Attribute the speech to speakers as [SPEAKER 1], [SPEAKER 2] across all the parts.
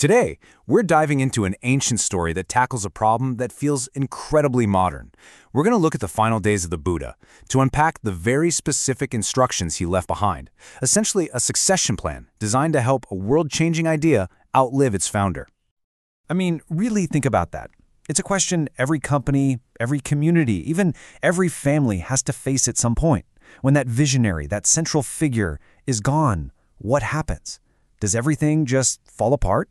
[SPEAKER 1] Today, we're diving into an ancient story that tackles a problem that feels incredibly modern. We're going to look at the final days of the Buddha to unpack the very specific instructions he left behind, essentially a succession plan designed to help a world-changing idea outlive its founder. I mean, really think about that. It's a question every company, every community, even every family has to face at some point. When that visionary, that central figure, is gone, what happens? Does everything just fall apart?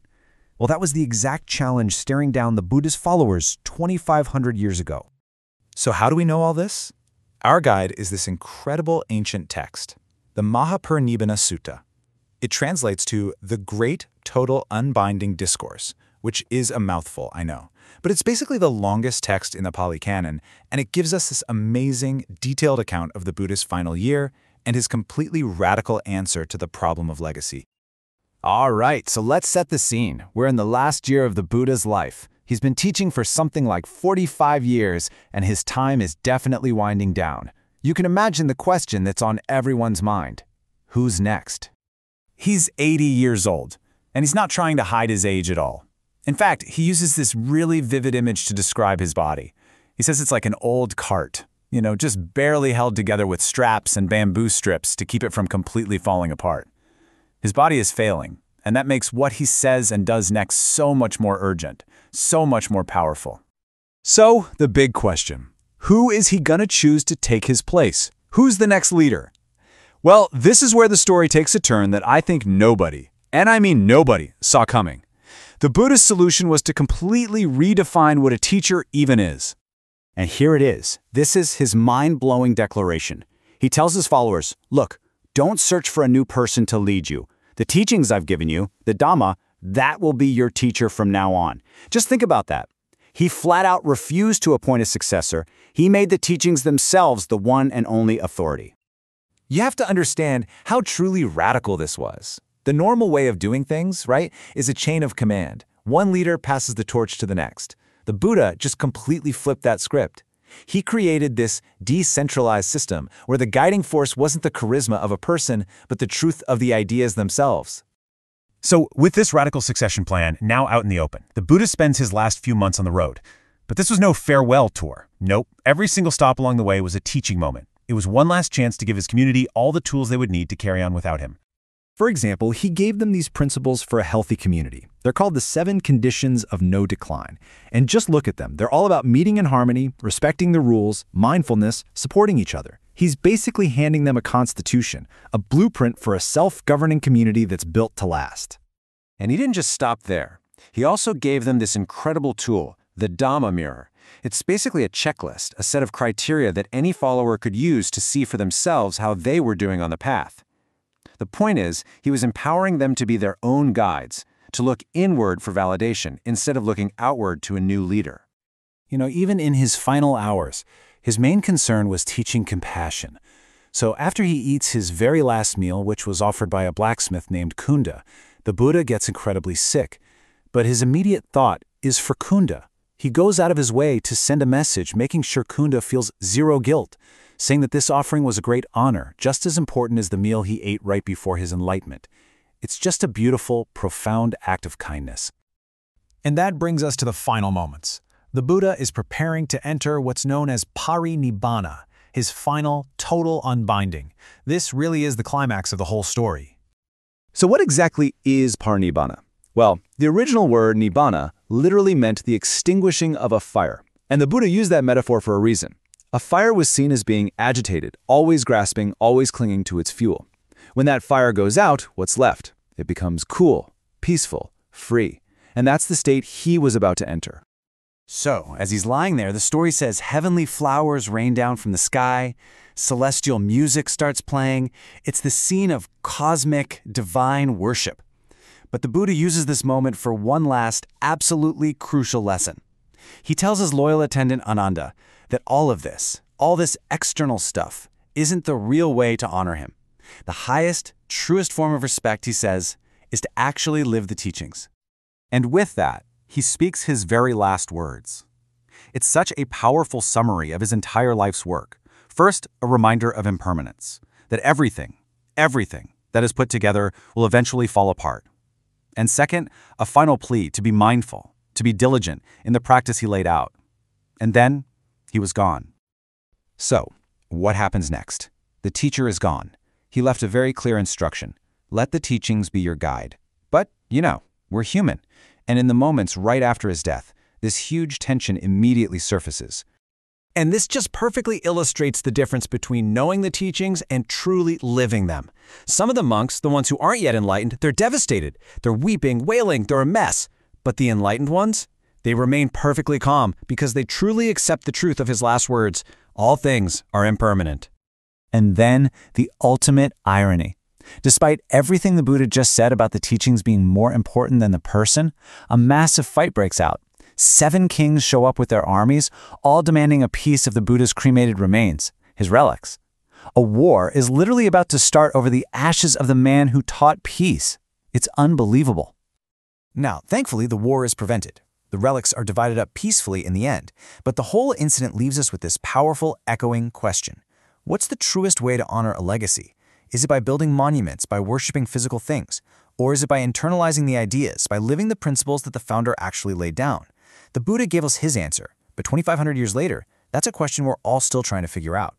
[SPEAKER 1] Well, that was the exact challenge staring down the Buddha's followers 2,500 years ago.
[SPEAKER 2] So how do we know all this? Our guide is this incredible ancient text, the Mahaparinibbana Sutta. It translates to the Great Total Unbinding Discourse, which is a mouthful, I know. But it's basically the longest text in the Pali Canon, and it gives us this amazing, detailed account of the Buddha's final year and his completely radical answer to the problem of legacy.
[SPEAKER 1] All right, so let's set the scene. We're in the last year of the Buddha's life. He's been teaching for something like 45 years, and his time is definitely winding down. You can imagine the question that's on everyone's mind. Who's next? He's 80 years old, and he's not trying to hide his age at all. In fact, he uses this really vivid image to describe his body. He says it's like an old cart, you know, just barely held together with straps and bamboo strips to keep it from completely falling apart. His body is failing, and that makes what he says and does next so much more urgent, so much more powerful. So, the big question who is he gonna choose to take his place? Who's the next leader? Well, this is where the story takes a turn that I think nobody, and I mean nobody, saw coming. The Buddhist solution was to completely redefine what a teacher even is. And here it is. This is his mind blowing declaration. He tells his followers Look, don't search for a new person to lead you. The teachings I've given you, the Dhamma, that will be your teacher from now on. Just think about that. He flat out refused to appoint a successor. He made the teachings themselves the one and only authority. You have to understand how truly radical this was. The normal way of doing things, right, is a chain of command. One leader passes the torch to the next. The Buddha just completely flipped that script. He created this decentralized system where the guiding force wasn't the charisma of a person, but the truth of the ideas themselves. So, with this radical succession plan now out in the open, the Buddha spends his last few months on the road. But this was no farewell tour. Nope, every single stop along the way was a teaching moment. It was one last chance to give his community all the tools they would need to carry on without him. For example, he gave them these principles for a healthy community. They're called the seven conditions of no decline. And just look at them. They're all about meeting in harmony, respecting the rules, mindfulness, supporting each other. He's basically handing them a constitution, a blueprint for a self-governing community that's built to last. And he didn't just stop there. He also gave them this incredible tool, the Dhamma Mirror. It's basically a checklist, a set of criteria that any follower could use to see for themselves how they were doing on the path. The point is, he was empowering them to be their own guides, to look inward for validation instead of looking outward to a new leader. You know, even in his final hours, his main concern was teaching compassion. So after he eats his very last meal, which was offered by a blacksmith named Kunda, the Buddha gets incredibly sick. But his immediate thought is for Kunda. He goes out of his way to send a message making sure Kunda feels zero guilt, saying that this offering was a great honor, just as important as the meal he ate right before his enlightenment. It's just a beautiful, profound act of kindness. And that brings us to the final moments. The Buddha is preparing to enter what's known as parinibbana, his final, total unbinding. This really is the climax of the whole story. So what exactly is parinibbana? Well, the original word nibbana literally meant the extinguishing of a fire, and the Buddha used that metaphor for a reason. A fire was seen as being agitated, always grasping, always clinging to its fuel. When that fire goes out, what's left? It becomes cool, peaceful, free. And that's the state he was about to enter. So, as he's lying there, the story says heavenly flowers rain down from the sky, celestial music starts playing. It's the scene of cosmic, divine worship. But the Buddha uses this moment for one last, absolutely crucial lesson. He tells his loyal attendant Ananda that all of this, all this external stuff, isn't the real way to honor him. The highest, truest form of respect, he says, is to actually live the teachings. And with that, he speaks his very last words. It's such a powerful summary of his entire life's work. First, a reminder of impermanence, that everything, everything that is put together will eventually fall apart. And second, a final plea to be mindful, to be diligent in the practice he laid out. And then he was gone. So, what happens next? The teacher is gone. He left a very clear instruction let the teachings be your guide. But, you know, we're human. And in the moments right after his death, this huge tension immediately surfaces. And this just perfectly illustrates the difference between knowing the teachings and truly living them. Some of the monks, the ones who aren't yet enlightened, they're devastated. They're weeping, wailing, they're a mess. But the enlightened ones, they remain perfectly calm because they truly accept the truth of his last words all things are impermanent. And then the ultimate irony. Despite everything the Buddha just said about the teachings being more important than the person, a massive fight breaks out. Seven kings show up with their armies, all demanding a piece of the Buddha's cremated remains, his relics. A war is literally about to start over the ashes of the man who taught peace. It's unbelievable. Now, thankfully, the war is prevented. The relics are divided up peacefully in the end, but the whole incident leaves us with this powerful, echoing question What's the truest way to honor a legacy? Is it by building monuments, by worshiping physical things? Or is it by internalizing the ideas, by living the principles that the founder actually laid down? The Buddha gave us his answer, but 2,500 years later, that's a question we're all still trying to figure out.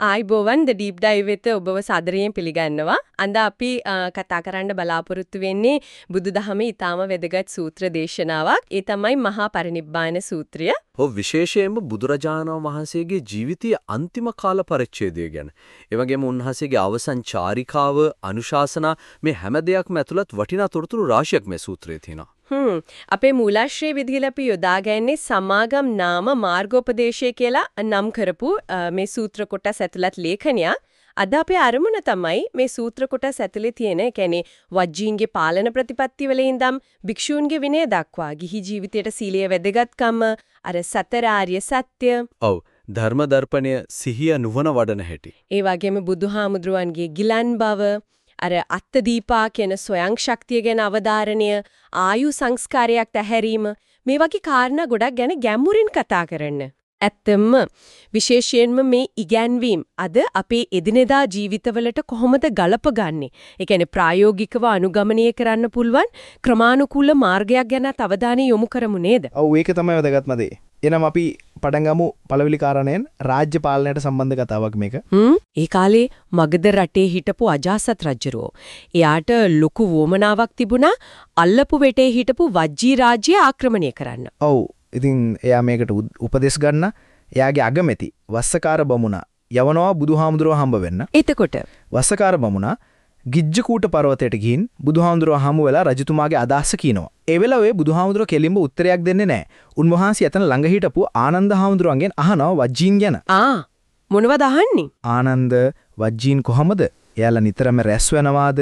[SPEAKER 3] ආයිබෝවන් the deep dive වෙත ඔබව සාදරයෙන් පිළිගන්නවා. අද අපි අ, කතා කරන්න බලාපොරොත්තු වෙන්නේ බුදුදහමේ ඊටාම වැදගත් සූත්‍ර දේශනාවක්. ඒ තමයි මහා පරිනිබ්බාන සූත්‍රය.
[SPEAKER 4] ඔව් විශේෂයෙන්ම බුදුරජාණන් වහන්සේගේ ජීවිතයේ අන්තිම කාල පරිච්ඡේදය ගැන. ඒ වගේම උන්වහන්සේගේ අවසන් චාරිකාව, අනුශාසනා මේ හැම දෙයක්ම ඇතුළත් වටිනා තොරතුරු රාශියක් මේ සූත්‍රයේ තියෙනවා.
[SPEAKER 3] හ්ම් අපේ මූලාශ්‍රයේ විදිහට අපි යොදාගන්නේ සමාගම් නාම මාර්ගෝපදේශය කියලා නම් කරපු මේ සූත්‍ර කොටස් ඇතුළත් ලේඛනයක්. අද අපේ අරමුණ තමයි මේ සූත්‍ර කොටස් ඇතුලේ තියෙන, ඒ කියන්නේ වජ්ජීන්ගේ පාලන ප්‍රතිපත්ති වල ඉඳන් භික්ෂූන්ගේ විනය දක්වා ගිහි ජීවිතයට සීලය වැදගත්කම, අර සතර ආර්ය සත්‍ය,
[SPEAKER 4] ඔව් ධර්ම දර්පණය සිහිය නුවණ වඩන හැටි.
[SPEAKER 3] ඒ වගේම බුදුහාමුදුරුවන්ගේ ගිලන් බව, අර අත්දීපා කියන ස්වයං ශක්තිය ගැන අවධාරණය, ආයු සංස්කාරයක් ඇහැරීම මේ වගේ කාරණා ගොඩක් ගැන ගැඹුරින් කතා කරන්න. ඇත්තම විශේෂයෙන්ම මේ ඉගැන්වීම් අද අපේ එදිනෙදා ජීවිතවලට කොහොමද ගලපගන්නේ? ඒ කියන්නේ ප්‍රායෝගිකව අනුගමනය කරන්න පුළුවන් ක්‍රමානුකූල මාර්ගයක් ගැන අවධානය යොමු කරමු නේද?
[SPEAKER 5] ඔව් ඒක තමයි වැදගත්ම දේ. එනම් අපි පටන් ගමු පළවෙනි කාරණයෙන් රාජ්‍ය පාලනයට සම්බන්ධ කතාවක් මේක.
[SPEAKER 3] ඒ කාලේ මගධ රටේ හිටපු අජාසත් රජුරෝ. එයාට ලොකු වොමනාවක් තිබුණා අල්ලපු වෙටේ හිටපු වජ්ජී රාජ්‍ය ආක්‍රමණය කරන්න.
[SPEAKER 5] ඔව් ඉතින් එයා මේකට උපදෙස් ගන්න එයාගේ අගමැති වස්සකාර බමුණා යවනවා බුදුහාමුදුරුව හම්බ වෙන්න.
[SPEAKER 3] එතකොට
[SPEAKER 5] වස්සකාර බමුණා ගිජ්ජකූට පර්වතයට ගිහින් බුදුහාමුදුරුව හමු වෙලා රජතුමාගේ අදහස කියනවා. ඒ වෙලාවේ බුදුහාමුදුරුව කෙලින්ම උත්තරයක් දෙන්නේ නැහැ. උන්වහන්සේ එතන ළඟ හිටපු ආනන්ද හාමුදුරුවන්ගෙන් අහනවා වජ්ජීන් ගැන.
[SPEAKER 3] ආ මොනවද අහන්නේ?
[SPEAKER 5] ආනන්ද වජ්ජීන් කොහමද? එයාලා නිතරම රැස් වෙනවාද?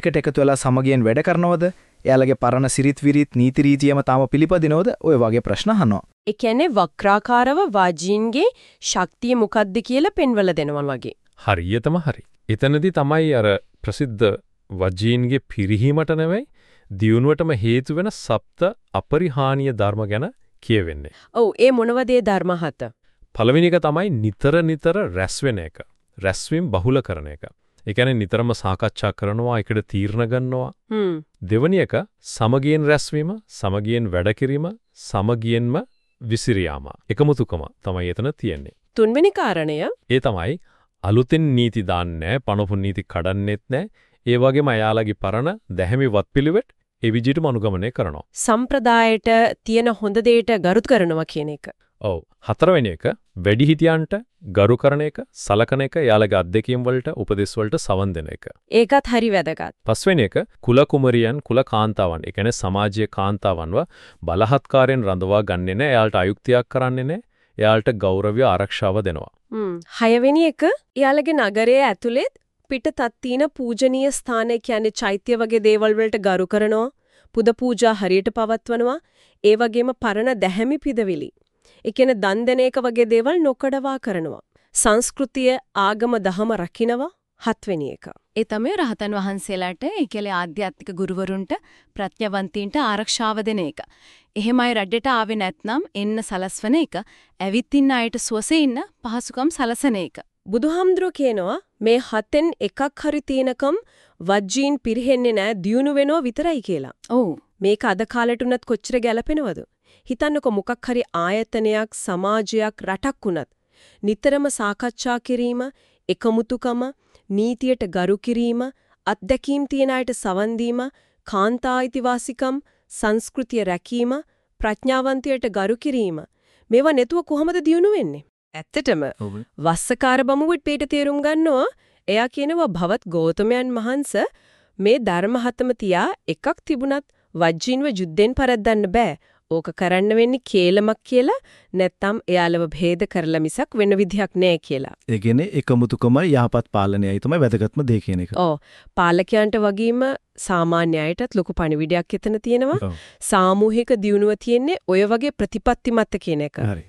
[SPEAKER 5] එකට එකතු වෙලා සමගියෙන් වැඩ කරනවද? එයාලගේ පරණ සිරිත් විරිත් නීති රීතියම තාම පිළිපදිනවද? ඔය වගේ ප්‍රශ්න අහනවා.
[SPEAKER 3] ඒ කියන්නේ වක්‍රාකාරව වාජීන්ගේ ශක්තිය මොකක්ද කියලා පෙන්වලා දෙනවා වගේ.
[SPEAKER 6] හරියටම හරි. එතනදී තමයි අර ප්‍රසිද්ධ වජීන්ගේ පිරිහීමට නෙවෙයි දියුණුවටම හේතු වෙන සප්ත අපරිහානීය ධර්ම ගැන කියවෙන්නේ.
[SPEAKER 3] ඔව් ඒ මොනවද ඒ ධර්ම හත?
[SPEAKER 6] පළවෙනි එක තමයි නිතර නිතර රැස් වෙන එක. රැස්වීම බහුල කරන එක. ඒ කියන්නේ නිතරම සාකච්ඡා කරනවා, එකට තීරණ ගන්නවා.
[SPEAKER 3] හ්ම්
[SPEAKER 6] දෙවැනි එක සමගියෙන් රැස්වීම, සමගියෙන් වැඩ කිරීම, සමගියෙන්ම විසිරියාම. එකමුතුකම තමයි එතන තියෙන්නේ.
[SPEAKER 3] තුන්වෙනි කාරණය
[SPEAKER 6] ඒ තමයි අලුතෙන් නීති දාන්නේ පනපු නීති කඩන්නෙත් නැහැ. ඒ වගේම අයාලගේ පරණ දැහැමි වත්පිළිවෙත් ඒ විදිහටම අනුගමනය කරනවා.
[SPEAKER 3] සම්ප්‍රදායට තියෙන හොඳ දෙයට ගරුත් කරනවා කියන එක.
[SPEAKER 6] ඔව්. හතරවෙනි එක වැඩිහිටියන්ට ගරු කරන එක, සලකන එක, යාළගේ අත්දැකීම් වලට, උපදෙස් වලට සවන් දෙන එක.
[SPEAKER 3] ඒකත් හරි වැදගත්.
[SPEAKER 6] පස්වෙනි එක කුල කුමරියන්, කුල කාන්තාවන්, ඒ කියන්නේ සමාජීය කාන්තාවන්ව බලහත්කාරයෙන් රඳවා ගන්නෙ නැහැ, එයාලට අයුක්තියක් කරන්නේ නැහැ, එයාලට ගෞරවය ආරක්ෂාව දෙනවා.
[SPEAKER 3] හ්ම් හයවෙනි එක එයාලගේ නගරයේ ඇතුළේ පිටතත් තියෙන පූජනීය ස්ථාන කියන්නේ චෛත්‍ය වගේ දේවල් වලට ගරු කරනවා පුද පූජා හරියට පවත්වනවා ඒ වගේම පරණ දැහැමි පිදවිලි. ඒ කියන්නේ දන් දෙන එක වගේ දේවල් නොකඩවා කරනවා. සංස්කෘතිය ආගම දහම රකින්නවා හත්වෙනි එක
[SPEAKER 7] ඒ තමයි රහතන් වහන්සේලාට ඒ කියන්නේ ආධ්‍යාත්මික ගුරුවරුන්ට ප්‍රඥාවන්තයින්ට ආරක්ෂාව දෙන එක. එහෙම අය රටට ආවේ නැත්නම් එන්න සලස්වන එක, ඇවිත් ඉන්න අයට සුවසේ ඉන්න පහසුකම් සලසන එක.
[SPEAKER 3] බුදුහාමුදුරුවෝ කියනවා මේ හතෙන් එකක් හරි තීනකම් වජ්ජීන් පිරෙන්නේ නැහැ දියුණු වෙනව විතරයි කියලා.
[SPEAKER 7] ඔව්.
[SPEAKER 3] මේක අද කාලෙට උනත් කොච්චර ගැලපෙනවද? හිතන්නකො මොකක් හරි ආයතනයක්, සමාජයක්, රටක් උනත් නිතරම සාකච්ඡා කිරීම, එකමුතුකම, නීතියට ගරු කිරීම, අත්දැකීම් තියන අයට සවන් දීම, කාන්තා අයිතිවාසිකම්, සංස්කෘතිය රැකීම, ප්‍රඥාවන්තයට ගරු කිරීම මේවා නැතුව කොහොමද දියුණු වෙන්නේ? ඇත්තටම වස්සකාර බමුගුත් පිට තේරුම් ගන්නවා එයා කියනවා භවත් ගෞතමයන් වහන්ස මේ ධර්ම හතම තියා එකක් තිබුණත් වජ්ජින්ව ජුද්දෙන් පරද්දන්න බෑ. ඕක කරන්න වෙන්නේ කේලමක් කියලා නැත්තම් එයාලව භේද කරලා මිසක් වෙන විදිහක් නෑ කියලා.
[SPEAKER 5] ඒ කියන්නේ එකමුතුකමයි යහපත් පාලනයයි තමයි වැදගත්ම දේ කියන එක.
[SPEAKER 3] ඔව් පාලකයන්ට වගේම සාමාන්‍ය අයටත් ලොකු පණිවිඩයක් එතන තියෙනවා. සාමූහික දියුණුව තියෙන්නේ ඔය වගේ ප්‍රතිපත්ති මත කියන එක.
[SPEAKER 5] හරි.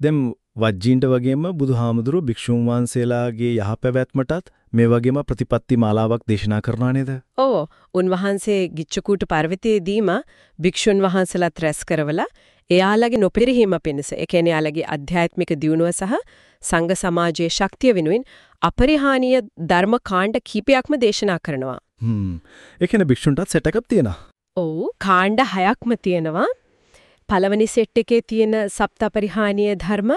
[SPEAKER 5] දැන් වජ්ජීන්ට වගේම බුදුහාමුදුරු භික්ෂුන් වහන්සේලාගේ යහපැවැත්මටත් මේ වගේම ප්‍රතිපත්ති මාලාවක් දේශනා කරනවා නේද?
[SPEAKER 3] ඔව් උන්වහන්සේ ගිච්ඡකූට පර්වතයේදීම භික්ෂුන් වහන්සේලාත් රැස් කරවලා එයාලගේ නොපිරිහීම පිණිස ඒ කියන්නේ එයාලගේ අධ්‍යාත්මික දියුණුව සහ සංඝ සමාජයේ ශක්තිය වෙනුවෙන් අපරිහානීය ධර්ම කාණ්ඩ කීපයක්ම දේශනා කරනවා.
[SPEAKER 5] හ්ම්. ඒ කියන්නේ භික්ෂුන්ටත් සෙට් එකක් තියෙනවා.
[SPEAKER 3] ඔව් කාණ්ඩ හයක්ම තියෙනවා. පළවෙනි සෙට් එකේ තියෙන සප්තපරිහානීය ධර්ම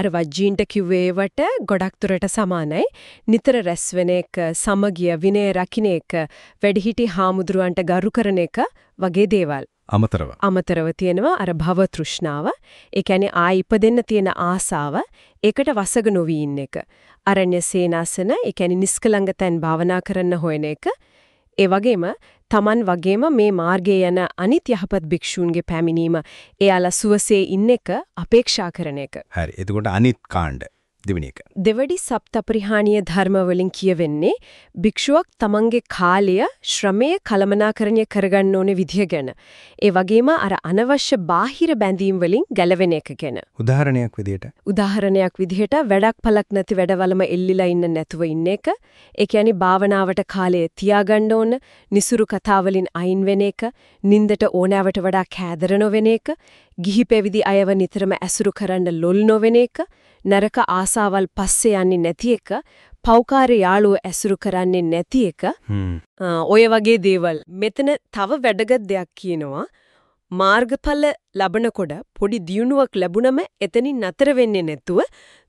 [SPEAKER 3] අර වජ්ජීන්ට කිව්වේවට ගොඩක් දුරට සමානයි. නිතර රැස් වෙන එක, සමගිය, විනය රකින්න එක, වැඩිහිටි හාමුදුරුවන්ට ගරු කරන එක වගේ දේවල්.
[SPEAKER 5] අමතරව.
[SPEAKER 3] අමතරව තියෙනවා අර භව තෘෂ්ණාව. ඒ කියන්නේ ආයි ඉපදෙන්න තියෙන ආසාව. ඒකට වසග නොවි ඉන්න එක. අරණ්‍ය සේනාසන, ඒ කියන්නේ නිස්කලංග තැන් භාවනා කරන්න හොයන එක. ඒ වගේම Taman වගේම මේ මාර්ගයේ යන අනිත් යහපත් භික්ෂූන්ගේ පැමිණීම එයාලා සුවසේ ඉන්න එක අපේක්ෂා කරන එක.
[SPEAKER 2] හරි. එතකොට අනිත් කාණ්ඩ දෙවෙනි එක.
[SPEAKER 3] දෙවඩි සප්තපරිහානීය ධර්ම වලින් කියවෙන්නේ භික්ෂුවක් තමන්ගේ කාලය ශ්‍රමය කළමනාකරණය කරගන්න ඕනේ විදිය ගැන. ඒ වගේම අර අනවශ්‍ය බාහිර බැඳීම් වලින් ගැලවෙන එක ගැන.
[SPEAKER 2] උදාහරණයක් විදියට
[SPEAKER 3] උදාහරණයක් විදිහට වැඩක් පළක් නැති වැඩවලම එල්ලිලා ඉන්න නැතුව ඉන්න එක. ඒ කියන්නේ භාවනාවට කාලය තියාගන්න ඕන, නිසුරු කතා වලින් අයින් වෙන එක, නින්දට ඕනෑවට වඩා කෑදර නොවෙන එක, ගිහි පැවිදි අයව නිතරම ඇසුරු කරන්න ලොල් නොවෙන එක, නරක ආසාවල් පස්සේ යන්නේ නැති එක, පෞකාර යාළුවෝ ඇසුරු කරන්නේ නැති එක, ඔය වගේ දේවල්. මෙතන තව වැදගත් දෙයක් කියනවා. මාර්ගඵල ලබනකොට පොඩි දියුණුවක් ලැබුණම එතනින් නතර වෙන්නේ නැතුව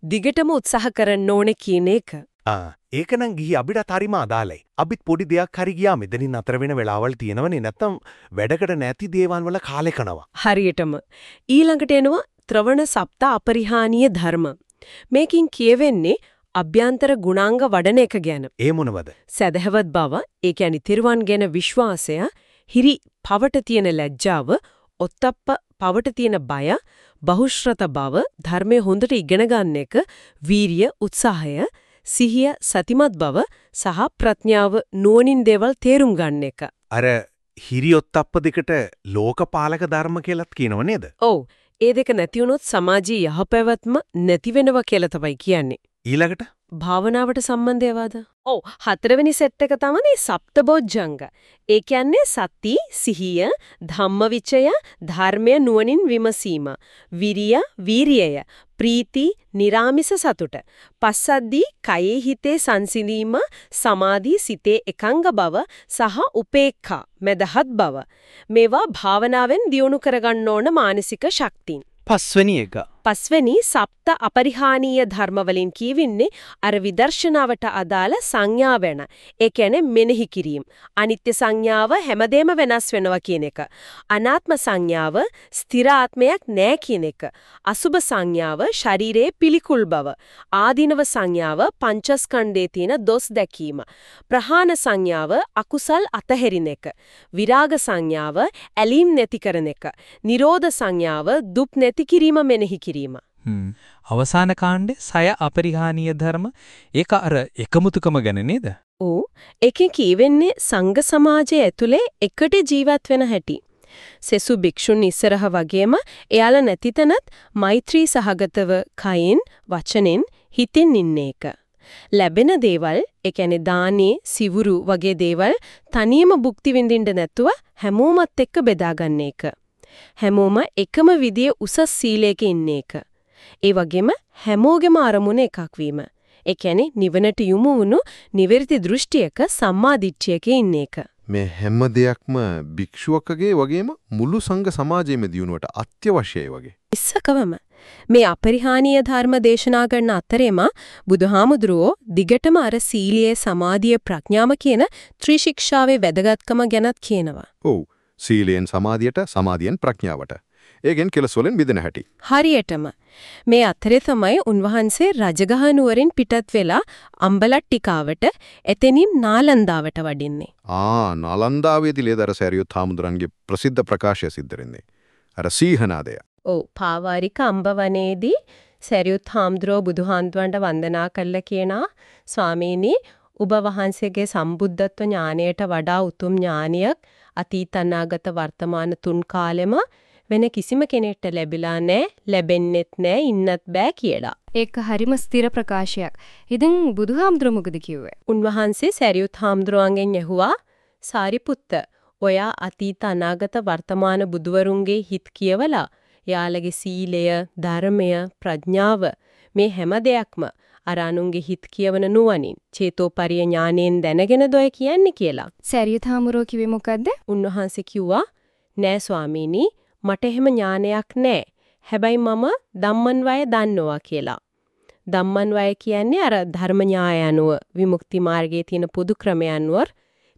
[SPEAKER 3] දිගටම උත්සාහ කරන්න ඕනේ කියන එක.
[SPEAKER 8] ආ ඒකනම් ගිහි අපිටත් හරිම අදාළයි. අපිත් පොඩි දෙයක් හරි ගියා මෙතනින් අතර වෙන වෙලාවල් තියෙනවනේ නැත්තම් වැඩකට නැති දේවල් වල කාලේ කනවා.
[SPEAKER 3] හරියටම ඊළඟට එනවා ත්‍රවණ සප්ත අපරිහානීය ධර්ම. මේකින් කියවෙන්නේ අභ්‍යන්තර ගුණාංග වඩන එක ගැන.
[SPEAKER 8] ඒ මොනවද?
[SPEAKER 3] සදහවත් බව, ඒ කියන්නේ තිරුවන් ගැන විශ්වාසය, හිරි පවට තියෙන ලැජ්ජාව, ඔත්තප්ප පවට තියෙන බය, බහුශ්‍රත බව, ධර්මයේ හොඳට ඉගෙන ගන්න එක, වීරිය, උත්සාහය, සිහිය, සතිමත් බව සහ ප්‍රඥාව නුවණින් දේවල් තේරුම් ගන්න එක.
[SPEAKER 8] අර හිරියොත්ප්ප දෙකට ලෝකපාලක ධර්ම කියලාත් කියනව නේද?
[SPEAKER 3] ඔව්, ඒ දෙක නැති වුණොත් සමාජයේ යහපැවැත්ම නැති වෙනවා කියලා තමයි කියන්නේ.
[SPEAKER 8] ඊළඟට
[SPEAKER 3] භාවනාවට සම්බන්ධයවද? ඔව් හතරවෙනි සෙට් එක තමයි සප්තබොජ්ජංග. ඒ කියන්නේ සති, සිහිය, ධම්මවිචය, ධර්මය නුවණින් විමසීම, විරිය, වීරියය, ප්‍රීති, निराமிස සතුට. පස්සද්දී කයේ හිතේ සංසිඳීම, සමාධි සිතේ එකඟ බව සහ උපේක්ඛා මෙදහත් බව. මේවා භාවනාවෙන් දියුණු කරගන්න ඕන මානසික ශක්තියින්.
[SPEAKER 9] පස්වෙනි එක
[SPEAKER 3] පස්වෙනි සප්ත අපරිහානීය ධර්ම වලින් කියවෙන්නේ අර විදර්ශනාවට අදාළ සංඥා වෙන. ඒ කියන්නේ මෙනෙහි කිරීම. අනිත්‍ය සංඥාව හැමදේම වෙනස් වෙනවා කියන එක. අනාත්ම සංඥාව ස්ථිර ආත්මයක් නෑ කියන එක. අසුබ සංඥාව ශරීරයේ පිළිකුල් බව. ආදීනව සංඥාව පංචස්කන්ධයේ තියෙන දොස් දැකීම. ප්‍රහාණ සංඥාව අකුසල් අතහැරින එක. විරාග සංඥාව ඇලීම් නැති කරන එක. නිරෝධ සංඥාව දුක් නැති කිරීම මෙනෙහි කිරීම.
[SPEAKER 9] හ්ම් අවසාන කාණ්ඩේ සය අපරිහානීය ධර්ම ඒක අර එකමුතුකම ගැන නේද
[SPEAKER 3] ඔව් ඒකෙන් කියවෙන්නේ සංඝ සමාජය ඇතුලේ එකට ජීවත් වෙන හැටි. සෙසු භික්ෂුන් ඉස්සරහ වගේම එයාලා නැතිතනත් මෛත්‍රී සහගතව කයින් වචනෙන් හිතින් ඉන්න එක. ලැබෙන දේවල්, ඒ කියන්නේ දානේ, සිවුරු වගේ දේවල් තනියම භුක්ති විඳින්න නැතුව හැමෝමත් එක්ක බෙදාගන්න එක. හැමෝම එකම විදියේ උසස් සීලයක ඉන්න එක. ඒ වගේම හැමෝගෙම අරමුණ එකක් වීම. ඒ කියන්නේ නිවනට යොමු වුණු නිවැරදි දෘෂ්ටියක සම්මාදිට්ඨියක ඉන්න එක.
[SPEAKER 10] මේ හැම දෙයක්ම භික්ෂුවකගේ වගේම මුළු සංඝ සමාජයේම දියුණුවට අත්‍යවශ්‍යයි වගේ.
[SPEAKER 3] ඉස්සකවම මේ අපරිහානීය ධර්ම දේශනා කරන අතරේම බුදුහාමුදුරුවෝ දිගටම අර සීලියේ සමාධියේ ප්‍රඥාම කියන ත්‍රිශික්ෂාවේ වැදගත්කම ගැනත් කියනවා.
[SPEAKER 10] ඔව්. සීලයෙන් සමාධියට, සමාධියෙන් ප්‍රඥාවට. ඒගෙන් කෙලස් වලින් මිදෙන හැටි.
[SPEAKER 3] හරියටම මේ අතරේ තමයි උන්වහන්සේ රජගහ නුවරින් පිටත් වෙලා අම්බලට්ටිකාවට එතෙනින් නාලන්දාවට වඩින්නේ.
[SPEAKER 10] ආ නාලන්දාවේදී ලේදර සෑරියොත් හාමුදුරන්ගේ ප්‍රසිද්ධ ප්‍රකාශය සිද්ධ වෙන්නේ. අර සීහනාදය.
[SPEAKER 3] ඔව් පාවාරික අම්බවනේදී සරියුත් හාමුදුරුවෝ බුදුහාන්දුවන්ට වන්දනා කළා කියනා ස්වාමීනි ඔබ වහන්සේගේ සම්බුද්ධත්ව ඥානයට වඩා උතුම් ඥානියක් අතීත අනාගත වර්තමාන තුන් කාලෙම වෙන කිසිම කෙනෙක්ට ලැබිලා නැහැ ලැබෙන්නෙත් නැහැ ඉන්නත් බෑ කියලා.
[SPEAKER 11] ඒක හරිම ස්ථිර ප්‍රකාශයක්. ඉතින් බුදුහාමුදුර මොකද කිව්වේ?
[SPEAKER 3] උන්වහන්සේ සරියුත් හාමුදුරුවන්ගෙන් ඇහුවා සාරිපුත්ත ඔයා අතීත අනාගත වර්තමාන බුදුවරුන්ගේ හිත් කියවලා යාළගේ සීලය, ධර්මය, ප්‍රඥාව මේ හැම දෙයක්ම අර අනුන්ගේ හිත් කියවන නුවණින් චේතෝපරිය ඥාණයෙන් දැනගෙන දොය කියන්නේ කියලා.
[SPEAKER 11] සරියුත් හාමුදුරුවෝ කිව්වේ මොකද්ද?
[SPEAKER 3] උන්වහන්සේ කිව්වා නෑ ස්වාමීනි මට එහෙම ඥානයක් නෑ. හැබැයි මම ධම්මන්වය දන්නවා කියලා. ධම්මන්වය කියන්නේ අර ධර්ම ඥාය අනුව විමුක්ති මාර්ගයේ තියෙන පොදු ක්‍රමයන්වර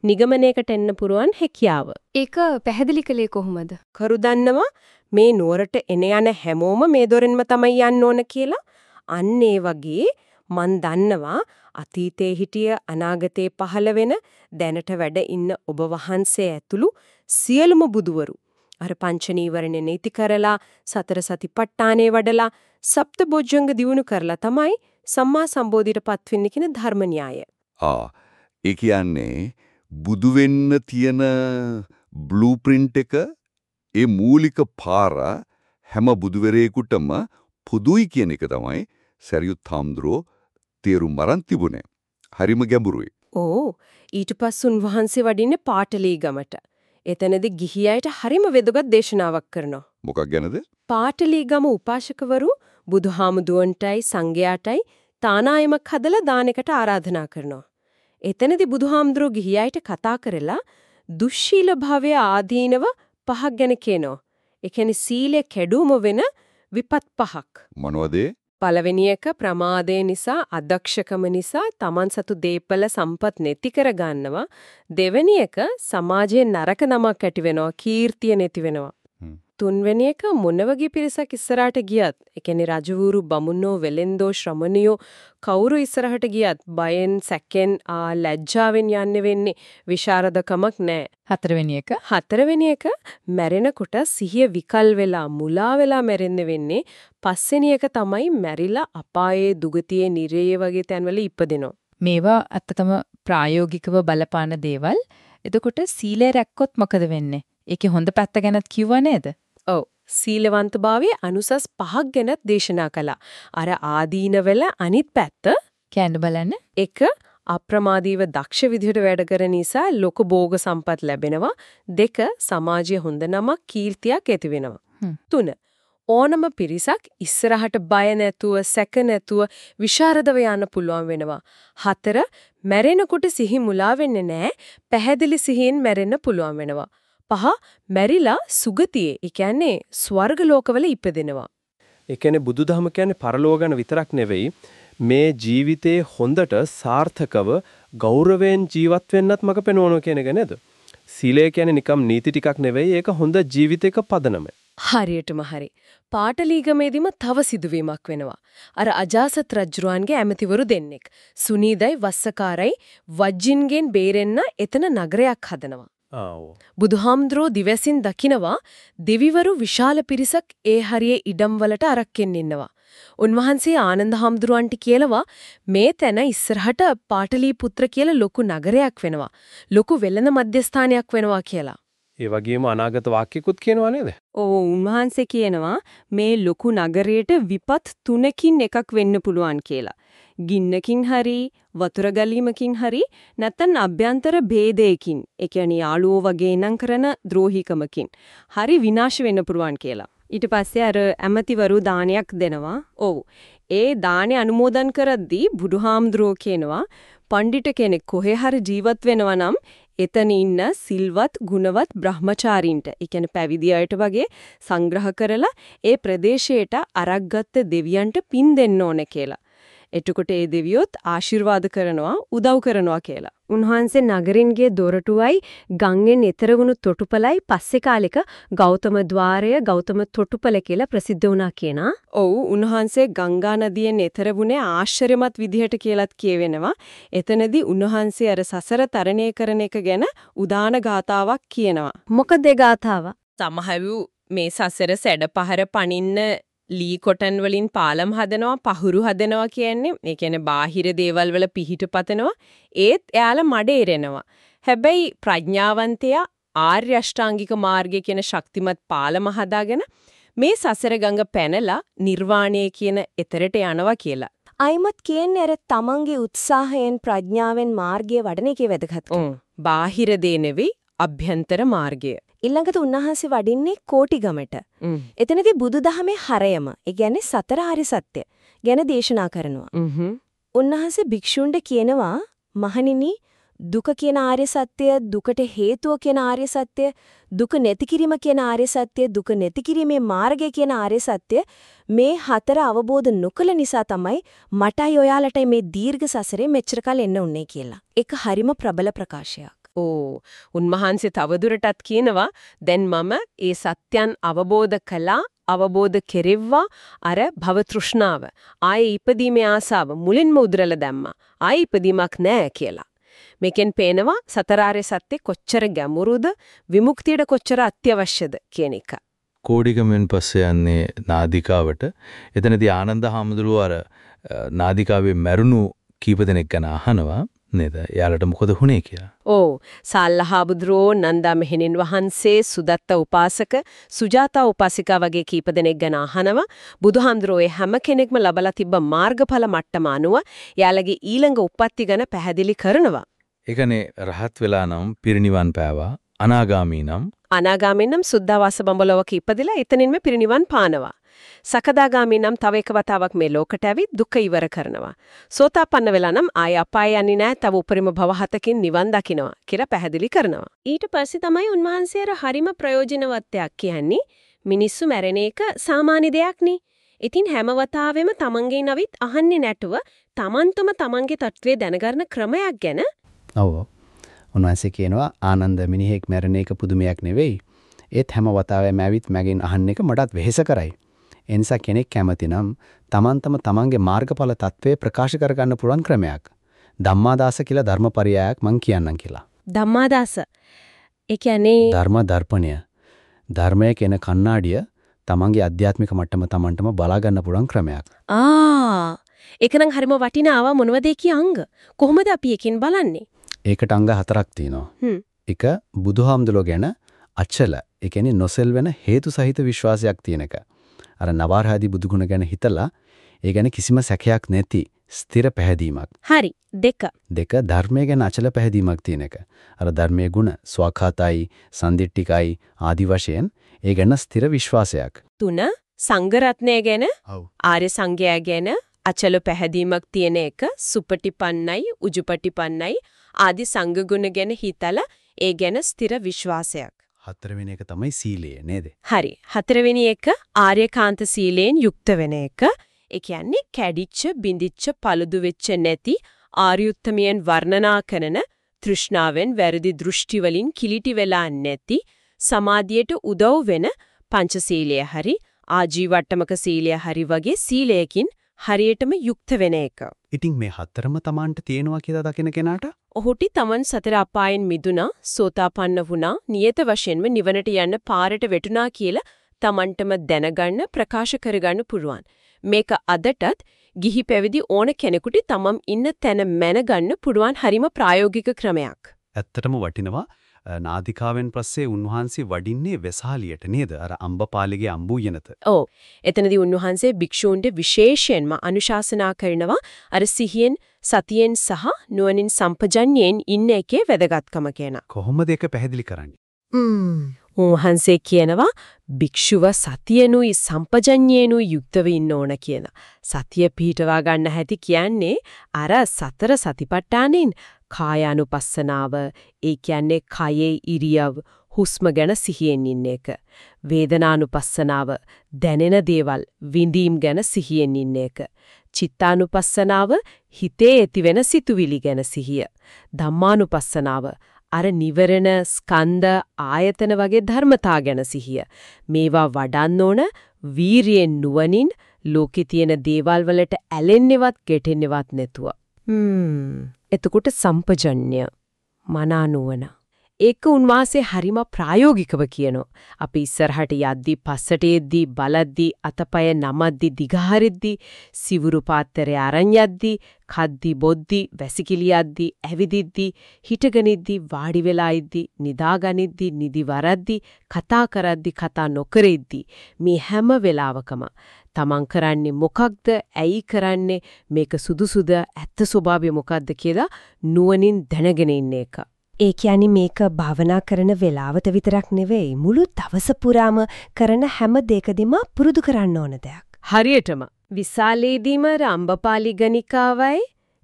[SPEAKER 3] නිගමනයකට එන්න පුරුවන් හැකියාව.
[SPEAKER 11] ඒක පැහැදිලි කළේ කොහොමද?
[SPEAKER 3] කරු දන්නවා මේ නුවරට එන යන හැමෝම මේ දොරෙන්ම තමයි යන්න ඕන කියලා. අන්න ඒ වගේ මන් දන්නවා අතීතයේ හිටිය අනාගතයේ පහළ වෙන දැනට වැඩ ඉන්න ඔබ වහන්සේ ඇතුළු සියලුම බුදුවරු අර පංච නීවරණ නීති කරලා සතර සතිපට්ඨානේ වඩලා සප්ත බොජ්ජංග දිනු කරලා තමයි සම්මා සම්බෝධියටපත් වෙන්නේ කියන ධර්ම න්‍යාය.
[SPEAKER 12] ආ ඒ කියන්නේ බුදු වෙන්න තියෙන බ්ලූප්‍රින්ට් එක ඒ මූලික පාර හැම බුදුවරයෙකුටම පොදුයි කියන එක තමයි සරියුත් හාමුදුරුවෝ තේරුම් අරන් තිබුණේ. හරිම ගැඹුරුයි.
[SPEAKER 3] ඕ ඊට පස්සුන් වහන්සේ වඩින්නේ පාටලීගමට. එතනදී ගිහි අයට හරිම වෙදගත් දේශනාවක් කරනවා.
[SPEAKER 12] මොකක් ගැනද?
[SPEAKER 3] පාටලීගම උපාසකවරු බුදුහාමුදුවන්ටයි සංඝයාටයි තානායමක් හදලා දානකට ආරාධනා කරනවා. එතනදී බුදුහාමුදුරුවෝ ගිහි අයට කතා කරලා දුස්සීල භාවය ආදීනව පහක් ගැන කියනවා. ඒ කියන්නේ සීලය කැඩුම වෙන විපත් පහක්.
[SPEAKER 12] මොනවද
[SPEAKER 3] පළවෙනි එක ප්‍රමාදය නිසා අදක්ෂකම නිසා Taman සතු දීපල සම්පත් නැති කර ගන්නවා. දෙවෙනි එක සමාජයේ නරක නමක් ඇති වෙනවා කීර්තිය නැති වෙනවා. තුන්වෙනි එක මොන වගේ පිරිසක් ඉස්සරහට ගියත් ඒ කියන්නේ රජවුරු බමුණෝ වෙලෙන්දෝ ශ්‍රමණියෝ කවුරු ඉස්සරහට ගියත් බයෙන් සැකෙන් ලැජ්ජාවෙන් යන්නේ වෙන්නේ විශාරදකමක් නැහැ
[SPEAKER 7] හතරවෙනි එක?
[SPEAKER 3] හතරවෙනි එක මැරෙනකොට සිහිය විකල් වෙලා මුලා වෙලා මැරෙන්න වෙන්නේ. පස්වෙනි එක තමයි මැරිලා අපායේ දුගතියේ නිරයේ වගේ තැන්වල ඉපදෙනවා.
[SPEAKER 7] මේවා ඇත්තටම ප්‍රායෝගිකව බලපාන දේවල්. එතකොට සීලය රැක්කොත් මොකද වෙන්නේ? ඒකේ හොඳ පැත්ත ගැනත් කිව්වා නේද
[SPEAKER 3] ඔව් සීලවන්තභාවයේ අනුසස් පහක් ගැනත් දේශනා කළා. අර ආදීනවල අනිත් පැත්ත
[SPEAKER 7] කියන්න බලන්න.
[SPEAKER 3] එක අප්‍රමාදීව දක්ෂ විදිහට වැඩ කරන නිසා ලොකු භෝග සම්පත් ලැබෙනවා. දෙක සමාජයේ හොඳ නමක් කීර්තියක් ඇති වෙනවා. තුන ඕනම පිරිසක් ඉස්සරහට බය නැතුව සැක නැතුව විශාරදව යන්න පුළුවන් වෙනවා. හතර මැරෙනකොට සිහි මුලා වෙන්නේ නැහැ. පැහැදිලි සිහියෙන් මැරෙන්න පුළුවන් වෙනවා. පහ මැරිලා සුගතියේ, ඒ කියන්නේ ස්වර්ග ලෝකවල ඉපදෙනවා.
[SPEAKER 13] ඒ කියන්නේ බුදුදහම කියන්නේ පරලෝක ගැන විතරක් නෙවෙයි මේ ජීවිතේ හොඳට සාර්ථකව ගෞරවයෙන් ජීවත් වෙන්නත් මඟ පෙන්වනවා කියන එක නේද? සීලය කියන්නේ නිකම් නීති ටිකක් නෙවෙයි ඒක හොඳ ජීවිතයක පදනම.
[SPEAKER 3] හරියටම හරි. පාටලීගමේදීම තව සිදුවීමක් වෙනවා. අර අජාසත් රජුරුවන්ගේ ඇමතිවරු දෙන්නෙක්. සුනීදයි වස්සකාරයි වජ්ජින්ගෙන් බේරෙන්න එතන නගරයක් හදනවා. බුදුහාමුදුරෝ දිවසින් දකිනවා දෙවිවරු විශාල පිරිසක් ඒ හරියේ ඉඩම්වලට අරක්ෙන් ඉන්නවා. උන්වහන්සේ ආනන්ද හාමුදුරුවන්ට කියලවා මේ තැන ඉස්සරහට පාටලී පුත්‍ර කියලා ලොකු නගරයක් වෙනවා. ලොකු වෙළඳ මධ්‍යස්ථානයක් වෙනවා කියලා.
[SPEAKER 13] ඒ වගේම අනාගත වාක්‍යකුත් කියනවා නේද?
[SPEAKER 3] ඔව් උන්වහන්සේ කියනවා මේ ලොකු නගරයට විපත් තුනකින් එකක් වෙන්න පුළුවන් කියලා. ගින්නකින් හරි වතුර ගැලීමකින් හරි නැත්නම් අභ්‍යන්තර ભેදයකින් ඒ කියන්නේ යාළුවෝ වගේ නම් කරන ද්‍රෝහිකමකින් හරි විනාශ වෙන්න පුළුවන් කියලා. ඊට පස්සේ අර ඇමතිවරු දානයක් දෙනවා. ඔව්. ඒ දානේ අනුමෝදන් කරද්දී බුදුහාමුදුරුවෝ කියනවා පඬිට කෙනෙක් කොහේ හරි ජීවත් වෙනවා නම් එතන ඉන්න සිල්වත් ගුණවත් බ්‍රහ්මචාරීන්ට ඒ කියන්නේ පැවිදි අයට වගේ සංග්‍රහ කරලා ඒ ප්‍රදේශයට අරක්ගත්ත දෙවියන්ට පින් දෙන්න ඕනේ කියලා. එතකොට ඒ දෙවියොත් ආශිර්වාද කරනවා උදව් කරනවා කියලා.
[SPEAKER 11] උන්වහන්සේ නගරින්ගේ දොරටුවයි ගංගෙන් එතර වුණු තොටුපළයි පස්සේ කාලෙක ගෞතම ద్వාරය ගෞතම තොටුපළ කියලා ප්‍රසිද්ධ වුණා කියනා.
[SPEAKER 3] ඔව් උන්වහන්සේ ගංගා නදියෙන් එතර වුණේ ආශ්චර්යමත් විදිහට කියලාත් කියවෙනවා. එතනදී උන්වහන්සේ අර සසර තරණය කරන එක ගැන උදාන ගාතාවක් කියනවා.
[SPEAKER 11] මොකද ඒ ගාතාව?
[SPEAKER 3] සමහරු මේ සසර සැඩපහර පනින්න ලී කොටන් වලින් පාලම් හදනවා පහුරු හදනවා කියන්නේ ඒ කියන්නේ බාහිර දේවල් වල පිහිට පතනවා ඒත් එයාලා මඩ එරෙනවා හැබැයි ප්‍රඥාවන්තයා ආර්ය අෂ්ටාංගික මාර්ගය කියන ශක්තිමත් පාලම හදාගෙන මේ සසර ගඟ පැනලා නිර්වාණය කියන එතරට යනවා කියලා
[SPEAKER 14] අයිමත් කියන්නේ අර තමන්ගේ උත්සාහයෙන් ප්‍රඥාවෙන් මාර්ගය වඩන එකේ වැදගත්කම.
[SPEAKER 3] බාහිර දේ නෙවෙයි අභ්‍යන්තර මාර්ගය.
[SPEAKER 14] ඊළඟට උන්වහන්සේ වඩින්නේ කෝටිගමට. එතනදී බුදුදහමේ හරයම, ඒ කියන්නේ සතර ආර්ය සත්‍ය ගැන දේශනා කරනවා. උන්වහන්සේ භික්ෂුන්ට කියනවා මහණෙනි දුක කියන ආර්ය සත්‍ය, දුකට හේතුව කියන ආර්ය සත්‍ය, දුක නැති කිරීම කියන ආර්ය සත්‍ය, දුක නැති කිරීමේ මාර්ගය කියන ආර්ය සත්‍ය මේ හතර අවබෝධ නොකළ නිසා තමයි මටයි ඔයාලටයි මේ දීර්ඝ සසරේ මෙච්චර කල් එන්න උන්නේ කියලා. ඒක හරිම ප්‍රබල ප්‍රකාශයක්.
[SPEAKER 3] ඕ උන්වහන්සේ තවදුරටත් කියනවා දැන් මම ඒ සත්‍යයන් අවබෝධ කළා අවබෝධ කෙරෙව්වා. අර භව තෘෂ්ණාව. ආයේ ඉපදීමේ ආසාව මුලින්ම උදුරලා දැම්මා. ආයේ ඉපදීමක් නැහැ කියලා. මේකෙන් පේනවා සතරාර්ය සත්‍ය කොච්චර ගැඹුරුද විමුක්තියට කොච්චර අත්‍යවශ්‍යද කියන එක.
[SPEAKER 15] කෝඩිකමෙන් පස්සේ යන්නේ නාදිකාවට. එතනදී ආනන්ද හාමුදුරුවෝ අර නාදිකාවේ මැරුණු කීප දෙනෙක් ගැන අහනවා. නේද? එයාලට මොකද වුනේ කියලා.
[SPEAKER 3] ඔව්. සාල්ලහාබුද්‍රෝ නන්දා මෙහෙණින් වහන්සේ සුදත්ත උපාසක සුජාතා උපාසිකා වගේ කීප දෙනෙක් ගැන අහනවා. බුදුහාමුදුරෝ හැම කෙනෙක්ම ලබලා තිබ්බ මාර්ගඵල මට්ටම අනුව එයාලගේ ඊළඟ උප්පත්ති ගැන පැහැදිලි කරනවා.
[SPEAKER 15] ඒකනේ රහත් වෙලා නම් පිරිනිවන් පෑවා. අනාගාමී නම්
[SPEAKER 3] අනාගාමී නම් සුද්ධවාස බඹලවක ඉපදිලා එතනින්ම පිරිනිවන් පානවා. සකදාගාමී නම් තව එක වතාවක් මේ ලෝකට ඇවිත් දුක ඉවර කරනවා. සෝතාපන්න වෙලා නම් ආය අපාය යන්නේ නැහැ තව උපරිම භව හතකින් නිවන් දකිනවා කියලා පැහැදිලි කරනවා.
[SPEAKER 16] ඊට පස්සේ තමයි උන්වහන්සේ හරිම ප්‍රයෝජනවත්යක් කියන්නේ මිනිස්සු මැරෙන එක සාමාන්‍ය දෙයක් නේ. ඉතින් හැම වතාවෙම තමන්ගේ නවිත් අහන්නේ නැටුව තමන්තුම තමන්ගේ තත්ත්වය දැනගන්න ක්‍රමයක් ගැන
[SPEAKER 5] ඔව්. උන්වහන්සේ කියනවා ආනන්ද මිනිහෙක් මැරෙන එක පුදුමයක් නෙවෙයි. ඒත් හැම වතාවෙම ඇවිත් මගෙන් අහන්න එක මටත් වෙහෙස කරයි. ඒ නිසා කෙනෙක් කැමති නම් තමන්තම තමන්ගේ මාර්ගඵල తත්වය ප්‍රකාශ කරගන්න පුළුවන් ක්‍රමයක්. ධම්මාදාස කියලා ධර්මපරයයක් මං කියන්නම් කියලා.
[SPEAKER 16] ධම්මාදාස. ඒ කියන්නේ
[SPEAKER 5] ධර්ම දර්පණය. ධර්මය කියන කණ්ණාඩිය තමන්ගේ අධ්‍යාත්මික මට්ටම තමන්ටම බලා ගන්න පුළුවන් ක්‍රමයක්.
[SPEAKER 16] ආ ඒකනම් හරිම වටිනාවා මොනවද ඒකේ අංග? කොහොමද අපි එකෙන් බලන්නේ?
[SPEAKER 5] ඒකට අංග හතරක් තියෙනවා. එක බුදුහාමුදුරුවෝ ගැන අචල, ඒ කියන්නේ නොසෙල් වෙන හේතු සහිත විශ්වාසයක් තියෙන එක. අර නවාරහදී බුදුගුණ ගැන හිතලා ඒ ගැන කිසිම සැකයක් නැති ස්ථිර පැහැදීමක්.
[SPEAKER 16] හරි. දෙක.
[SPEAKER 5] දෙක ධර්මය ගැන අචල පැහැදීමක් තියෙන එක. අර ධර්මයේ ගුණ ස්වකහාතයි, සම්දිට්ඨිකයි ආදි වශයෙන් ඒ ගැන ස්ථිර විශ්වාසයක්.
[SPEAKER 3] තුන සංඝරත්නය ගැන ආර්ය සංඝයා ගැන අචල පැහැදීමක් තියෙන එක සුපටිපන්නයි උජුපටිපන්නයි ආදි සංඝ ගුණ ගැන හිතලා ඒ ගැන ස්ථිර විශ්වාසයක්.
[SPEAKER 5] හතරවෙනි එක තමයි සීලය නේද?
[SPEAKER 3] හරි. හතරවෙනි එක ආර්යකාන්ත සීලයෙන් යුක්ත වෙන එක. ඒ කියන්නේ කැඩිච්ච, බිඳිච්ච, paludu වෙච්ච නැති ආර්යුත්තමයන් වර්ණනා කරන තෘෂ්ණාවෙන් වැරදි දෘෂ්ටි වලින් කිලිටි වෙලා නැති සමාධියට උදව් වෙන පංචශීලය හරි ආජීවට්ටමක සීලය හරි වගේ සීලයකින් හරියටම යුක්ත වෙන එක.
[SPEAKER 5] ඉතින් මේ හතරම Tamanට තියෙනවා කියලා දකින කෙනාට
[SPEAKER 3] ඔහුට තමන් සතර අපායන් මිදුණා, සෝතාපන්න වුණා, නියත වශයෙන්ම නිවනට යන්න පාරට වැටුණා කියලා තමන්ටම දැනගන්න ප්‍රකාශ කරගන්න පුළුවන්. මේක අදටත් ගිහි පැවිදි ඕන කෙනෙකුට තමම් ඉන්න තැන මැනගන්න පුළුවන් හරිම ප්‍රායෝගික ක්‍රමයක්.
[SPEAKER 8] ඇත්තටම වටිනවා නාදිකාවෙන් පස්සේ උන්වහන්සේ වඩින්නේ වෙසාලියට නේද? අර අම්බපාලිගේ අම්බුයනත.
[SPEAKER 3] ඔව්. එතනදී උන්වහන්සේ භික්ෂූන්ට විශේෂයෙන්ම අනුශාසනා කරනවා අර සිහියෙන් සතියෙන් සහ නුවණින් සම්පජඤ්ඤයෙන් ඉන්න එකේ වැදගත්කම කියන.
[SPEAKER 8] කොහොමද ඒක පැහැදිලි කරන්නේ?
[SPEAKER 3] උන්වහන්සේ කියනවා භික්ෂුව සතියනුයි සම්පජඤ්ඤේනුයි යුක්තව ඉන්න ඕන කියලා. සතිය පිහිටවා ගන්න හැටි කියන්නේ අර සතර සතිපට්ඨානෙන් කායානුපස්සනාව, ඒ කියන්නේ කයේ ඉරියව්, හුස්ම ගැන සිහියෙන් ඉන්න එක. වේදනානුපස්සනාව, දැනෙන දේවල්, විඳීම් ගැන සිහියෙන් ඉන්න එක. චිත්තානුපස්සනාව, හිතේ ඇතිවෙන සිතුවිලි ගැන සිහිය. ධම්මානුපස්සනාව අර නිවරණ ස්කන්ධ ආයතන වගේ ධර්මතා ගැන සිහිය. මේවා වඩන්න ඕන වීරියෙන් නුවණින් ලෝකේ තියෙන දේවල් වලට ඇලෙන්නේවත් ගැටෙන්නේවත් නැතුව. හ්ම්. එතකොට සම්පජඤ්ඤය මනානුවන ඒක උන්වහන්සේ හරිම ප්‍රායෝගිකව කියනවා. අපි ඉස්සරහට යද්දී පස්සට එද්දී බලද්දී අතපය නමද්දී දිගහරිද්දී සිවුරු පාත්‍රය අරන් යද්දී කද්දී බොද්දී වැසිකිලි යද්දී ඇවිදිද්දී හිටගනිද්දී වාඩි වෙලා ඉද්දී නිදාගනිද්දී නිදි වරද්දී කතා කරද්දී කතා නොකරෙද්දී මේ හැම වෙලාවකම තමන් කරන්නේ මොකක්ද ඇයි කරන්නේ මේක සුදුසුද ඇත්ත ස්වභාවය මොකක්ද කියලා නුවණින් දැනගෙන ඉන්න එක.
[SPEAKER 11] ඒ කියන්නේ මේක භාවනා කරන වෙලාවට විතරක් නෙවෙයි මුළු දවස පුරාම කරන හැම දෙයකදීම පුරුදු කරන්න ඕන දෙයක්.
[SPEAKER 3] හරියටම විශාලේදීම රම්බපාලි ගණිකාවයි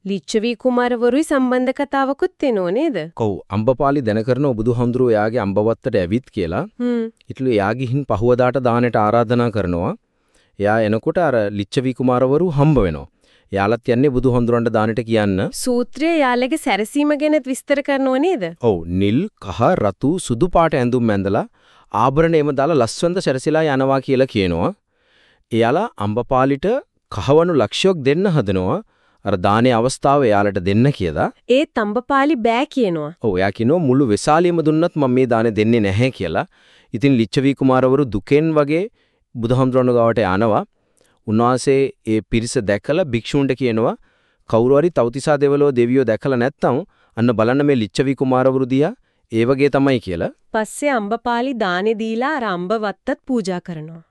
[SPEAKER 3] ලිච්ඡවි කුමාරවරුයි සම්බන්ධ කතාවකුත් එනෝ නේද?
[SPEAKER 13] කොව් අම්බපාලි දැන කරන බුදුහම්දුරුව එයාගේ අම්බවත්තට ඇවිත් කියලා.
[SPEAKER 3] හ්ම්.
[SPEAKER 13] ඊටලු එයා ගිහින් පහුවදාට දානට ආරාධනා කරනවා. එයා එනකොට අර ලිච්ඡවි කුමාරවරු හම්බ වෙනවා. යාලත් යන්නේ බුදුහොඳුරන්ට දානෙට කියන්න.
[SPEAKER 3] සූත්‍රය යාලගේ සැරසීම ගැනත් විස්තර කරනව නේද?
[SPEAKER 13] ඔව් නිල් කහ රතු සුදු පාට ඇඳුම් ඇඳලා ආභරණ එම දාලා ලස්සනට සැරසිලා යනවා කියලා කියනවා. එයාලා අම්බපාලිට කහවණු ලක්ෂයක් දෙන්න හදනවා. අර දානේ අවස්ථාව එයාලට දෙන්න කියලා.
[SPEAKER 3] ඒ තඹපාලි බෑ කියනවා.
[SPEAKER 13] ඔව් එයා කියනවා මුළු වෙසාලියම දුන්නත් මම මේ දානේ දෙන්නේ නැහැ කියලා. ඉතින් ලිච්ඡවි කුමාරවරු දුකෙන් වගේ බුදුහම්දුරණ ගාවට යනවා. උන්වහන්සේ ඒ පිරිස දැකලා භික්ෂූන්ට කියනවා කවුරු හරි තවතිසා දෙවලෝ දෙවියෝ දැකලා නැත්නම් අන්න බලන්න මේ ලිච්ඡවි කුමාරවරු දිහා ඒ වගේ තමයි කියලා.
[SPEAKER 3] පස්සේ අම්බපාලි දානේ දීලා අර අම්බවත්තත් පූජා කරනවා.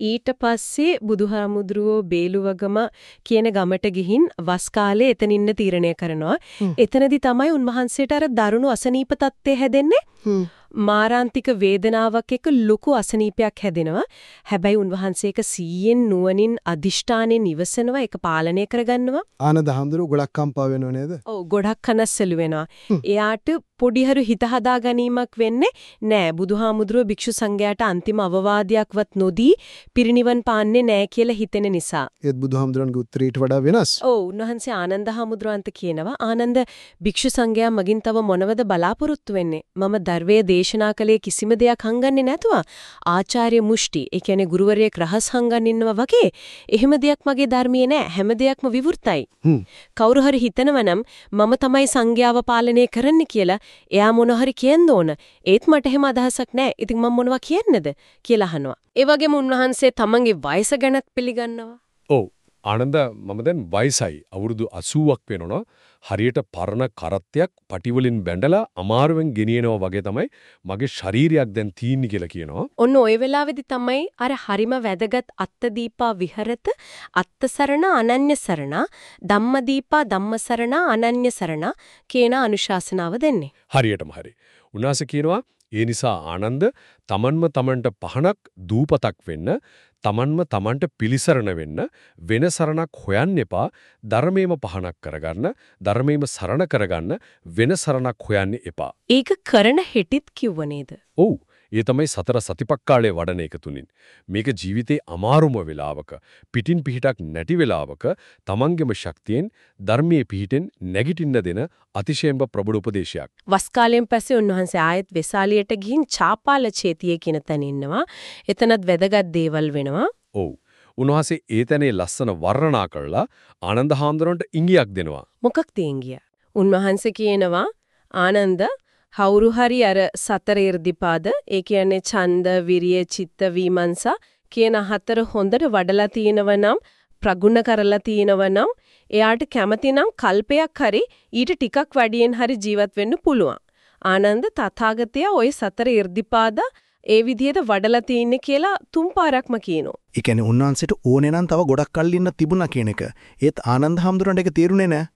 [SPEAKER 3] ඊට පස්සේ බුදුහාමුදුරුවෝ බේලුවගම කියන ගමට ගිහින් වස් කාලේ එතන ඉන්න තීරණය කරනවා. එතනදි තමයි උන්වහන්සේට අර දරුණු අසනීප තත්ත්වය හැදෙන්නේ. මාරාන්තික වේදනාවක් එක්ක ලොකු අසනීපයක් හැදෙනවා. හැබැයි උන්වහන්සේක සීයෙන් නුවණින් අදිෂ්ඨානෙන් ඉවසනවා ඒක පාලනය කරගන්නවා.
[SPEAKER 17] ආනන්ද හඳුරු ගොඩක් කම්පා වෙනව නේද?
[SPEAKER 3] ඔව් ගොඩක් කනස්සලු වෙනවා. එයාට පොඩිහරු හිත හදා ගැනීමක් වෙන්නේ නෑ. බුදුහාමුදුරුවෝ භික්ෂු සංඝයාට අන්තිම අවවාදයක්වත් නොදී පිරිනිවන් පාන්නේ නෑ කියලා හිතෙන නිසා.
[SPEAKER 17] ඒත් බුදුහාමුදුරන්ගේ උත්තරීට වඩා වෙනස්.
[SPEAKER 3] ඔව් උන්වහන්සේ ආනන්ද හාමුදුරුවන්ට කියනවා ආනන්ද භික්ෂු සංඝයා මගින් තව මොනවද බලාපොරොත්තු වෙන්නේ? මම දර්වයේ දේශනා කළේ කිසිම දෙයක් හංගන්නේ නැතුව ආචාර්ය මුෂ්ටි ඒ කියන්නේ ගුරුවරයෙක් රහස් හංගන් ඉන්නවා වගේ එහෙම දෙයක් මගේ ධර්මයේ නෑ හැම දෙයක්ම විවෘතයි කවුරු හරි හිතනවනම් මම තමයි සංඝයාව පාලනය කරන්න කියලා එයා මොන හරි කියන්න ඕන. ඒත් මට එහෙම අදහසක් නෑ. ඉතින් මම මොනවා කියන්නද කියලා අහනවා. ඒ වගේම උන්වහන්සේ තමන්ගේ වයස ගැනත් පිළිගන්නවා.
[SPEAKER 6] ඔව්. ආනන්ද මම දැන් වයසයි. අවුරුදු 80ක් වෙනවනවා. හරියට පරණ කරත්තයක් පටිවලින් බැඳලා අමාරුවෙන් ගෙනියනවා වගේ තමයි මගේ ශරීරයක් දැන් තීන්නේ කියලා කියනවා.
[SPEAKER 3] ඔන්න ওই වෙලාවේදී තමයි අර හරිම වැදගත් අත්තදීපා විහරත අත්තසරණ අනන්‍ය සරණ ධම්මදීපා ධම්මසරණ අනන්‍ය සරණ කියන අනුශාසනාව දෙන්නේ.
[SPEAKER 6] හරියටම හරි. උන්වහන්සේ කියනවා ඒ නිසා ආනන්ද තමන්ම තමන්ට පහනක් දූපතක් වෙන්න තමන්ම තමන්ට පිලිසරණ වෙන්න වෙන සරණක් හොයන්න එපා ධර්මයේම පහනක් කරගන්න ධර්මයේම සරණ කරගන්න වෙන සරණක් හොයන්න එපා.
[SPEAKER 3] ඒක කරන හෙටිත් කිව්ව නේද?
[SPEAKER 6] ඔව් ඒ තමයි සතර සතිපක්කාලේ වඩන එක තුنين. මේක ජීවිතේ අමාරුම වෙලාවක, පිටින් පිටක් නැටි වෙලාවක, තමන්ගේම ශක්තියෙන් ධර්මයේ පිහිටෙන් නැගිටින්න දෙන අතිශයින්ම ප්‍රබල උපදේශයක්.
[SPEAKER 3] වස් කාලයෙන් පස්සේ උන්වහන්සේ ආයෙත් වෙසාලියට ගිහින් චාපාල චේතිය කියන තැන ඉන්නවා. එතනත් වැදගත් දේවල් වෙනවා.
[SPEAKER 6] ඔව්. උන්වහන්සේ ඒ තැනේ ලස්සන වර්ණනා කරලා ආනන්ද හාමුදුරන්ට ඉඟියක් දෙනවා.
[SPEAKER 3] මොකක්ද ඉඟිය? උන්වහන්සේ කියනවා ආනන්ද හවුරු හරි අර සතර irdipaද ඒ කියන්නේ ඡන්ද විරිය චිත්ත විමංශා කියන හතර හොඳට වඩලා තියෙනව නම් ප්‍රගුණ කරලා තියෙනව නම් එයාට කැමතිනම් කල්පයක් හරි ඊට ටිකක් වැඩියෙන් හරි ජීවත් වෙන්න පුළුවන් ආනන්ද තථාගතය ওই සතර irdipaද ඒ විදිහට වඩලා තින්නේ කියලා තුන් පාරක්ම කියනවා.
[SPEAKER 5] ඒ කියන්නේ උන්වහන්සේට ඕනේ නම් තව ගොඩක් කල් ඉන්න තිබුණා කියන එක. ඒත් ආනන්ද හැමදුරන්ට ඒක තේරුනේ නෑ.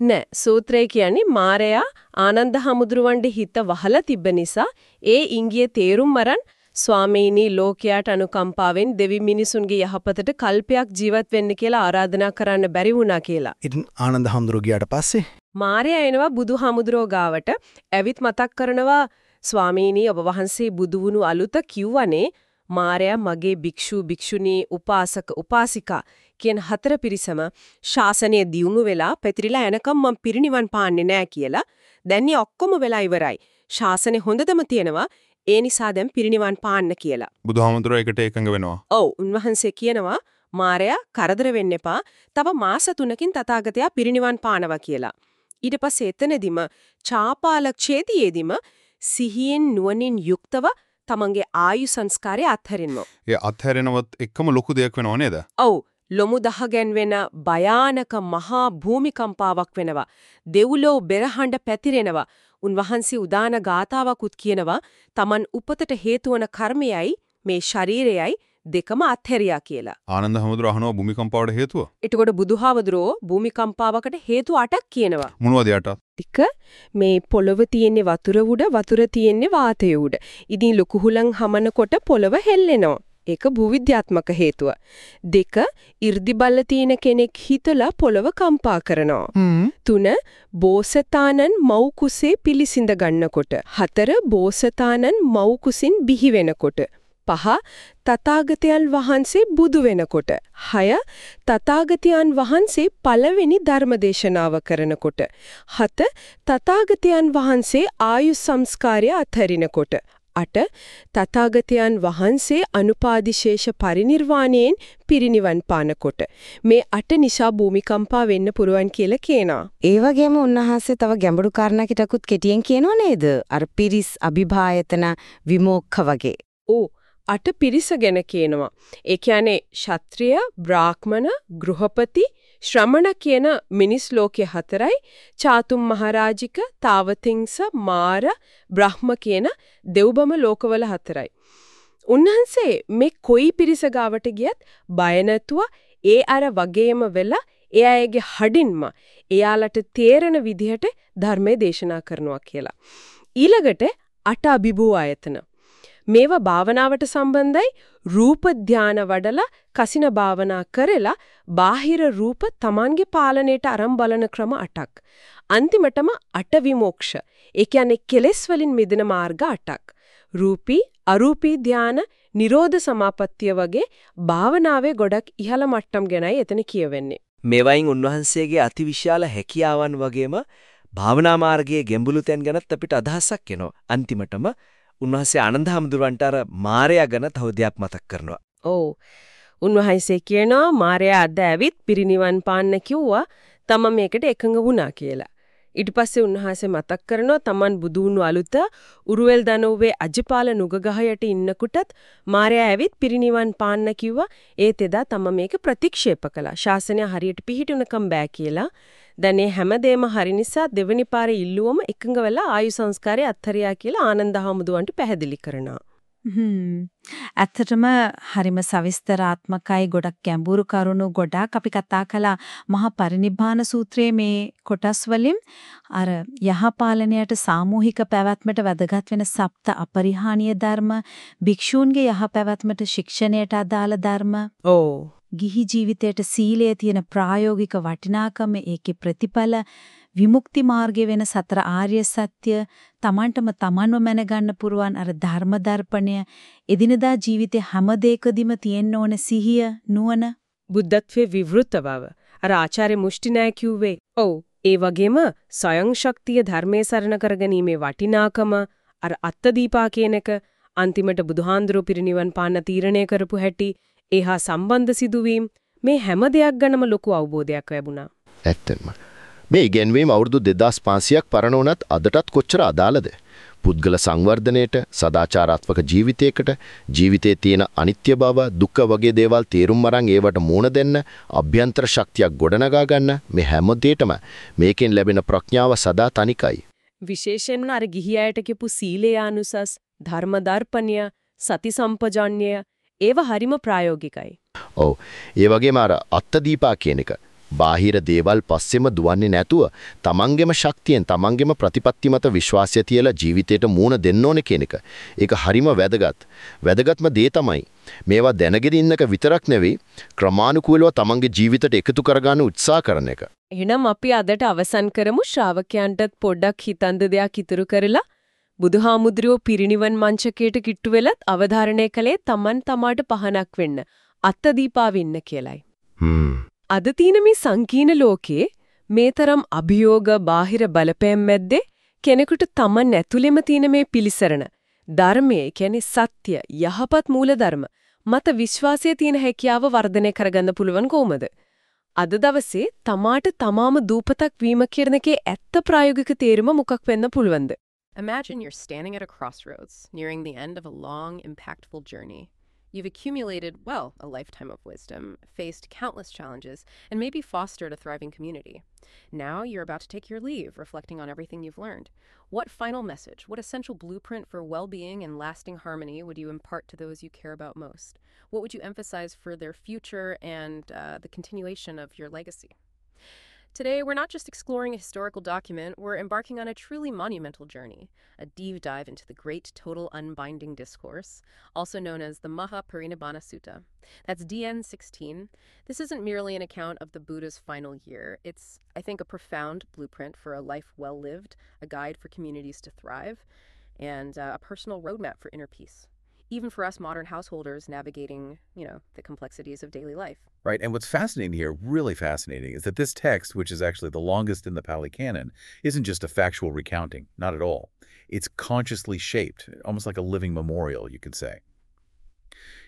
[SPEAKER 3] නෑ. සූත්‍රය කියන්නේ මාරයා ආනන්ද හමුදුරුවන්ගේ හිත වහලා තිබ්බ නිසා ඒ ඉංගියේ තේරුම් මරන් ස්වාමීනි ලෝකයට අනුකම්පාවෙන් දෙවි මිනිසුන්ගේ යහපතට කල්පයක් ජීවත් වෙන්න කියලා ආරාධනා කරන්න බැරි වුණා කියලා.
[SPEAKER 5] ඉතින් ආනන්ද හාමුදුරුවෝ ගියාට පස්සේ?
[SPEAKER 3] මාරයා එනවා බුදුහාමුදුරෝ ගාවට. ඇවිත් මතක් කරනවා ස්වාමීනි ඔබ වහන්සේ බුදු වුණු අලුත කිව්වනේ මාරයා මගේ භික්ෂු භික්ෂුණී උපාසක උපාසිකා කියන හතර පිරිසම ශාසනය දියුණු වෙලා පැතිරිලා එනකම් මම පිරිනිවන් පාන්නේ නෑ කියලා. දැන් ඔක්කොම වෙලා ඉවරයි. ශාසනය හොඳටම තියෙනවා. ඒ නිසා දැන් පිරිනිවන් පාන්න කියලා.
[SPEAKER 18] බුදුහාමුදුරුවෝ ඒකට එකඟ වෙනවා.
[SPEAKER 3] ඔව්. උන්වහන්සේ කියනවා මාරයා කරදර වෙන්න එපා. තව මාස 3කින් තථාගතයා පිරිනිවන් පානවා කියලා. ඊට පස්සේ එතනදිම චාපාලක්ෂේතියේදිම සිහියෙන් නුවණින් යුක්තව තමන්ගේ ආයු සංස්කාරය අත්හරිනවා.
[SPEAKER 18] ඒ අත්හැරෙනවත් එක්කම ලොකු දෙයක් වෙනව නේද?
[SPEAKER 3] ඔව්. ලොමු දහගෙන් වෙන භයානක මහා භූමිකම්පාවක් වෙනවා. දෙව්ලෝ බෙරහඬ පැතිරෙනවා. උන්වහන්සේ උදාන ගාතාවකුත් කියනවා තමන් උපතට හේතු කර්මයයි මේ ශරීරයයි දෙකම අත්හැරියා කියලා.
[SPEAKER 18] ආනන්ද හැමදෙර අහනවා භූමිකම්පාවට හේතුව.
[SPEAKER 3] එතකොට බුදුහාවදරෝ භූමිකම්පාවකට හේතු 8ක් කියනවා.
[SPEAKER 18] මොනවද යට?
[SPEAKER 3] ටික මේ පොළව තියෙන්නේ වතුර උඩ වතුර තියෙන්නේ වාතය උඩ. ඉතින් ලොකු හුලං හමනකොට පොළව හෙල්ලෙනවා. ඒක භූවිද්‍යාත්මක හේතුව. දෙක 이르දි බල්ල තියෙන කෙනෙක් හිතලා පොළව කම්පා කරනවා. තුන බෝසතාණන් මව් කුසේ පිලිසිඳ ගන්නකොට. හතර බෝසතාණන් මව් කුසින් බිහි වෙනකොට. පහ තථාගතයන් වහන්සේ බුදු වෙනකොට 6 තථාගතයන් වහන්සේ පළවෙනි ධර්මදේශනාව කරනකොට 7 තථාගතයන් වහන්සේ ආයු සංස්කාරය අත්හරිනකොට 8 තථාගතයන් වහන්සේ අනුපාදිශේෂ පරිණිර්වාණයෙන් පිරිනිවන් පානකොට මේ අට නිසා භූමිකම්පා වෙන්න පුරුවන් කියලා කියනවා.
[SPEAKER 14] ඒ වගේම උන්වහන්සේ තව ගැඹුරු කාරණා කිටකුත් කෙටියෙන් කියනව නේද? අර පිරිස් අභිභායතන විමෝක්ඛ වගේ.
[SPEAKER 3] ඕ අට පිරිස ගැන කියනවා. ඒ කියන්නේ ශත්‍රිය, බ්‍රාහ්මණ, ගෘහපති, ශ්‍රමණ කියන මිනිස් ලෝකයේ හතරයි, චාතුම් මහරජික, තාවතිංස, මාර, බ්‍රහ්ම කියන දෙව්බම ලෝකවල හතරයි. උන්වහන්සේ මේ කොයි පිරිස ගාවට ගියත් බය නැතුව ඒ අර වගේම වෙලා ඒ අයගේ හඩින්ම එයාලට තේරෙන විදිහට ධර්මයේ දේශනා කරනවා කියලා. ඊළඟට අට අභිභූ ආයතන මේවා භාවනාවට සම්බන්ධයි රූප ධාන වඩලා කසින භාවනා කරලා බාහිර රූප Tamange පාලනයට අරන් බලන ක්‍රම 8ක්. අන්තිමටම අට විමෝක්ෂ. ඒ කියන්නේ කෙලෙස් වලින් මිදෙන මාර්ග 8ක්. රූපී අරූපී ධාන නිරෝධ සමාපත්තිය වගේ භාවනාවේ ගොඩක් ඉහළ මට්ටම් ගැනයි එතන කියවෙන්නේ.
[SPEAKER 19] මේවයින් උන්වහන්සේගේ අතිවිශාල හැකියාවන් වගේම භාවනා මාර්ගයේ ගැඹුරු තැන් ගැනත් අපිට අදහසක් එනවා. අන්තිමටම උන්වහන්සේ ආනන්ද හැමදුරන්ට අර මාර්යා ගැන තව දෙයක් මතක් කරනවා.
[SPEAKER 3] ඔව්. උන්වහන්සේ කියනවා මාර්යා අද ඇවිත් පිරිනිවන් පාන්න කිව්වා තම මේකට එකඟ වුණා කියලා. ඊට පස්සේ උන්වහන්සේ මතක් කරනවා තමන් බුදුුණු අලුත උරුවෙල් දනෝවේ අජපාල නුගගහයට ඉන්නකොටත් මාර්යා ඇවිත් පිරිනිවන් පාන්න කිව්වා ඒත් එදා තම මේක ප්‍රතික්ෂේප කළා. ශාසනය හරියට පිහිටුනකම් බෑ කියලා. දැන් මේ හැමදේම හරි නිසා දෙවෙනි පාරේ ඉල්ලුවම එකඟ වෙලා ආයු සංස්කාරය අත්හැරියා කියලා ආනන්ද හාමුදුරන්ට පැහැදිලි කරනවා.
[SPEAKER 7] හ්ම්. ඇත්තටම හරිම සවිස්තරාත්මකයි ගොඩක් ගැඹුරු කරුණු ගොඩක් අපි කතා කළා මහා පරිනිබ්බාන සූත්‍රයේ මේ කොටස් වලින්. අර යහපාලනයට සාමූහික පැවැත්මට වැදගත් වෙන සප්ත අපරිහානීය ධර්ම භික්ෂූන්ගේ යහපැවැත්මට ශික්ෂණයට අදාළ ධර්ම.
[SPEAKER 3] ඕ
[SPEAKER 7] ගිහි ජීවිතයට සීලයේ තියෙන ප්‍රායෝගික වටිනාකම ඒකේ ප්‍රතිඵල විමුක්ති මාර්ගයේ වෙන සතර ආර්ය සත්‍ය තමන්ටම තමන්ව මැනගන්න පුරුවන් අර ධර්ම දර්පණය එදිනදා ජීවිතේ හැම දෙයකදීම තියෙන්න ඕන සිහිය නුවණ.
[SPEAKER 3] බුද්ධත්වයේ විවෘත බව. අර ආචාර්ය මුෂ්ටිනාය කිව්වේ ඔව් ඒ වගේම සයන් ශක්තිය ධර්මයේ සරණ කරගැනීමේ වටිනාකම අර අත්තදීපා කියන එක අන්තිමට බුදුහාඳුරු පිරිනිවන් පාන්න තීරණය කරපු හැටි ඒහා සම්බන්ධ සිදුවීම් මේ හැම දෙයක් ගැනම ලොකු අවබෝධයක් ලැබුණා.
[SPEAKER 20] ඇත්තෙන්ම. මේ ඉගැන්වීම අවුරුදු 2500ක් පරණ වුණත් අදටත් කොච්චර අදාළද? පුද්ගල සංවර්ධනයට, සදාචාරාත්මක ජීවිතයකට, ජීවිතයේ තියෙන අනිත්‍ය බව, දුක්ඛ වගේ දේවල් තේරුම් අරන් ඒවට මුණ දෙන්න, අභ්‍යන්තර ශක්තියක් ගොඩනගා ගන්න මේ හැම දෙයකම මේකෙන් ලැබෙන ප්‍රඥාව සදා තනිකයි.
[SPEAKER 3] විශේෂයෙන්ම අර ගිහි අයට කියපු සීලයානුසස්, ධර්ම දර්පණ්‍ය, සති සම්පජාඤ්ඤය ඒව හරිම ප්‍රායෝගිකයි.
[SPEAKER 20] ඔව්. ඒ වගේම අර අත්තදීපා කියන එක බාහිර දේවල් පස්සෙම දුවන්නේ නැතුව තමන්ගෙම ශක්තියෙන් තමන්ගෙම ප්‍රතිපත්ති මත විශ්වාසය තියලා ජීවිතයට මූණ දෙන්න ඕනේ කියන එක. ඒක හරිම වැදගත්. වැදගත්ම දේ තමයි මේවා දැනගෙන ඉන්නක විතරක් නෙවෙයි ක්‍රමානුකූලව තමන්ගේ ජීවිතයට එකතු කරගන්න උත්සාහ කරන එක.
[SPEAKER 3] එහෙනම් අපි අදට අවසන් කරමු ශ්‍රාවකයන්ටත් පොඩ්ඩක් හිතන්ද දෙයක් ඉතුරු කරලා බුදුහාමුදුරුවෝ පිරිනිවන් මංචකයට කිට්ටු වෙලත් අවධාරණය කළේ තමන් තමාට පහනක් වෙන්න අත්තදීපා වෙන්න කියලයි. අද තියෙන මේ සංකීර්ණ ලෝකේ මේතරම් අභියෝග බාහිර බලපෑම් මැද්දේ කෙනෙකුට තමන් ඇතුළෙම තියෙන මේ පිලිසරණ ධර්මයේ කියන්නේ සත්‍ය යහපත් මූලධර්ම මත විශ්වාසය තියෙන හැකියාව වර්ධනය කරගන්න පුළුවන් කොහොමද? අද දවසේ තමාට තමාම දූපතක් වීම කියන එකේ ඇත්ත ප්‍රායෝගික තේරුම මොකක් වෙන්න පුළුවන්ද?
[SPEAKER 21] Imagine you're standing at a crossroads, nearing the end of a long, impactful journey. You've accumulated, well, a lifetime of wisdom, faced countless challenges, and maybe fostered a thriving community. Now you're about to take your leave, reflecting on everything you've learned. What final message, what essential blueprint for well being and lasting harmony would you impart to those you care about most? What would you emphasize for their future and uh, the continuation of your legacy? Today, we're not just exploring a historical document, we're embarking on a truly monumental journey, a deep dive into the great total unbinding discourse, also known as the Mahaparinibbana Sutta. That's DN 16. This isn't merely an account of the Buddha's final year, it's, I think, a profound blueprint for a life well lived, a guide for communities to thrive, and uh, a personal roadmap for inner peace even for us modern householders navigating, you know, the complexities of daily life.
[SPEAKER 22] Right. And what's fascinating here, really fascinating, is that this text, which is actually the longest in the Pali Canon, isn't just a factual recounting. Not at all. It's consciously shaped, almost like a living memorial, you could say.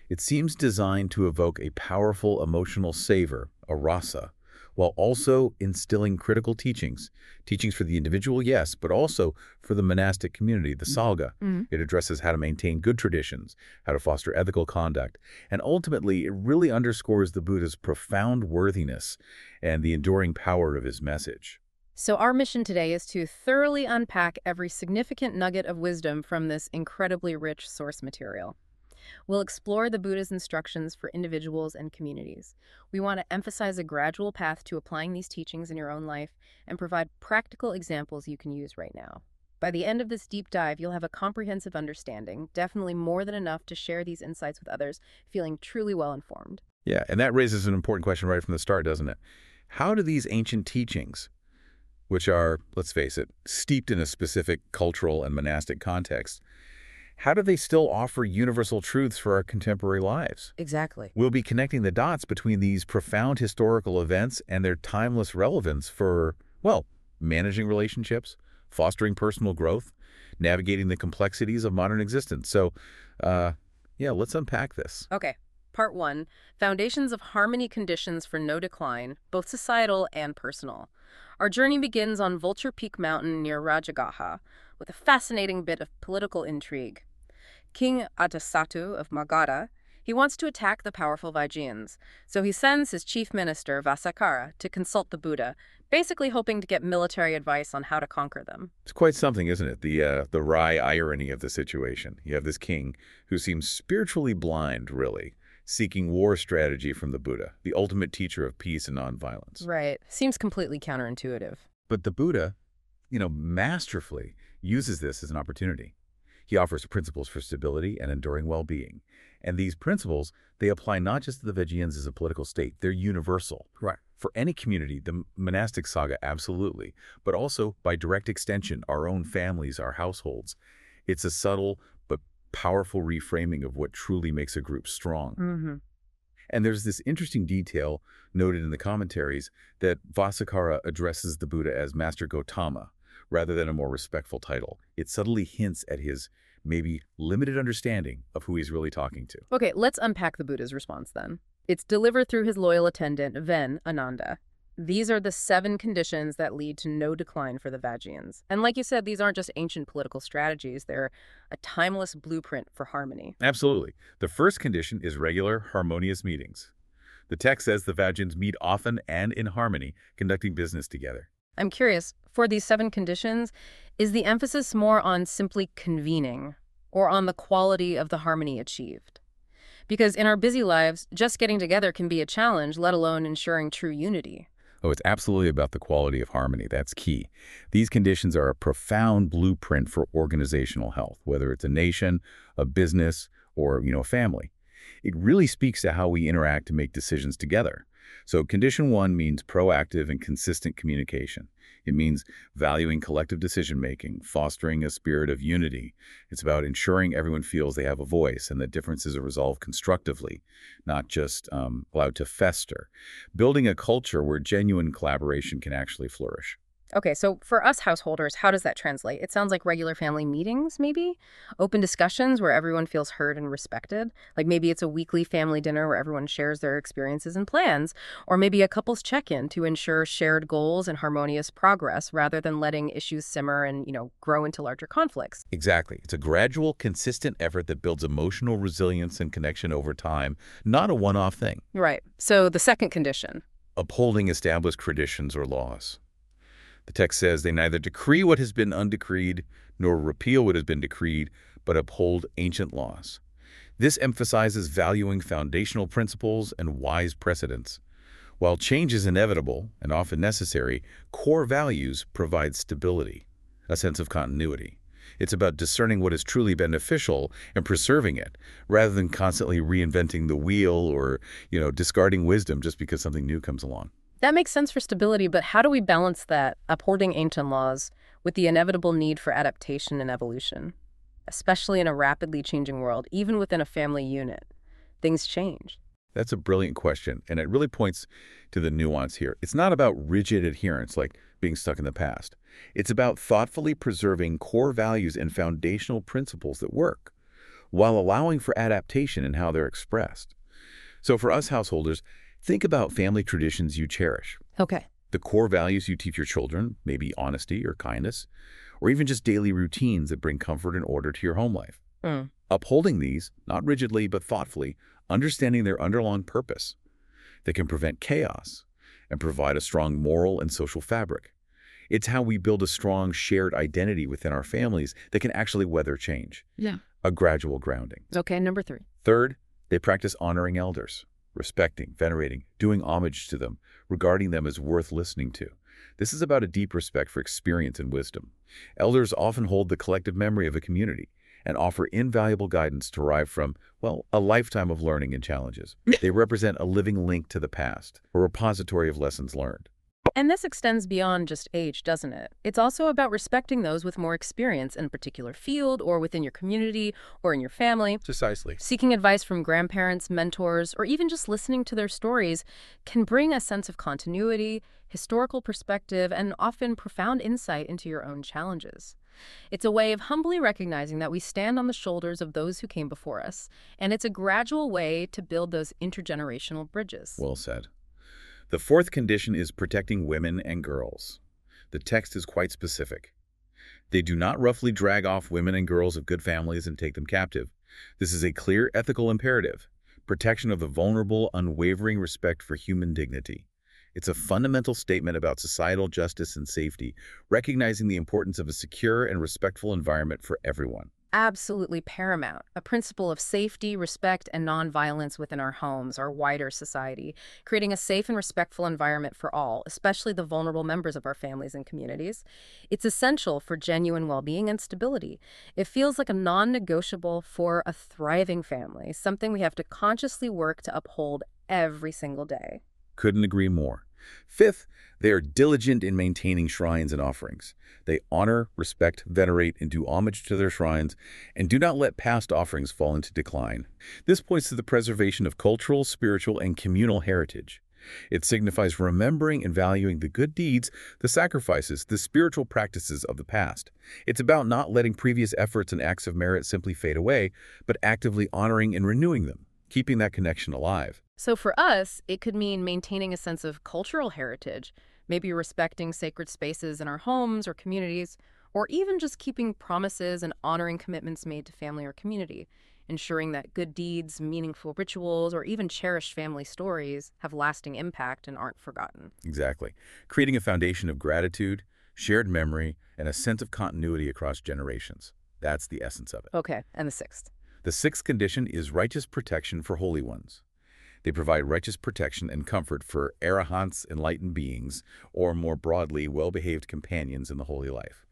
[SPEAKER 22] It seems designed to evoke a powerful emotional savor, a rasa, while also instilling critical teachings. Teachings for the individual, yes, but also for the monastic community, the Sangha.
[SPEAKER 23] Mm.
[SPEAKER 22] It addresses how to maintain good traditions, how to foster ethical conduct, and ultimately, it really underscores the Buddha's profound worthiness and the enduring power of his message.
[SPEAKER 21] So, our mission today is to thoroughly unpack every significant nugget of wisdom from this incredibly rich source material. We'll explore the Buddha's instructions for individuals and communities. We want to emphasize a gradual path to applying these teachings in your own life and provide practical examples you can use right now. By the end of this deep dive, you'll have a comprehensive understanding, definitely more than enough to share these insights with others, feeling truly well informed.
[SPEAKER 22] Yeah, and that raises an important question right from the start, doesn't it? How do these ancient teachings, which are, let's face it, steeped in a specific cultural and monastic context, how do they still offer universal truths for our contemporary lives?
[SPEAKER 3] Exactly.
[SPEAKER 22] We'll be connecting the dots between these profound historical events and their timeless relevance for, well, managing relationships, fostering personal growth, navigating the complexities of modern existence. So, uh, yeah, let's unpack this.
[SPEAKER 21] Okay. Part 1 Foundations of Harmony Conditions for No Decline, both societal and personal. Our journey begins on Vulture Peak Mountain near Rajagaha, with a fascinating bit of political intrigue. King Ajatasattu of Magadha, he wants to attack the powerful Vajjians, so he sends his chief minister, Vasakara, to consult the Buddha, basically hoping to get military advice on how to conquer them.
[SPEAKER 22] It's quite something, isn't it? The, uh, the wry irony of the situation. You have this king who seems spiritually blind, really, seeking war strategy from the Buddha, the ultimate teacher of peace and nonviolence.
[SPEAKER 21] Right. Seems completely counterintuitive.
[SPEAKER 22] But the Buddha, you know, masterfully uses this as an opportunity. He offers principles for stability and enduring well-being. And these principles, they apply not just to the Vajjians as a political state, they're universal.
[SPEAKER 24] Right.
[SPEAKER 22] For any community, the monastic Sangha, absolutely. But also, by direct extension, our own families, our households. It's a subtle but powerful reframing of what truly makes a group strong.
[SPEAKER 21] Mm-hmm.
[SPEAKER 22] And there's this interesting detail noted in the commentaries that Vasakara addresses the Buddha as Master Gotama, rather than a more respectful title. It subtly hints at his maybe limited understanding of who he's really talking to.
[SPEAKER 21] Okay, let's unpack the Buddha's response then. It's delivered through his loyal attendant, Ven Ananda. These are the seven conditions that lead to no decline for the Vajjians. And like you said, these aren't just ancient political strategies, they're a timeless blueprint for harmony.
[SPEAKER 22] Absolutely. The first condition is regular, harmonious meetings. The text says the Vajjians meet often and in harmony, conducting business together.
[SPEAKER 21] I'm curious, for these seven conditions, is the emphasis more on simply convening or on the quality of the harmony achieved? Because in our busy lives, just getting together can be a challenge, let alone ensuring true unity.
[SPEAKER 22] Oh, it's absolutely about the quality of harmony. That's key. These conditions are a profound blueprint for organizational health, whether it's a nation, a business, or, you know, a family. It really speaks to how we interact to make decisions together. So condition one means proactive and consistent communication. It means valuing collective decision-making, fostering a spirit of unity. It's about ensuring everyone feels they have a voice and that differences are resolved constructively, not just um, allowed to fester. Building a culture where genuine collaboration can actually flourish.
[SPEAKER 21] Okay, so for us householders, how does that translate? It sounds like regular family meetings, maybe? Open discussions where everyone feels heard and respected. Like maybe it's a weekly family dinner where everyone shares their experiences and plans. Or maybe a couple's check-in to ensure shared goals and harmonious progress rather than letting issues simmer and, you know, grow into larger conflicts.
[SPEAKER 22] Exactly. It's a gradual, consistent effort that builds emotional resilience and connection over time, not a one-off thing.
[SPEAKER 21] Right. So the second condition.
[SPEAKER 22] Upholding established traditions or laws. The text says they neither decree what has been undecreed nor repeal what has been decreed, but uphold ancient laws. This emphasizes valuing foundational principles and wise precedents. While change is inevitable and often necessary, core values provide stability, a sense of continuity. It's about discerning what is truly beneficial and preserving it, rather than constantly reinventing the wheel or, you know, discarding wisdom just because something new comes along.
[SPEAKER 21] That makes sense for stability, but how do we balance that, upholding ancient laws, with the inevitable need for adaptation and evolution? Especially in a rapidly changing world, even within a family unit. Things change.
[SPEAKER 22] That's a brilliant question, and it really points to the nuance here. It's not about rigid adherence, like being stuck in the past. It's about thoughtfully preserving core values and foundational principles that work, while allowing for adaptation in how they're expressed. So for us householders, Think about family traditions you cherish.
[SPEAKER 21] Okay.
[SPEAKER 22] The core values you teach your children, maybe honesty or kindness, or even just daily routines that bring comfort and order to your home life.
[SPEAKER 21] Mm.
[SPEAKER 22] Upholding these, not rigidly but thoughtfully, understanding their underlying purpose. They can prevent chaos and provide a strong moral and social fabric. It's how we build a strong shared identity within our families that can actually weather change.
[SPEAKER 21] Yeah.
[SPEAKER 22] A gradual grounding.
[SPEAKER 21] Okay, number three.
[SPEAKER 22] Third, they practice honoring elders respecting, venerating, doing homage to them, regarding them as worth listening to. This is about a deep respect for experience and wisdom. Elders often hold the collective memory of a community and offer invaluable guidance derived from, well, a lifetime of learning and challenges. They represent a living link to the past, a repository of lessons learned.
[SPEAKER 21] And this extends beyond just age, doesn't it? It's also about respecting those with more experience in a particular field or within your community or in your family.
[SPEAKER 18] Precisely.
[SPEAKER 21] Seeking advice from grandparents, mentors, or even just listening to their stories can bring a sense of continuity, historical perspective, and often profound insight into your own challenges. It's a way of humbly recognizing that we stand on the shoulders of those who came before us, and it's a gradual way to build those intergenerational bridges.
[SPEAKER 22] Well said. The fourth condition is protecting women and girls. The text is quite specific. They do not roughly drag off women and girls of good families and take them captive. This is a clear ethical imperative, protection of the vulnerable, unwavering respect for human dignity. It's a fundamental statement about societal justice and safety, recognizing the importance of a secure and respectful environment for everyone
[SPEAKER 21] absolutely paramount, a principle of safety, respect, and nonviolence within our homes, our wider society, creating a safe and respectful environment for all, especially the vulnerable members of our families and communities. It's essential for genuine well-being and stability. It feels like a non-negotiable for a thriving family, something we have to consciously work to uphold every single day.
[SPEAKER 22] Couldn't agree more. Fifth, they are diligent in maintaining shrines and offerings. They honor, respect, venerate, and do homage to their shrines, and do not let past offerings fall into decline. This points to the preservation of cultural, spiritual, and communal heritage. It signifies remembering and valuing the good deeds, the sacrifices, the spiritual practices of the past. It's about not letting previous efforts and acts of merit simply fade away, but actively honoring and renewing them, keeping that connection alive.
[SPEAKER 21] So for us, it could mean maintaining a sense of cultural heritage, maybe respecting sacred spaces in our homes or communities, or even just keeping promises and honoring commitments made to family or community, ensuring that good deeds, meaningful rituals, or even cherished family stories have lasting impact and aren't forgotten.
[SPEAKER 22] Exactly. Creating a foundation of gratitude, shared memory, and a sense of continuity across generations. That's the essence of it.
[SPEAKER 21] Okay, and the sixth?
[SPEAKER 22] The sixth condition is righteous protection for holy ones. They provide righteous protection and comfort for arahants, enlightened beings, or more broadly, well-behaved companions in the holy life.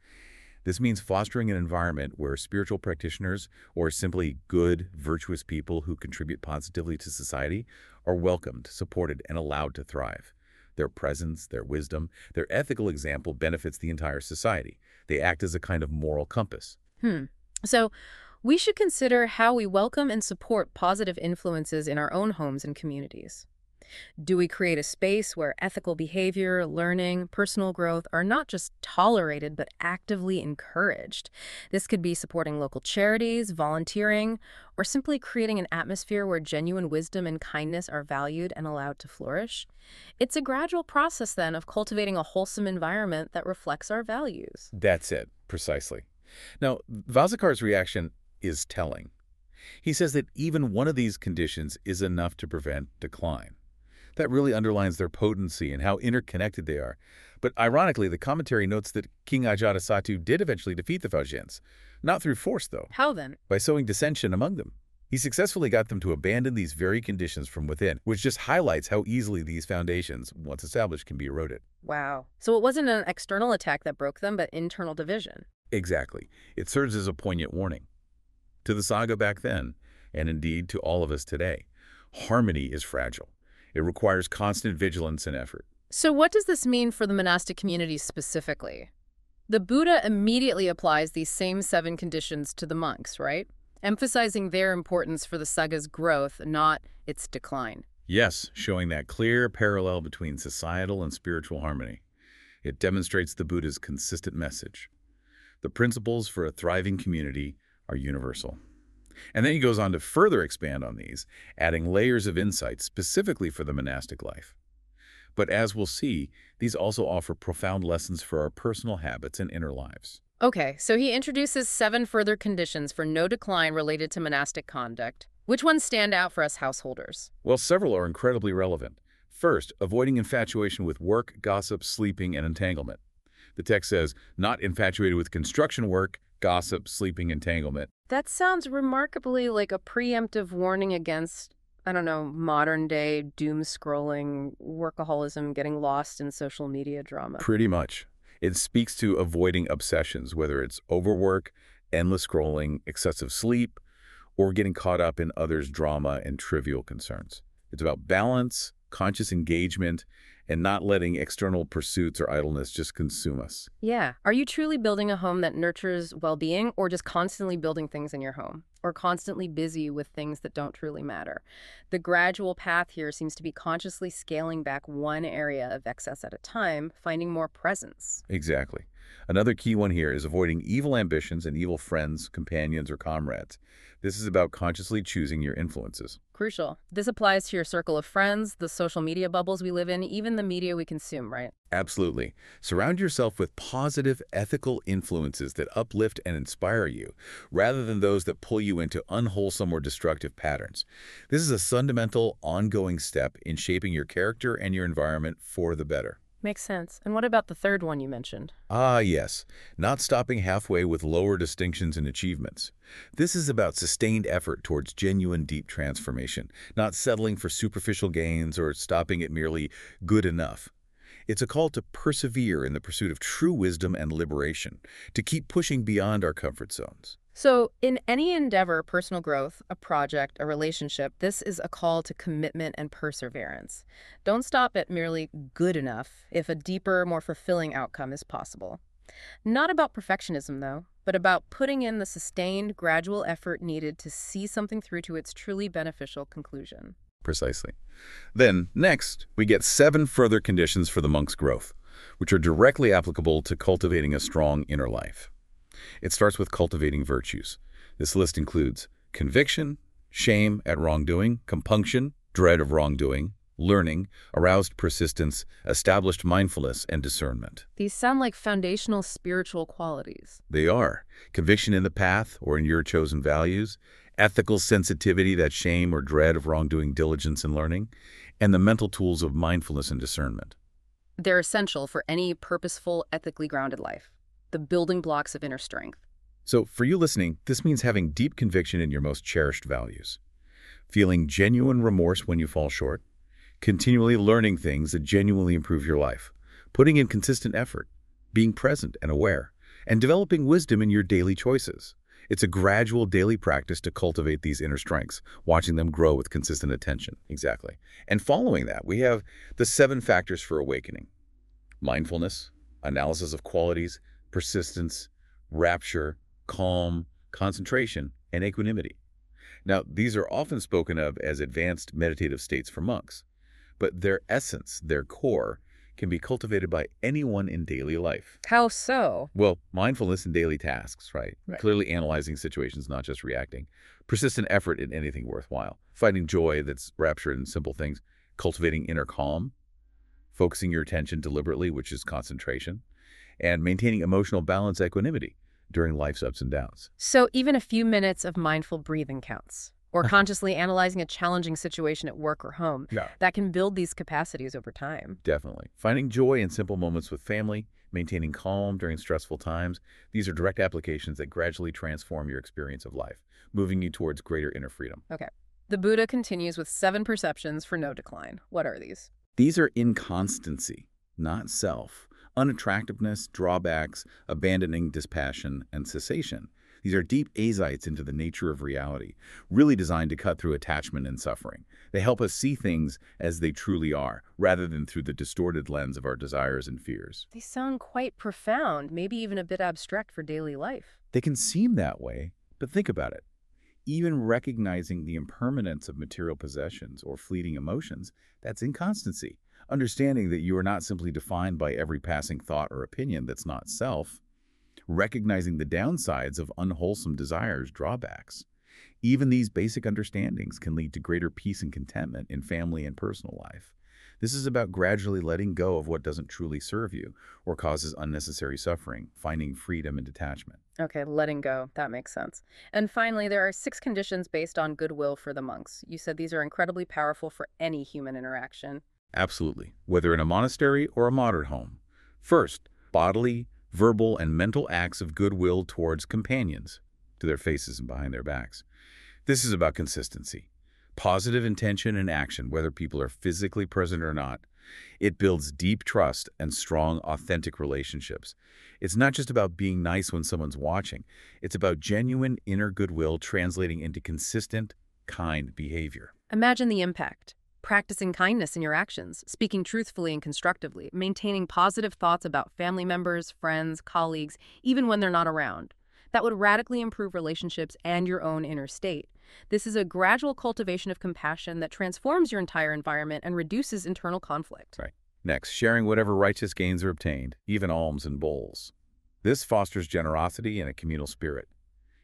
[SPEAKER 22] This means fostering an environment where spiritual practitioners or simply good, virtuous people who contribute positively to society are welcomed, supported, and allowed to thrive. Their presence, their wisdom, their ethical example benefits the entire society. They act as a kind of moral compass.
[SPEAKER 21] Hmm. So, we should consider how we welcome and support positive influences in our own homes and communities. Do we create a space where ethical behavior, learning, personal growth are not just tolerated but actively encouraged? This could be supporting local charities, volunteering, or simply creating an atmosphere where genuine wisdom and kindness are valued and allowed to flourish. It's a gradual process, then, of cultivating a wholesome environment that reflects our values.
[SPEAKER 22] That's it, precisely. Now, Vasakar's reaction is telling. He says that even one of these conditions is enough to prevent decline. That really underlines their potency and how interconnected they are. But ironically, the commentary notes that King Ajatasattu did eventually defeat the Vajjians. Not through force, though.
[SPEAKER 21] How then?
[SPEAKER 22] By sowing dissension among them. He successfully got them to abandon these very conditions from within, which just highlights how easily these foundations, once established, can be eroded.
[SPEAKER 21] Wow. So it wasn't an external attack that broke them, but internal division.
[SPEAKER 22] Exactly. It serves as a poignant warning. To the Sangha back then, and indeed to all of us today, harmony is fragile. It requires constant vigilance and effort.
[SPEAKER 21] So what does this mean for the monastic community specifically? The Buddha immediately applies these same seven conditions to the monks, right? Emphasizing their importance for the Sangha's growth, not its decline.
[SPEAKER 22] Yes, showing that clear parallel between societal and spiritual harmony. It demonstrates the Buddha's consistent message. The principles for a thriving community are universal. And then he goes on to further expand on these, adding layers of insight specifically for the monastic life. But as we'll see, these also offer profound lessons for our personal habits and inner lives.
[SPEAKER 21] Okay, so he introduces seven further conditions for no decline related to monastic conduct. Which ones stand out for us householders?
[SPEAKER 22] Well, several are incredibly relevant. First, avoiding infatuation with work, gossip, sleeping, and entanglement. The text says, not infatuated with construction work, gossip, sleeping, entanglement.
[SPEAKER 21] That sounds remarkably like a preemptive warning against, I don't know, modern day doom scrolling, workaholism, getting lost in social media drama.
[SPEAKER 22] Pretty much. It speaks to avoiding obsessions, whether it's overwork, endless scrolling, excessive sleep, or getting caught up in others' drama and trivial concerns. It's about balance, conscious engagement, and not letting external pursuits or idleness just consume us.
[SPEAKER 21] Yeah. Are you truly building a home that nurtures well-being or just constantly building things in your home? Or constantly busy with things that don't truly matter? The gradual path here seems to be consciously scaling back one area of excess at a time, finding more presence.
[SPEAKER 22] Exactly. Another key one here is avoiding evil ambitions and evil friends, companions, or comrades. This is about consciously choosing your influences.
[SPEAKER 21] Crucial. This applies to your circle of friends, the social media bubbles we live in, even the media we consume, right?
[SPEAKER 22] Absolutely. Surround yourself with positive, ethical influences that uplift and inspire you, rather than those that pull you into unwholesome or destructive patterns. This is a fundamental, ongoing step in shaping your character and your environment for the better.
[SPEAKER 21] Makes sense. And what about the third one you mentioned?
[SPEAKER 22] Ah, yes. Not stopping halfway with lower distinctions and achievements. This is about sustained effort towards genuine deep transformation, not settling for superficial gains or stopping at merely good enough. It's a call to persevere in the pursuit of true wisdom and liberation, to keep pushing beyond our comfort zones.
[SPEAKER 21] So, in any endeavor, personal growth, a project, a relationship, this is a call to commitment and perseverance. Don't stop at merely good enough if a deeper, more fulfilling outcome is possible. Not about perfectionism, though, but about putting in the sustained, gradual effort needed to see something through to its truly beneficial conclusion.
[SPEAKER 22] Precisely. Then, next, we get seven further conditions for the monk's growth, which are directly applicable to cultivating a strong inner life. It starts with cultivating virtues. This list includes conviction, shame at wrongdoing, compunction, dread of wrongdoing, learning, aroused persistence, established mindfulness, and discernment.
[SPEAKER 21] These sound like foundational spiritual qualities.
[SPEAKER 22] They are. Conviction in the path or in your chosen values, ethical sensitivity that shame or dread of wrongdoing diligence in learning, and the mental tools of mindfulness and discernment.
[SPEAKER 21] They're essential for any purposeful, ethically grounded life the building blocks of inner strength.
[SPEAKER 22] So for you listening, this means having deep conviction in your most cherished values. feeling genuine remorse when you fall short, continually learning things that genuinely improve your life, putting in consistent effort, being present and aware, and developing wisdom in your daily choices. It's a gradual daily practice to cultivate these inner strengths, watching them grow with consistent attention. Exactly. And following that, we have the seven factors for awakening. Mindfulness, analysis of qualities, persistence, rapture, calm, concentration, and equanimity. Now, these are often spoken of as advanced meditative states for monks, but their essence, their core, can be cultivated by anyone in daily life.
[SPEAKER 21] How so?
[SPEAKER 22] Well, mindfulness in daily tasks, right?
[SPEAKER 21] Right.
[SPEAKER 22] Clearly analyzing situations, not just reacting. Persistent effort in anything worthwhile. Finding joy that's raptured in simple things. Cultivating inner calm. Focusing your attention deliberately, which is concentration. And maintaining emotional balance, equanimity during life's ups and downs.
[SPEAKER 21] So even a few minutes of mindful breathing counts. Or uh-huh. consciously analyzing a challenging situation at work or home.
[SPEAKER 22] Yeah.
[SPEAKER 21] That can build these capacities over time.
[SPEAKER 22] Definitely. Finding joy in simple moments with family, maintaining calm during stressful times, these are direct applications that gradually transform your experience of life, moving you towards greater inner freedom.
[SPEAKER 21] Okay. The Buddha continues with seven perceptions for no decline. What are these?
[SPEAKER 22] These are inconstancy, not self, unattractiveness, drawbacks, abandoning dispassion, and cessation. These are deep asites into the nature of reality, really designed to cut through attachment and suffering. They help us see things as they truly are, rather than through the distorted lens of our desires and fears.
[SPEAKER 21] They sound quite profound, maybe even a bit abstract for daily life.
[SPEAKER 22] They can seem that way, but think about it. Even recognizing the impermanence of material possessions or fleeting emotions, that's inconstancy. Understanding that you are not simply defined by every passing thought or opinion that's not self. Recognizing the downsides of unwholesome desires, drawbacks. Even these basic understandings can lead to greater peace and contentment in family and personal life. This is about gradually letting go of what doesn't truly serve you or causes unnecessary suffering, finding freedom and detachment.
[SPEAKER 21] Okay, letting go. That makes sense. And finally, there are six conditions based on goodwill for the monks. You said these are incredibly powerful for any human interaction.
[SPEAKER 22] Absolutely, whether in a monastery or a modern home. First, bodily, verbal, and mental acts of goodwill towards companions, to their faces and behind their backs. This is about consistency. Positive intention and action, whether people are physically present or not. It builds deep trust and strong, authentic relationships. It's not just about being nice when someone's watching. It's about genuine inner goodwill translating into consistent, kind behavior.
[SPEAKER 21] Imagine the impact. Practicing kindness in your actions, speaking truthfully and constructively, maintaining positive thoughts about family members, friends, colleagues, even when they're not around. That would radically improve relationships and your own inner state. This is a gradual cultivation of compassion that transforms your entire environment and reduces internal conflict.
[SPEAKER 22] Right. Next, sharing whatever righteous gains are obtained, even alms and bowls. This fosters generosity and a communal spirit.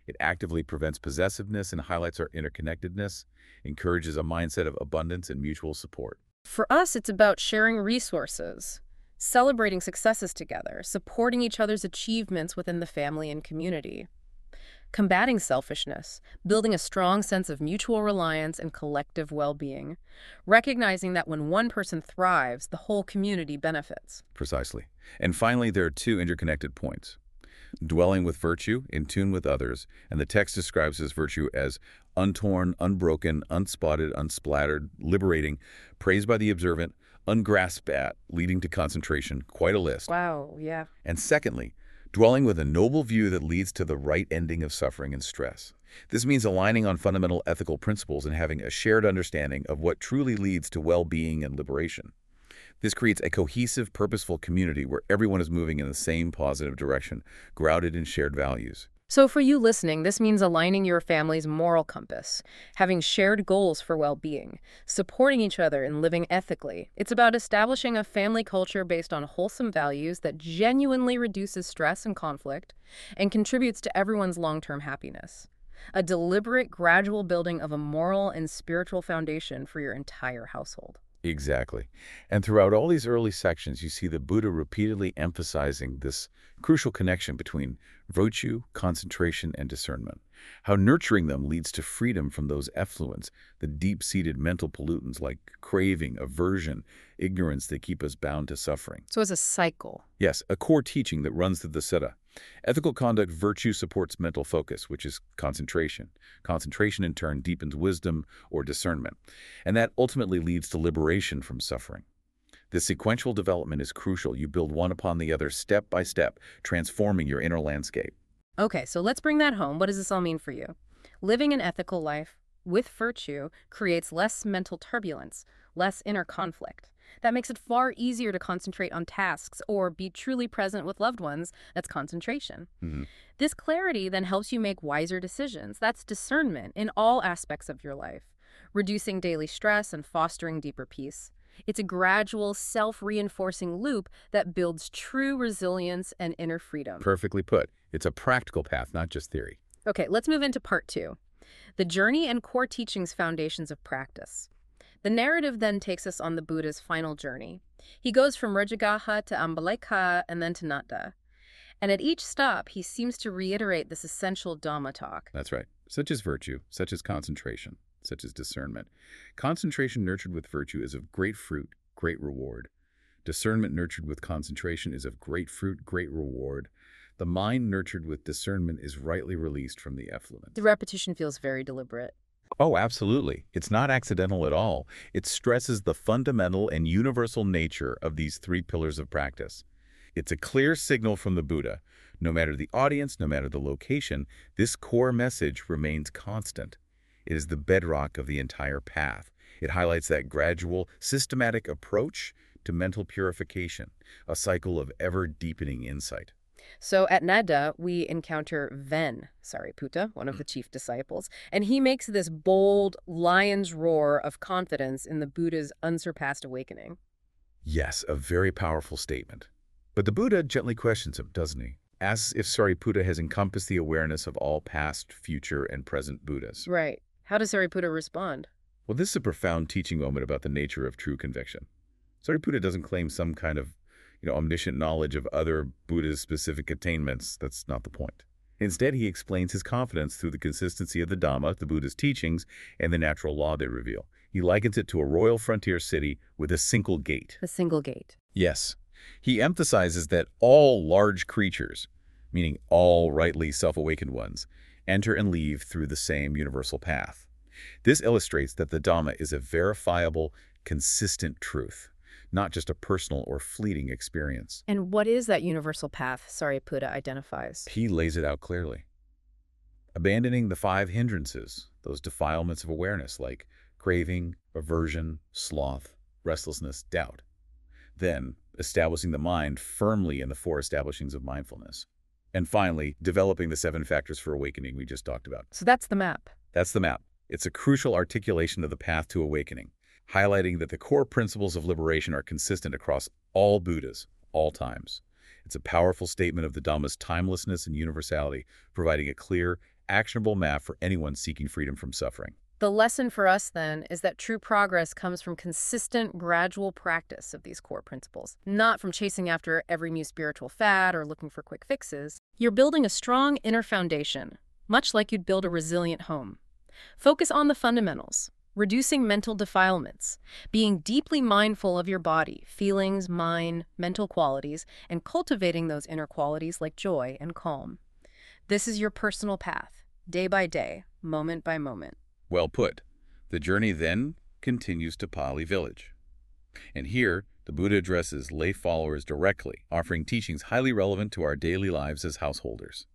[SPEAKER 22] It actively prevents possessiveness and highlights our interconnectedness, encourages a mindset of abundance and mutual support.
[SPEAKER 21] For us, it's about sharing resources, celebrating successes together, supporting each other's achievements within the family and community, combating selfishness, building a strong sense of mutual reliance and collective well-being, recognizing that when one person thrives, the whole community benefits.
[SPEAKER 22] Precisely. And finally, there are two interconnected points. Dwelling with virtue, in tune with others, and the text describes this virtue as untorn, unbroken, unspotted, unsplattered, liberating, praised by the observant, ungrasped at, leading to concentration, quite a list.
[SPEAKER 21] Wow, yeah.
[SPEAKER 22] And secondly, dwelling with a noble view that leads to the right ending of suffering and stress. This means aligning on fundamental ethical principles and having a shared understanding of what truly leads to well-being and liberation. This creates a cohesive, purposeful community where everyone is moving in the same positive direction, grounded in shared values.
[SPEAKER 21] So for you listening, this means aligning your family's moral compass, having shared goals for well-being, supporting each other and living ethically. It's about establishing a family culture based on wholesome values that genuinely reduces stress and conflict and contributes to everyone's long-term happiness. A deliberate, gradual building of a moral and spiritual foundation for your entire household.
[SPEAKER 22] Exactly. And throughout all these early sections, you see the Buddha repeatedly emphasizing this crucial connection between virtue, concentration, and discernment. How nurturing them leads to freedom from those effluents, the deep-seated mental pollutants like craving, aversion, ignorance that keep us bound to suffering.
[SPEAKER 21] So it's a cycle.
[SPEAKER 22] Yes, a core teaching that runs through the Sutta. Ethical conduct virtue supports mental focus, which is concentration. Concentration, in turn, deepens wisdom or discernment. And that ultimately leads to liberation from suffering. This sequential development is crucial. You build one upon the other step by step, transforming your inner landscape.
[SPEAKER 21] Okay, so let's bring that home. What does this all mean for you? Living an ethical life with virtue creates less mental turbulence, less inner conflict. That makes it far easier to concentrate on tasks or be truly present with loved ones. That's concentration.
[SPEAKER 22] Mm-hmm.
[SPEAKER 21] This clarity then helps you make wiser decisions. That's discernment in all aspects of your life, reducing daily stress and fostering deeper peace. It's a gradual, self-reinforcing loop that builds true resilience and inner freedom.
[SPEAKER 22] Perfectly put. It's a practical path, not just theory.
[SPEAKER 21] Okay, let's move into part two. The journey and core teachings foundations of practice. The narrative then takes us on the Buddha's final journey. He goes from Rajagaha to Ambalekha and then to Naddha. And at each stop, he seems to reiterate this essential Dhamma talk.
[SPEAKER 22] That's right. Such as virtue, such as concentration, such as discernment. Concentration nurtured with virtue is of great fruit, great reward. Discernment nurtured with concentration is of great fruit, great reward. The mind nurtured with discernment is rightly released from the effluent.
[SPEAKER 21] The repetition feels very deliberate.
[SPEAKER 22] Oh, absolutely. It's not accidental at all. It stresses the fundamental and universal nature of these three pillars of practice. It's a clear signal from the Buddha. No matter the audience, no matter the location, this core message remains constant. It is the bedrock of the entire path. It highlights that gradual, systematic approach to mental purification, a cycle of ever-deepening insight.
[SPEAKER 21] So at Naddha, we encounter Ven, Sariputta, one of mm. the chief disciples, and he makes this bold lion's roar of confidence in the Buddha's unsurpassed awakening.
[SPEAKER 22] Yes, a very powerful statement. But the Buddha gently questions him, doesn't he? Asks if Sariputta has encompassed the awareness of all past, future, and present Buddhas.
[SPEAKER 21] Right. How does Sariputta respond?
[SPEAKER 22] Well, this is a profound teaching moment about the nature of true conviction. Sariputta doesn't claim some kind of you know, omniscient knowledge of other Buddha's specific attainments. That's not the point. Instead, he explains his confidence through the consistency of the Dhamma, the Buddha's teachings, and the natural law they reveal. He likens it to a royal frontier city with a single gate.
[SPEAKER 21] A single gate.
[SPEAKER 22] Yes. He emphasizes that all large creatures, meaning all rightly self-awakened ones, enter and leave through the same universal path. This illustrates that the Dhamma is a verifiable, consistent truth not just a personal or fleeting experience.
[SPEAKER 21] And what is that universal path Sariputta identifies?
[SPEAKER 22] He lays it out clearly. Abandoning the five hindrances, those defilements of awareness like craving, aversion, sloth, restlessness, doubt. Then, establishing the mind firmly in the four establishings of mindfulness. And finally, developing the seven factors for awakening we just talked about.
[SPEAKER 21] So that's the map.
[SPEAKER 22] That's the map. It's a crucial articulation of the path to awakening highlighting that the core principles of liberation are consistent across all Buddhas, all times. It's a powerful statement of the Dhamma's timelessness and universality, providing a clear, actionable map for anyone seeking freedom from suffering.
[SPEAKER 21] The lesson for us, then, is that true progress comes from consistent, gradual practice of these core principles, not from chasing after every new spiritual fad or looking for quick fixes. You're building a strong inner foundation, much like you'd build a resilient home. Focus on the fundamentals, reducing mental defilements, being deeply mindful of your body, feelings, mind, mental qualities, and cultivating those inner qualities like joy and calm. This is your personal path, day by day, moment by moment.
[SPEAKER 22] Well put. The journey then continues to Pali village. And here, the Buddha addresses lay followers directly, offering teachings highly relevant to our daily lives as householders.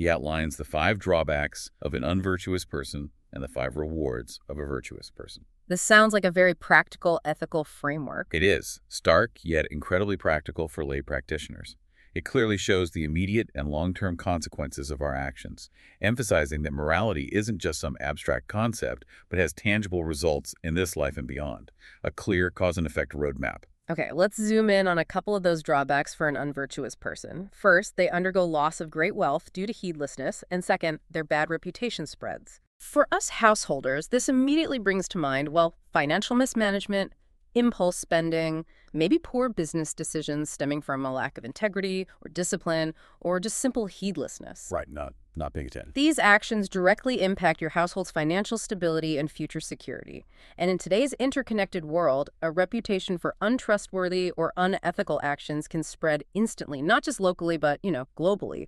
[SPEAKER 22] He outlines the five drawbacks of an unvirtuous person and the five rewards of a virtuous person.
[SPEAKER 21] This sounds like a very practical ethical framework.
[SPEAKER 22] It is, stark yet incredibly practical for lay practitioners. It clearly shows the immediate and long-term consequences of our actions, emphasizing that morality isn't just some abstract concept, but has tangible results in this life and beyond, a clear cause and effect roadmap.
[SPEAKER 21] Okay, let's zoom in on a couple of those drawbacks for an unvirtuous person. First, they undergo loss of great wealth due to heedlessness, and second, their bad reputation spreads. For us householders, this immediately brings to mind, well, financial mismanagement, impulse spending, maybe poor business decisions stemming from a lack of integrity or discipline or just simple heedlessness.
[SPEAKER 22] Right, not Not paying attention.
[SPEAKER 21] These actions directly impact your household's financial stability and future security. And in today's interconnected world, a reputation for untrustworthy or unethical actions can spread instantly, not just locally, but, you know, globally.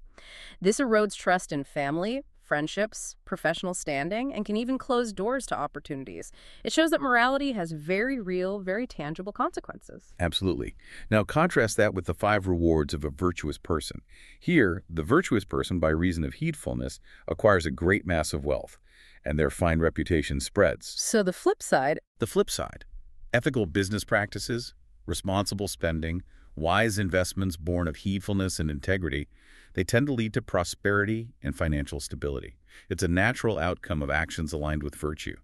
[SPEAKER 21] This erodes trust in family, friendships, professional standing, and can even close doors to opportunities. It shows that morality has very real, very tangible consequences.
[SPEAKER 22] Absolutely. Now contrast that with the five rewards of a virtuous person. Here, the virtuous person, by reason of heedfulness, acquires a great mass of wealth, and their fine reputation spreads.
[SPEAKER 21] So the flip side...
[SPEAKER 22] The flip side. Ethical business practices, responsible spending, wise investments born of heedfulness and integrity, they tend to lead to prosperity and financial stability. It's a natural outcome of actions aligned with virtue.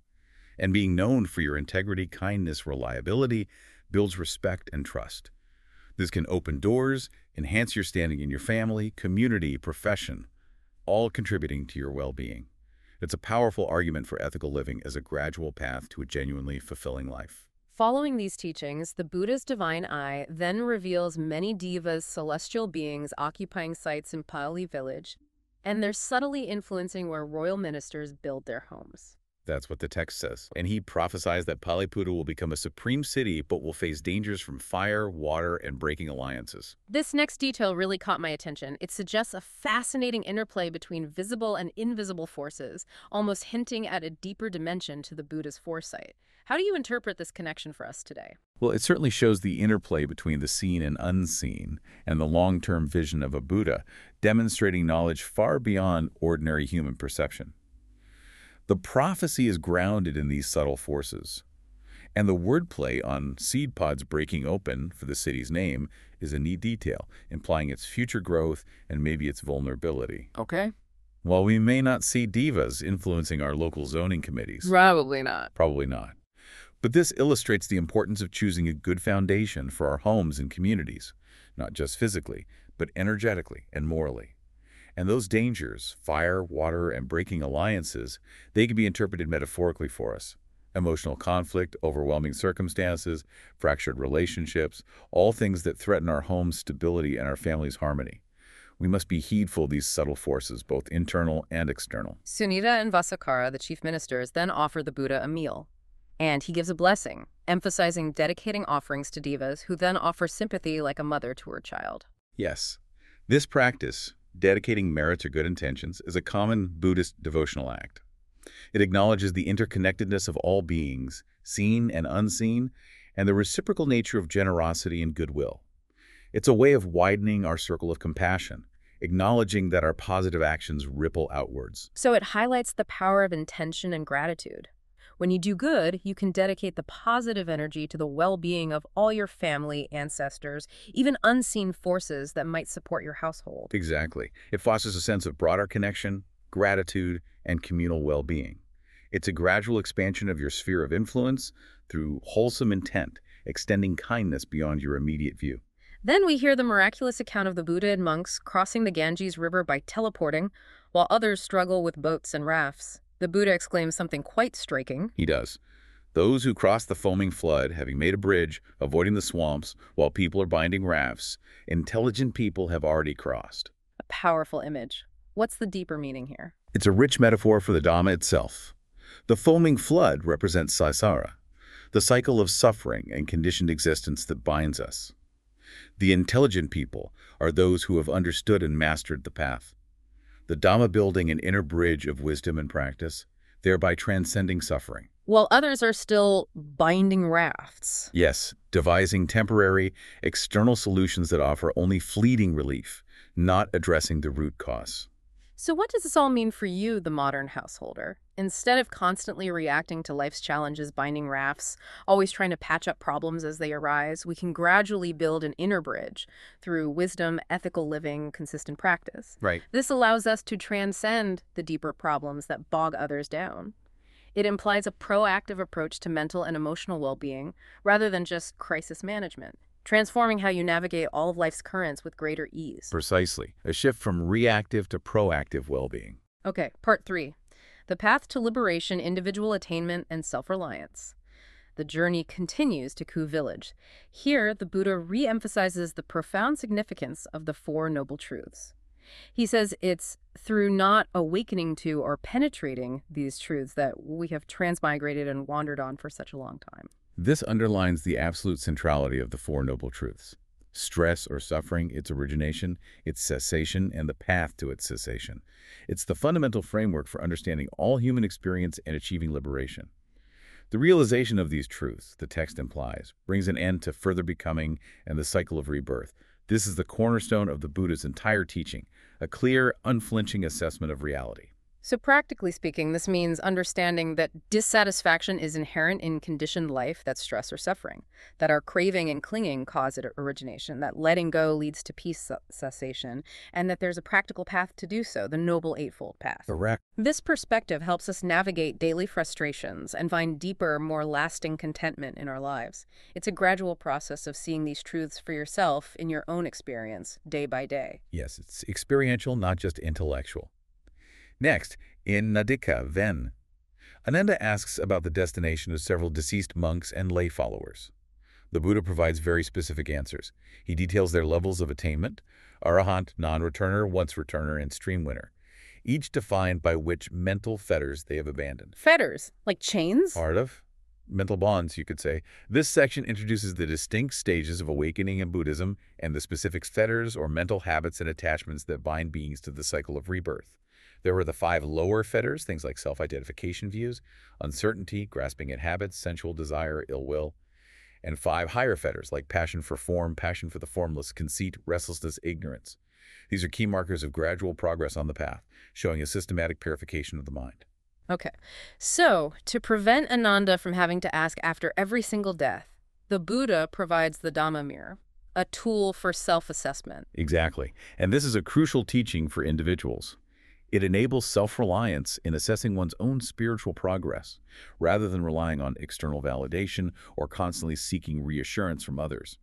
[SPEAKER 22] And being known for your integrity, kindness, reliability builds respect and trust. This can open doors, enhance your standing in your family, community, profession, all contributing to your well-being. It's a powerful argument for ethical living as a gradual path to a genuinely fulfilling life.
[SPEAKER 21] Following these teachings, the Buddha's divine eye then reveals many devas, celestial beings occupying sites in Pali village, and they're subtly influencing where royal ministers build their homes.
[SPEAKER 22] That's what the text says. And he prophesies that Paliputta will become a supreme city but will face dangers from fire, water, and breaking alliances.
[SPEAKER 21] This next detail really caught my attention. It suggests a fascinating interplay between visible and invisible forces, almost hinting at a deeper dimension to the Buddha's foresight. How do you interpret this connection for us today?
[SPEAKER 22] Well, it certainly shows the interplay between the seen and unseen and the long-term vision of a Buddha, demonstrating knowledge far beyond ordinary human perception. The prophecy is grounded in these subtle forces. And the wordplay on seed pods breaking open for the city's name is a neat detail, implying its future growth and maybe its vulnerability.
[SPEAKER 21] Okay.
[SPEAKER 22] While we may not see devas influencing our local zoning committees.
[SPEAKER 21] Probably not.
[SPEAKER 22] Probably not. But this illustrates the importance of choosing a good foundation for our homes and communities, not just physically, but energetically and morally. And those dangers, fire, water, and breaking alliances, they can be interpreted metaphorically for us. Emotional conflict, overwhelming circumstances, fractured relationships, all things that threaten our home's stability and our family's harmony. We must be heedful of these subtle forces, both internal and external.
[SPEAKER 21] Sunidha and Vassakara, the chief ministers, then offer the Buddha a meal. And he gives a blessing, emphasizing dedicating offerings to devas who then offer sympathy like a mother to her child.
[SPEAKER 22] Yes. This practice, dedicating merit to good intentions, is a common Buddhist devotional act. It acknowledges the interconnectedness of all beings, seen and unseen, and the reciprocal nature of generosity and goodwill. It's a way of widening our circle of compassion, acknowledging that our positive actions ripple outwards.
[SPEAKER 21] So it highlights the power of intention and gratitude. When you do good, you can dedicate the positive energy to the well-being of all your family, ancestors, even unseen forces that might support your household.
[SPEAKER 22] Exactly. It fosters a sense of broader connection, gratitude, and communal well-being. It's a gradual expansion of your sphere of influence through wholesome intent, extending kindness beyond your immediate view.
[SPEAKER 21] Then we hear the miraculous account of the Buddha and monks crossing the Ganges River by teleporting, while others struggle with boats and rafts. The Buddha exclaims something quite striking.
[SPEAKER 22] He does. Those who cross the foaming flood, having made a bridge, avoiding the swamps, while people are binding rafts, intelligent people have already crossed.
[SPEAKER 21] A powerful image. What's the deeper meaning here?
[SPEAKER 22] It's a rich metaphor for the Dhamma itself. The foaming flood represents samsara, the cycle of suffering and conditioned existence that binds us. The intelligent people are those who have understood and mastered the path the Dhamma building an inner bridge of wisdom and practice, thereby transcending suffering.
[SPEAKER 21] While others are still binding rafts.
[SPEAKER 22] Yes, devising temporary, external solutions that offer only fleeting relief, not addressing the root cause.
[SPEAKER 21] So what does this all mean for you, the modern householder? Instead of constantly reacting to life's challenges binding rafts, always trying to patch up problems as they arise, we can gradually build an inner bridge through wisdom, ethical living, consistent practice.
[SPEAKER 22] Right.
[SPEAKER 21] This allows us to transcend the deeper problems that bog others down. It implies a proactive approach to mental and emotional well-being rather than just crisis management transforming how you navigate all of life's currents with greater ease.
[SPEAKER 22] Precisely. A shift from reactive to proactive well-being.
[SPEAKER 21] Okay, part three. The path to liberation, individual attainment, and self-reliance. The journey continues to Ku village. Here, the Buddha re-emphasizes the profound significance of the Four Noble Truths. He says it's through not awakening to or penetrating these truths that we have transmigrated and wandered on for such a long time.
[SPEAKER 22] This underlines the absolute centrality of the Four Noble Truths. Stress or suffering, its origination, its cessation, and the path to its cessation. It's the fundamental framework for understanding all human experience and achieving liberation. The realization of these truths, the text implies, brings an end to further becoming and the cycle of rebirth. This is the cornerstone of the Buddha's entire teaching, a clear, unflinching assessment of reality.
[SPEAKER 21] So practically speaking, this means understanding that dissatisfaction is inherent in conditioned life, that's stress or suffering, that our craving and clinging cause it origination, that letting go leads to peace cessation, and that there's a practical path to do so, the Noble Eightfold Path.
[SPEAKER 22] Correct.
[SPEAKER 21] This perspective helps us navigate daily frustrations and find deeper, more lasting contentment in our lives. It's a gradual process of seeing these truths for yourself in your own experience, day by day.
[SPEAKER 22] Yes, it's experiential, not just intellectual. Next, in Nadika, Ven, Ananda asks about the destination of several deceased monks and lay followers. The Buddha provides very specific answers. He details their levels of attainment, arahant, non-returner, once-returner, and stream winner, each defined by which mental fetters they have abandoned.
[SPEAKER 21] Fetters? Like chains?
[SPEAKER 22] Part of. Mental bonds, you could say. This section introduces the distinct stages of awakening in Buddhism and the specific fetters or mental habits and attachments that bind beings to the cycle of rebirth. There were the five lower fetters, things like self-identification views, uncertainty, grasping at habits, sensual desire, ill will, and five higher fetters like passion for form, passion for the formless, conceit, restlessness, ignorance. These are key markers of gradual progress on the path, showing a systematic purification of the mind.
[SPEAKER 21] Okay, so to prevent Ananda from having to ask after every single death, the Buddha provides the Dhamma mirror, a tool for self-assessment.
[SPEAKER 22] Exactly, and this is a crucial teaching for individuals. It enables self-reliance in assessing one's own spiritual progress, rather than relying on external validation or constantly seeking reassurance from others.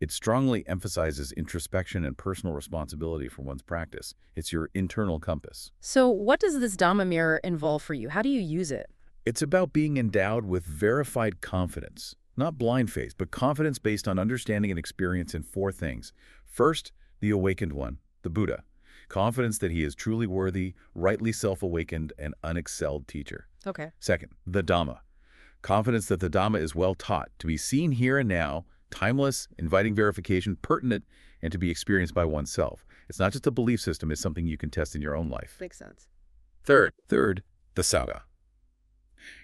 [SPEAKER 22] It strongly emphasizes introspection and personal responsibility for one's practice. It's your internal compass.
[SPEAKER 21] So what does this Dhamma mirror involve for you? How do you use it?
[SPEAKER 22] It's about being endowed with verified confidence. Not blind faith, but confidence based on understanding and experience in four things. First, the awakened one, the Buddha confidence that he is truly worthy, rightly self-awakened, and unexcelled teacher.
[SPEAKER 21] Okay.
[SPEAKER 22] Second, the Dhamma. Confidence that the Dhamma is well taught, to be seen here and now, timeless, inviting verification, pertinent, and to be experienced by oneself. It's not just a belief system, it's something you can test in your own life.
[SPEAKER 21] Makes sense.
[SPEAKER 22] Third, third, the Sangha.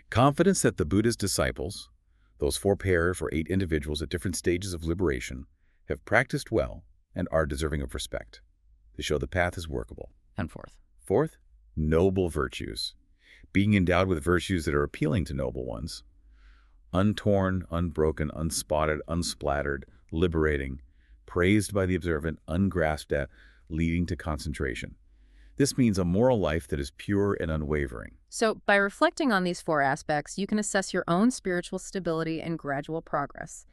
[SPEAKER 22] Confidence that the Buddha's disciples, those four pairs or eight individuals at different stages of liberation, have practiced well and are deserving of respect to show the path is workable.
[SPEAKER 25] And fourth.
[SPEAKER 22] Fourth, noble virtues. Being endowed with virtues that are appealing to noble ones. Untorn, unbroken, unspotted, unsplattered, liberating, praised by the observant, ungrasped at, leading to concentration. This means a moral life that is pure and unwavering.
[SPEAKER 21] So, by reflecting on these four aspects, you can assess your own spiritual stability and gradual progress.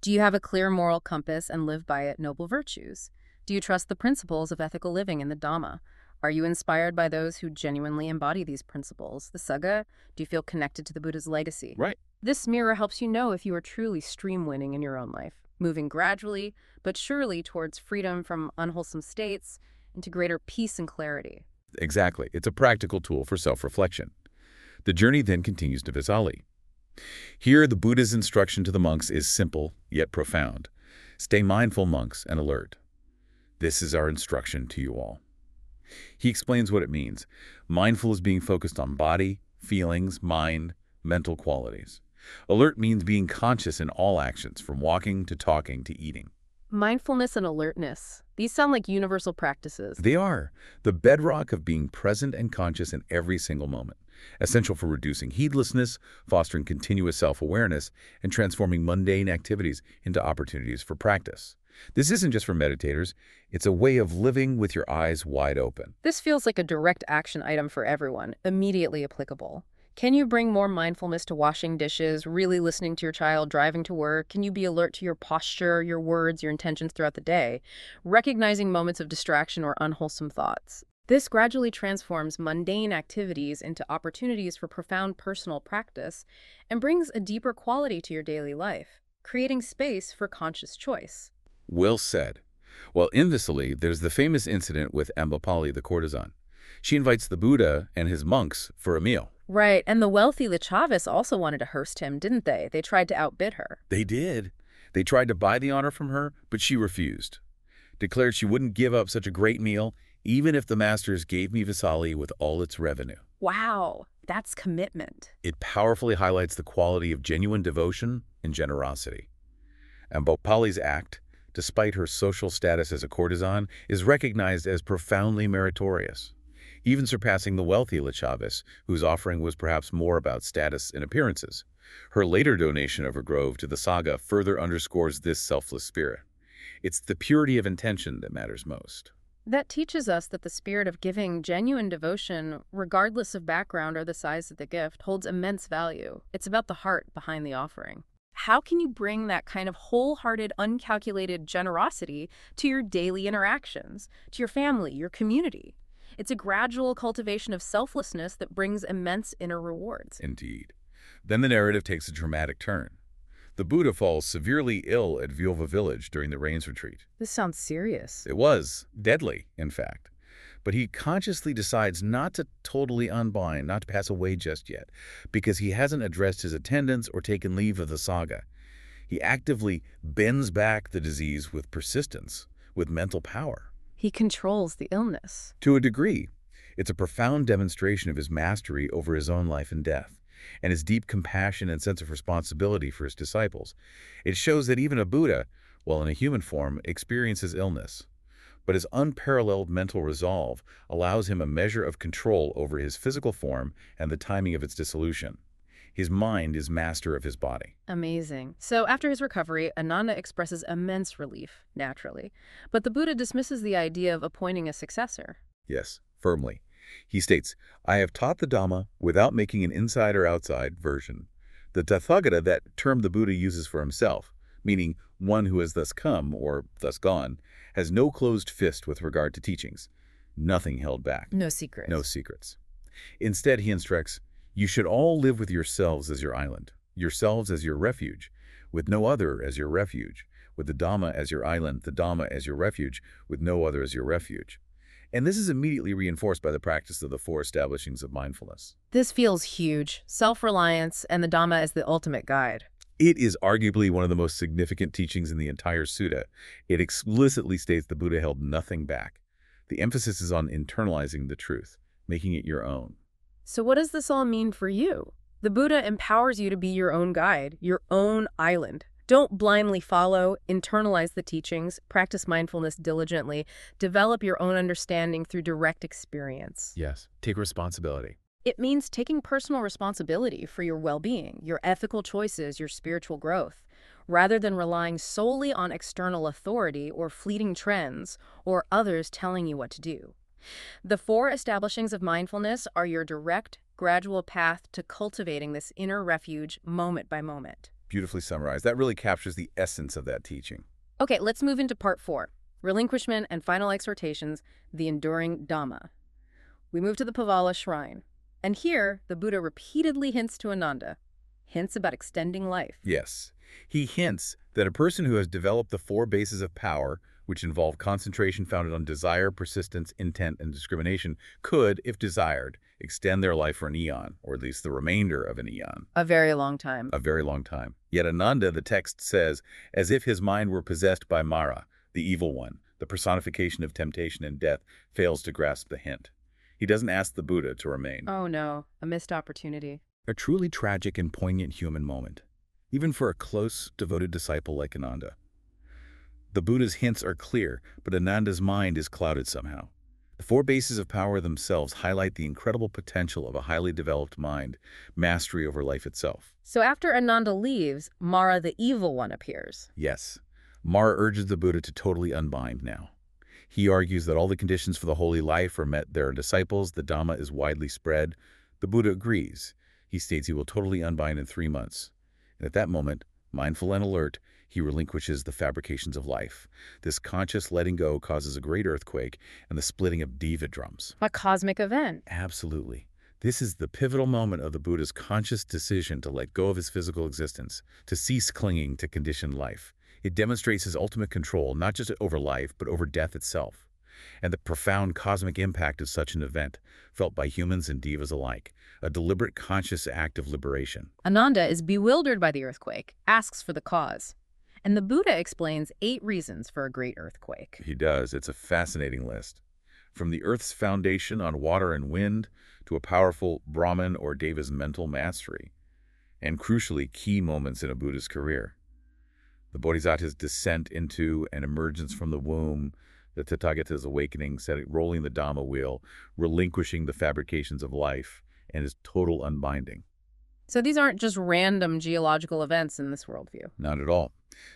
[SPEAKER 21] Do you have a clear moral compass and live by it noble virtues? Do you trust the principles of ethical living in the Dhamma? Are you inspired by those who genuinely embody these principles? The Sangha? Do you feel connected to the Buddha's legacy?
[SPEAKER 22] Right.
[SPEAKER 21] This mirror helps you know if you are truly stream winning in your own life, moving gradually but surely towards freedom from unwholesome states into greater peace and clarity.
[SPEAKER 22] Exactly. It's a practical tool for self-reflection. The journey then continues to Vesali. Here, the Buddha's instruction to the monks is simple, yet profound. Stay mindful, monks, and alert. This is our instruction to you all. He explains what it means. Mindful is being focused on body, feelings, mind, mental qualities. Alert means being conscious in all actions, from walking to talking to eating.
[SPEAKER 21] Mindfulness and alertness. These sound like universal practices.
[SPEAKER 22] They are. The bedrock of being present and conscious in every single moment. Essential for reducing heedlessness, fostering continuous self-awareness, and transforming mundane activities into opportunities for practice. This isn't just for meditators. It's a way of living with your eyes wide open.
[SPEAKER 21] This feels like a direct action item for everyone, immediately applicable. Can you bring more mindfulness to washing dishes, really listening to your child, driving to work? Can you be alert to your posture, your words, your intentions throughout the day, recognizing moments of distraction or unwholesome thoughts? This gradually transforms mundane activities into opportunities for profound personal practice and brings a deeper quality to your daily life, creating space for conscious choice.
[SPEAKER 22] Well said. Well, in Vesali, there's the famous incident with Ambapali, the courtesan. She invites the Buddha and his monks for a meal.
[SPEAKER 21] Right, and the wealthy Licchavis also wanted to hearse him, didn't they? They tried to outbid her.
[SPEAKER 22] They did. They tried to buy the honor from her, but she refused. Declared she wouldn't give up such a great meal, even if the masters gave me Vesali with all its revenue.
[SPEAKER 21] Wow, that's commitment.
[SPEAKER 22] It powerfully highlights the quality of genuine devotion and generosity. And Ambapali's act, despite her social status as a courtesan, is recognized as profoundly meritorious, even surpassing the wealthy Licchavis, whose offering was perhaps more about status and appearances. Her later donation of her grove to the Sangha further underscores this selfless spirit. It's the purity of intention that matters most.
[SPEAKER 21] That teaches us that the spirit of giving genuine devotion, regardless of background or the size of the gift, holds immense value. It's about the heart behind the offering. How can you bring that kind of wholehearted, uncalculated generosity to your daily interactions, to your family, your community? It's a gradual cultivation of selflessness that brings immense inner rewards.
[SPEAKER 22] Indeed. Then the narrative takes a dramatic turn. The Buddha falls severely ill at Beluva village during the rains retreat.
[SPEAKER 21] This sounds serious.
[SPEAKER 22] It was deadly, in fact. But he consciously decides not to totally unbind, not to pass away just yet, because he hasn't addressed his attendants or taken leave of the Sangha. He actively bends back the disease with persistence, with mental power.
[SPEAKER 21] He controls the illness.
[SPEAKER 22] To a degree, it's a profound demonstration of his mastery over his own life and death and his deep compassion and sense of responsibility for his disciples. It shows that even a Buddha, while in a human form, experiences illness. But his unparalleled mental resolve allows him a measure of control over his physical form and the timing of its dissolution. His mind is master of his body.
[SPEAKER 21] Amazing. So after his recovery, Ananda expresses immense relief, naturally. But the Buddha dismisses the idea of appointing a successor.
[SPEAKER 22] Yes, firmly. He states, I have taught the Dhamma without making an inside or outside version. The Tathagata, that term the Buddha uses for himself, meaning one who has thus come, or thus gone, has no closed fist with regard to teachings. Nothing held back.
[SPEAKER 21] No secrets.
[SPEAKER 22] No secrets. Instead, he instructs, you should all live with yourselves as your island, yourselves as your refuge, with no other as your refuge, with the Dhamma as your island, the Dhamma as your refuge, with no other as your refuge. And this is immediately reinforced by the practice of the four establishings of mindfulness.
[SPEAKER 21] This feels huge. Self-reliance and the Dhamma as the ultimate guide.
[SPEAKER 22] It is arguably one of the most significant teachings in the entire sutta. It explicitly states the Buddha held nothing back. The emphasis is on internalizing the truth, making it your own.
[SPEAKER 21] So what does this all mean for you? The Buddha empowers you to be your own guide, your own island. Don't blindly follow, internalize the teachings, practice mindfulness diligently, develop your own understanding through direct experience.
[SPEAKER 22] Yes, take responsibility.
[SPEAKER 21] It means taking personal responsibility for your well-being, your ethical choices, your spiritual growth, rather than relying solely on external authority or fleeting trends or others telling you what to do. The four establishings of mindfulness are your direct, gradual path to cultivating this inner refuge moment by moment.
[SPEAKER 22] Beautifully summarized. That really captures the essence of that teaching.
[SPEAKER 21] Okay, let's move into part four. Relinquishment and final exhortations, the enduring Dhamma. We move to the Pavala shrine. And here, the Buddha repeatedly hints to Ananda, hints about extending life.
[SPEAKER 22] Yes. He hints that a person who has developed the four bases of power, which involve concentration founded on desire, persistence, intent, and discrimination, could, if desired, extend their life for an eon, or at least the remainder of an eon.
[SPEAKER 21] A very long time.
[SPEAKER 22] A very long time. Yet Ananda, the text says, as if his mind were possessed by Mara, the evil one, the personification of temptation and death, fails to grasp the hint. He doesn't ask the Buddha to remain.
[SPEAKER 21] Oh no, a missed opportunity.
[SPEAKER 22] A truly tragic and poignant human moment, even for a close, devoted disciple like Ananda. The Buddha's hints are clear, but Ananda's mind is clouded somehow. The four bases of power themselves highlight the incredible potential of a highly developed mind, mastery over life itself.
[SPEAKER 21] So after Ananda leaves, Mara the evil one appears.
[SPEAKER 22] Yes. Mara urges the Buddha to totally unbind now. He argues that all the conditions for the holy life are met there are disciples, the Dhamma is widely spread. The Buddha agrees. He states he will totally unbind in three months. And at that moment, mindful and alert, he relinquishes the fabrications of life. This conscious letting go causes a great earthquake and the splitting of deva drums.
[SPEAKER 21] A cosmic event.
[SPEAKER 22] Absolutely. This is the pivotal moment of the Buddha's conscious decision to let go of his physical existence, to cease clinging to conditioned life. It demonstrates his ultimate control, not just over life, but over death itself. And the profound cosmic impact of such an event, felt by humans and devas alike, a deliberate conscious act of liberation.
[SPEAKER 21] Ananda is bewildered by the earthquake, asks for the cause. And the Buddha explains eight reasons for a great earthquake.
[SPEAKER 22] He does. It's a fascinating list. From the Earth's foundation on water and wind to a powerful Brahman or Deva's mental mastery, and crucially, key moments in a Buddha's career. The Bodhisattva's descent into and emergence from the womb, the Tathagata's awakening, setting, rolling the Dhamma wheel, relinquishing the fabrications of life, and his total unbinding.
[SPEAKER 21] So these aren't just random geological events in this worldview.
[SPEAKER 22] Not at all.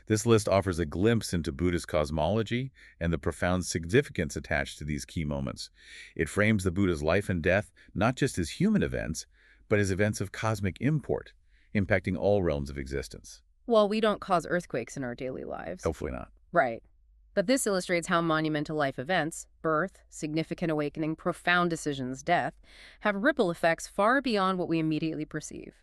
[SPEAKER 22] This list offers a glimpse into Buddhist cosmology and the profound significance attached to these key moments. It frames the Buddha's life and death not just as human events, but as events of cosmic import, impacting all realms of existence.
[SPEAKER 21] Well, we don't cause earthquakes in our daily lives.
[SPEAKER 22] Hopefully not.
[SPEAKER 21] Right. But this illustrates how monumental life events, birth, significant awakening, profound decisions, death, have ripple effects far beyond what we immediately perceive.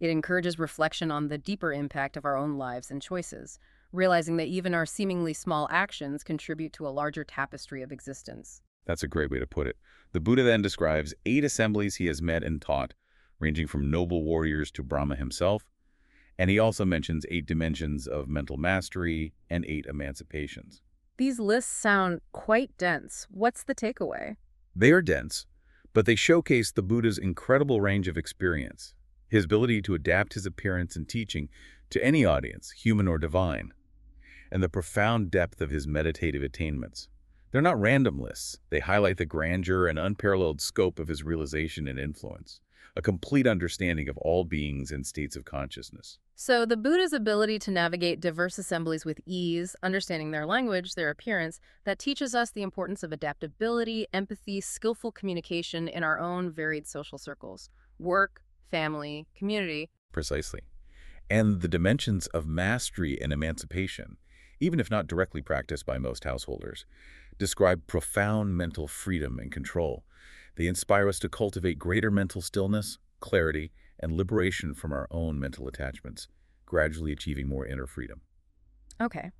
[SPEAKER 21] It encourages reflection on the deeper impact of our own lives and choices, realizing that even our seemingly small actions contribute to a larger tapestry of existence.
[SPEAKER 22] That's a great way to put it. The Buddha then describes eight assemblies he has met and taught, ranging from noble warriors to Brahma himself, and he also mentions eight dimensions of mental mastery and eight emancipations.
[SPEAKER 21] These lists sound quite dense. What's the takeaway?
[SPEAKER 22] They are dense, but they showcase the Buddha's incredible range of experience, his ability to adapt his appearance and teaching to any audience, human or divine, and the profound depth of his meditative attainments. They're not random lists. They highlight the grandeur and unparalleled scope of his realization and influence a complete understanding of all beings and states of consciousness.
[SPEAKER 21] So the Buddha's ability to navigate diverse assemblies with ease, understanding their language, their appearance, that teaches us the importance of adaptability, empathy, skillful communication in our own varied social circles, work, family, community.
[SPEAKER 22] Precisely. And the dimensions of mastery and emancipation, even if not directly practiced by most householders, describe profound mental freedom and control they inspire us to cultivate greater mental stillness, clarity, and liberation from our own mental attachments, gradually achieving more inner freedom.
[SPEAKER 21] Okay.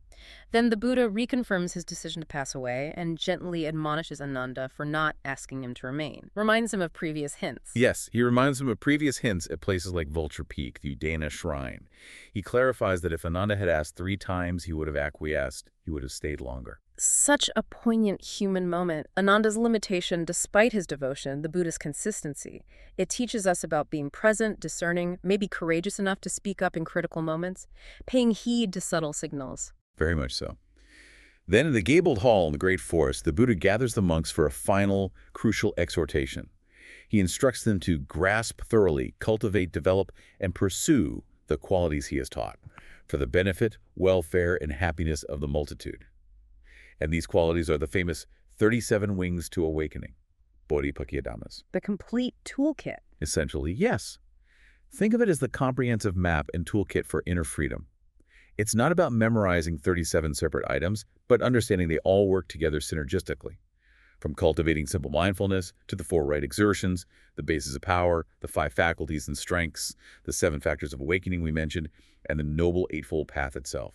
[SPEAKER 21] Then the Buddha reconfirms his decision to pass away and gently admonishes Ananda for not asking him to remain. Reminds him of previous hints.
[SPEAKER 22] Yes, he reminds him of previous hints at places like Vulture Peak, the Udana Shrine. He clarifies that if Ananda had asked three times, he would have acquiesced. He would have stayed longer.
[SPEAKER 21] Such a poignant human moment. Ananda's limitation, despite his devotion, the Buddha's consistency. It teaches us about being present, discerning, maybe courageous enough to speak up in critical moments, paying heed to subtle signals.
[SPEAKER 22] Very much so. Then in the gabled hall in the great forest, the Buddha gathers the monks for a final, crucial exhortation. He instructs them to grasp thoroughly, cultivate, develop, and pursue the qualities he has taught for the benefit, welfare, and happiness of the multitude. And these qualities are the famous 37 Wings to Awakening, Bodhipakkhiyadhammas.
[SPEAKER 21] The complete toolkit.
[SPEAKER 22] Essentially, yes. Think of it as the comprehensive map and toolkit for inner freedom. It's not about memorizing 37 separate items, but understanding they all work together synergistically. From cultivating simple mindfulness to the four right exertions, the bases of power, the five faculties and strengths, the seven factors of awakening we mentioned, and the noble eightfold path itself,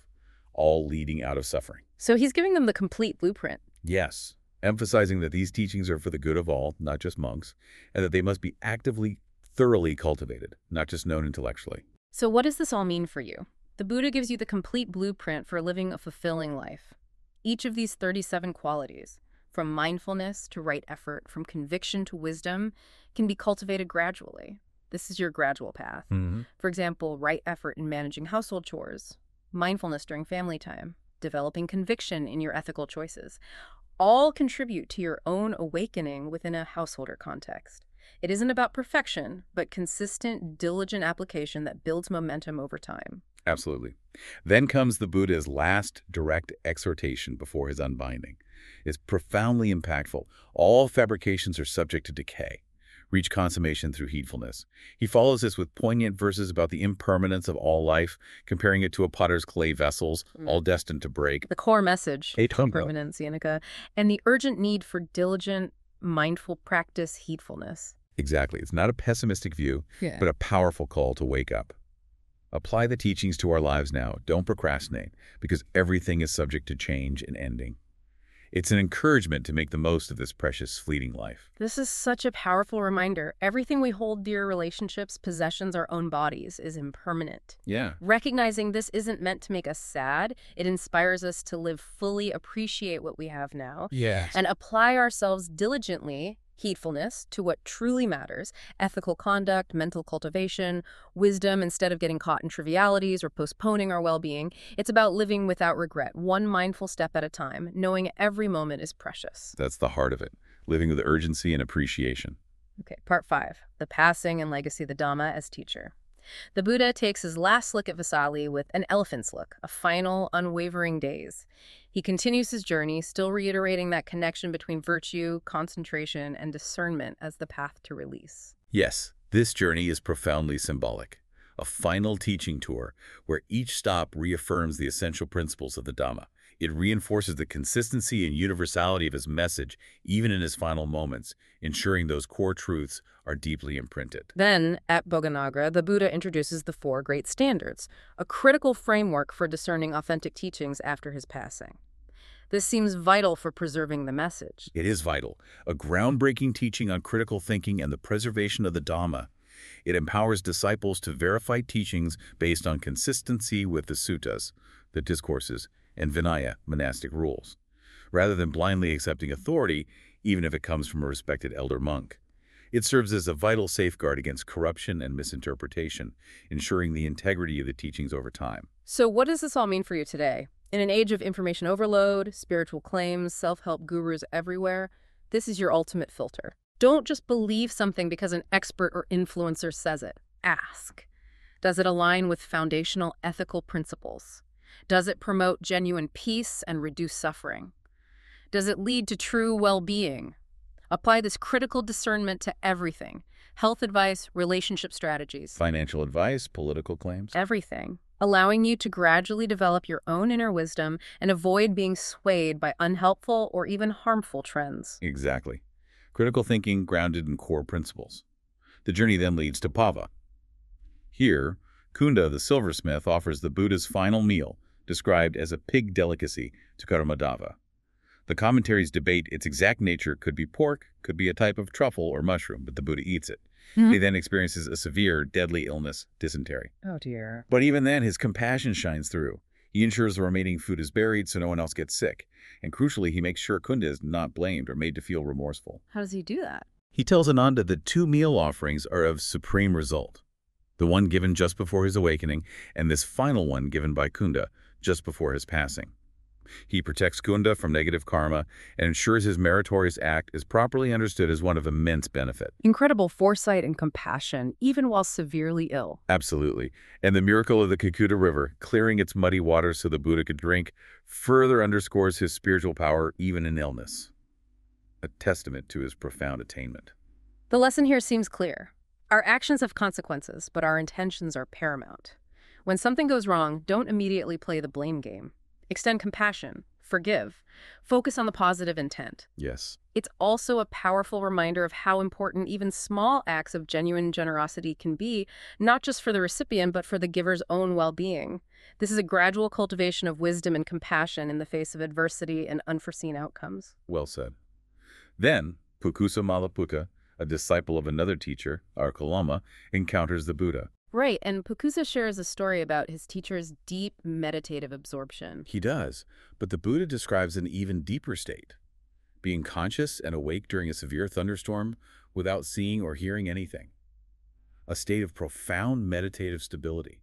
[SPEAKER 22] all leading out of suffering.
[SPEAKER 21] So he's giving them the complete blueprint.
[SPEAKER 22] Yes, emphasizing that these teachings are for the good of all, not just monks, and that they must be actively, thoroughly cultivated, not just known intellectually.
[SPEAKER 21] So what does this all mean for you? The Buddha gives you the complete blueprint for living a fulfilling life. Each of these 37 qualities, from mindfulness to right effort, from conviction to wisdom, can be cultivated gradually. This is your gradual path.
[SPEAKER 22] Mm-hmm.
[SPEAKER 21] For example, right effort in managing household chores, mindfulness during family time, developing conviction in your ethical choices, all contribute to your own awakening within a householder context. It isn't about perfection, but consistent, diligent application that builds momentum over time.
[SPEAKER 22] Absolutely. Then comes the Buddha's last direct exhortation before his unbinding. It's profoundly impactful. All fabrications are subject to decay. Reach consummation through heedfulness. He follows this with poignant verses about the impermanence of all life, comparing it to a potter's clay vessels, mm. all destined to break.
[SPEAKER 21] The core message, impermanence, anicca, and the urgent need for diligent, mindful practice, heedfulness.
[SPEAKER 22] Exactly. It's not a pessimistic view,
[SPEAKER 21] yeah.
[SPEAKER 22] but a powerful call to wake up. Apply the teachings to our lives now. Don't procrastinate, because everything is subject to change and ending. It's an encouragement to make the most of this precious, fleeting life.
[SPEAKER 21] This is such a powerful reminder. Everything we hold dear relationships, possessions, our own bodies is impermanent.
[SPEAKER 22] Yeah.
[SPEAKER 21] Recognizing this isn't meant to make us sad, it inspires us to live fully, appreciate what we have now,
[SPEAKER 26] Yes.
[SPEAKER 21] and apply ourselves diligently, heedfulness, to what truly matters ethical conduct, mental cultivation, wisdom, instead of getting caught in trivialities or postponing our well being. It's about living without regret, one mindful step at a time, knowing every moment is precious.
[SPEAKER 22] That's the heart of it, living with urgency and appreciation.
[SPEAKER 21] Okay, part five the passing and legacy of the Dhamma as teacher. The Buddha takes his last look at Vesali with an elephant's look, a final, unwavering gaze. He continues his journey, still reiterating that connection between virtue, concentration, and discernment as the path to release.
[SPEAKER 22] Yes, this journey is profoundly symbolic. A final teaching tour where each stop reaffirms the essential principles of the Dhamma. It reinforces the consistency and universality of his message, even in his final moments, ensuring those core truths are deeply imprinted.
[SPEAKER 21] Then, at Bhoganagara, the Buddha introduces the Four Great Standards, a critical framework for discerning authentic teachings after his passing. This seems vital for preserving the message.
[SPEAKER 22] It is vital, a groundbreaking teaching on critical thinking and the preservation of the Dhamma. It empowers disciples to verify teachings based on consistency with the suttas, the discourses, and Vinaya, monastic rules, rather than blindly accepting authority, even if it comes from a respected elder monk. It serves as a vital safeguard against corruption and misinterpretation, ensuring the integrity of the teachings over time.
[SPEAKER 21] So, what does this all mean for you today? In an age of information overload, spiritual claims, self help gurus everywhere, this is your ultimate filter. Don't just believe something because an expert or influencer says it. Ask Does it align with foundational ethical principles? Does it promote genuine peace and reduce suffering? Does it lead to true well being? Apply this critical discernment to everything health advice, relationship strategies,
[SPEAKER 22] Financial advice, political claims.
[SPEAKER 21] everything, allowing you to gradually develop your own inner wisdom and avoid being swayed by unhelpful or even harmful trends.
[SPEAKER 22] Exactly. Critical thinking grounded in core principles. The journey then leads to Pava. Here, Kunda the silversmith offers the Buddha's final meal, described as a pig delicacy to Karumadava. The commentaries debate its exact nature could be pork, could be a type of truffle or mushroom, but the Buddha eats it.
[SPEAKER 21] Mhm.
[SPEAKER 22] He then experiences a severe, deadly illness, dysentery.
[SPEAKER 21] Oh dear.
[SPEAKER 22] But even then, his compassion shines through. He ensures the remaining food is buried so no one else gets sick. And crucially, he makes sure Kunda is not blamed or made to feel remorseful.
[SPEAKER 21] How does he do that?
[SPEAKER 22] He tells Ananda that two meal offerings are of supreme result. The one given just before his awakening, and this final one given by Kunda just before his passing. He protects Kunda from negative karma and ensures his meritorious act is properly understood as one of immense benefit.
[SPEAKER 21] Incredible foresight and compassion, even while severely ill.
[SPEAKER 22] Absolutely. And the miracle of the Kakuttha River, clearing its muddy waters so the Buddha could drink, further underscores his spiritual power even in illness. A testament to his profound attainment.
[SPEAKER 21] The lesson here seems clear. Our actions have consequences, but our intentions are paramount. When something goes wrong, don't immediately play the blame game. Extend compassion, forgive, focus on the positive intent.
[SPEAKER 22] Yes.
[SPEAKER 21] It's also a powerful reminder of how important even small acts of genuine generosity can be, not just for the recipient, but for the giver's own well being. This is a gradual cultivation of wisdom and compassion in the face of adversity and unforeseen outcomes.
[SPEAKER 22] Well said. Then, Pukusa Mallaputta, a disciple of another teacher, Alara Kalama, encounters the Buddha.
[SPEAKER 21] Right, and Pukusa shares a story about his teacher's deep meditative absorption.
[SPEAKER 22] He does, but the Buddha describes an even deeper state, being conscious and awake during a severe thunderstorm without seeing or hearing anything. A state of profound meditative stability.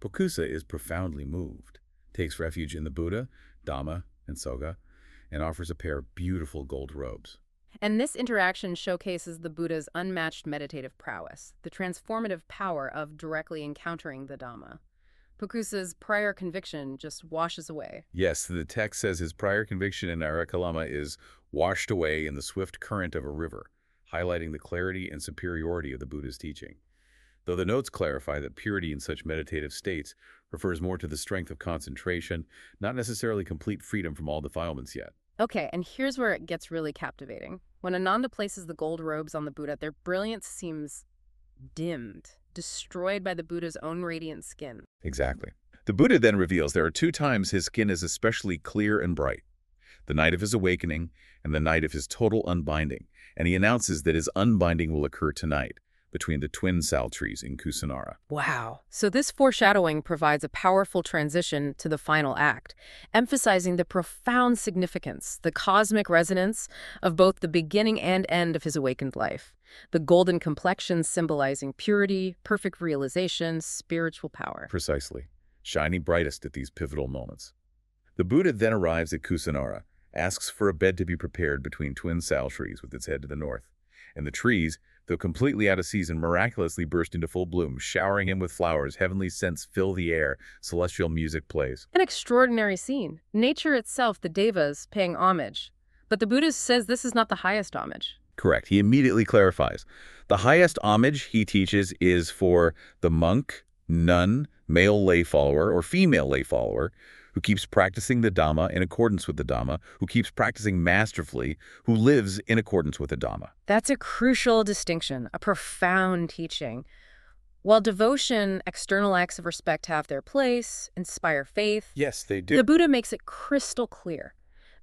[SPEAKER 22] Pukusa is profoundly moved, takes refuge in the Buddha, Dhamma, and Sangha, and offers a pair of beautiful gold robes.
[SPEAKER 21] And this interaction showcases the Buddha's unmatched meditative prowess, the transformative power of directly encountering the Dhamma. Pukusa's prior conviction just washes away.
[SPEAKER 22] Yes, the text says his prior conviction in Alara Kalama is washed away in the swift current of a river, highlighting the clarity and superiority of the Buddha's teaching. Though the notes clarify that purity in such meditative states refers more to the strength of concentration, not necessarily complete freedom from all defilements yet.
[SPEAKER 21] Okay, and here's where it gets really captivating. When Ananda places the gold robes on the Buddha, their brilliance seems dimmed, destroyed by the Buddha's own radiant skin.
[SPEAKER 22] Exactly. The Buddha then reveals there are two times his skin is especially clear and bright. The night of his awakening and the night of his total unbinding. And he announces that his unbinding will occur tonight between the twin sal trees in Kusinara.
[SPEAKER 21] Wow. So this foreshadowing provides a powerful transition to the final act, emphasizing the profound significance, the cosmic resonance of both the beginning and end of his awakened life. The golden complexion symbolizing purity, perfect realization, spiritual power.
[SPEAKER 22] Precisely. Shining brightest at these pivotal moments. The Buddha then arrives at Kusinara, asks for a bed to be prepared between twin sal trees with its head to the north. And the trees, though completely out of season, miraculously burst into full bloom, showering him with flowers, heavenly scents fill the air, celestial music plays.
[SPEAKER 21] An extraordinary scene. Nature itself, the devas, paying homage. But the Buddha says this is not the highest homage.
[SPEAKER 22] Correct. He immediately clarifies. The highest homage, he teaches, is for the monk, nun, male lay follower, or female lay follower, who keeps practicing the Dhamma in accordance with the Dhamma, who keeps practicing masterfully, who lives in accordance with the Dhamma.
[SPEAKER 21] That's a crucial distinction, a profound teaching. While devotion, external acts of respect have their place, inspire faith.
[SPEAKER 22] Yes, they do.
[SPEAKER 21] The Buddha makes it crystal clear.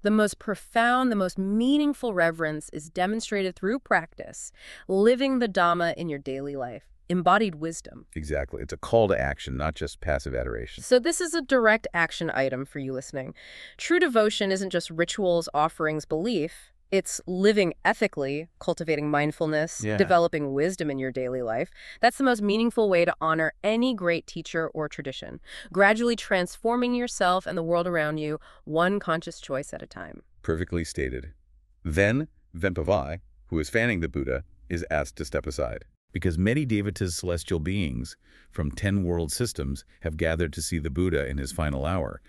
[SPEAKER 21] The most profound, the most meaningful reverence is demonstrated through practice, living the Dhamma in your daily life embodied wisdom.
[SPEAKER 22] Exactly. It's a call to action, not just passive adoration.
[SPEAKER 21] So this is a direct action item for you listening. True devotion isn't just rituals, offerings, belief. It's living ethically, cultivating mindfulness,
[SPEAKER 22] Yeah.
[SPEAKER 21] developing wisdom in your daily life. That's the most meaningful way to honor any great teacher or tradition, gradually transforming yourself and the world around you one conscious choice at a time.
[SPEAKER 22] Perfectly stated. Then, Vempavai, who is fanning the Buddha, is asked to step aside. Because many Devatas celestial beings from ten world systems have gathered to see the Buddha in his final hour,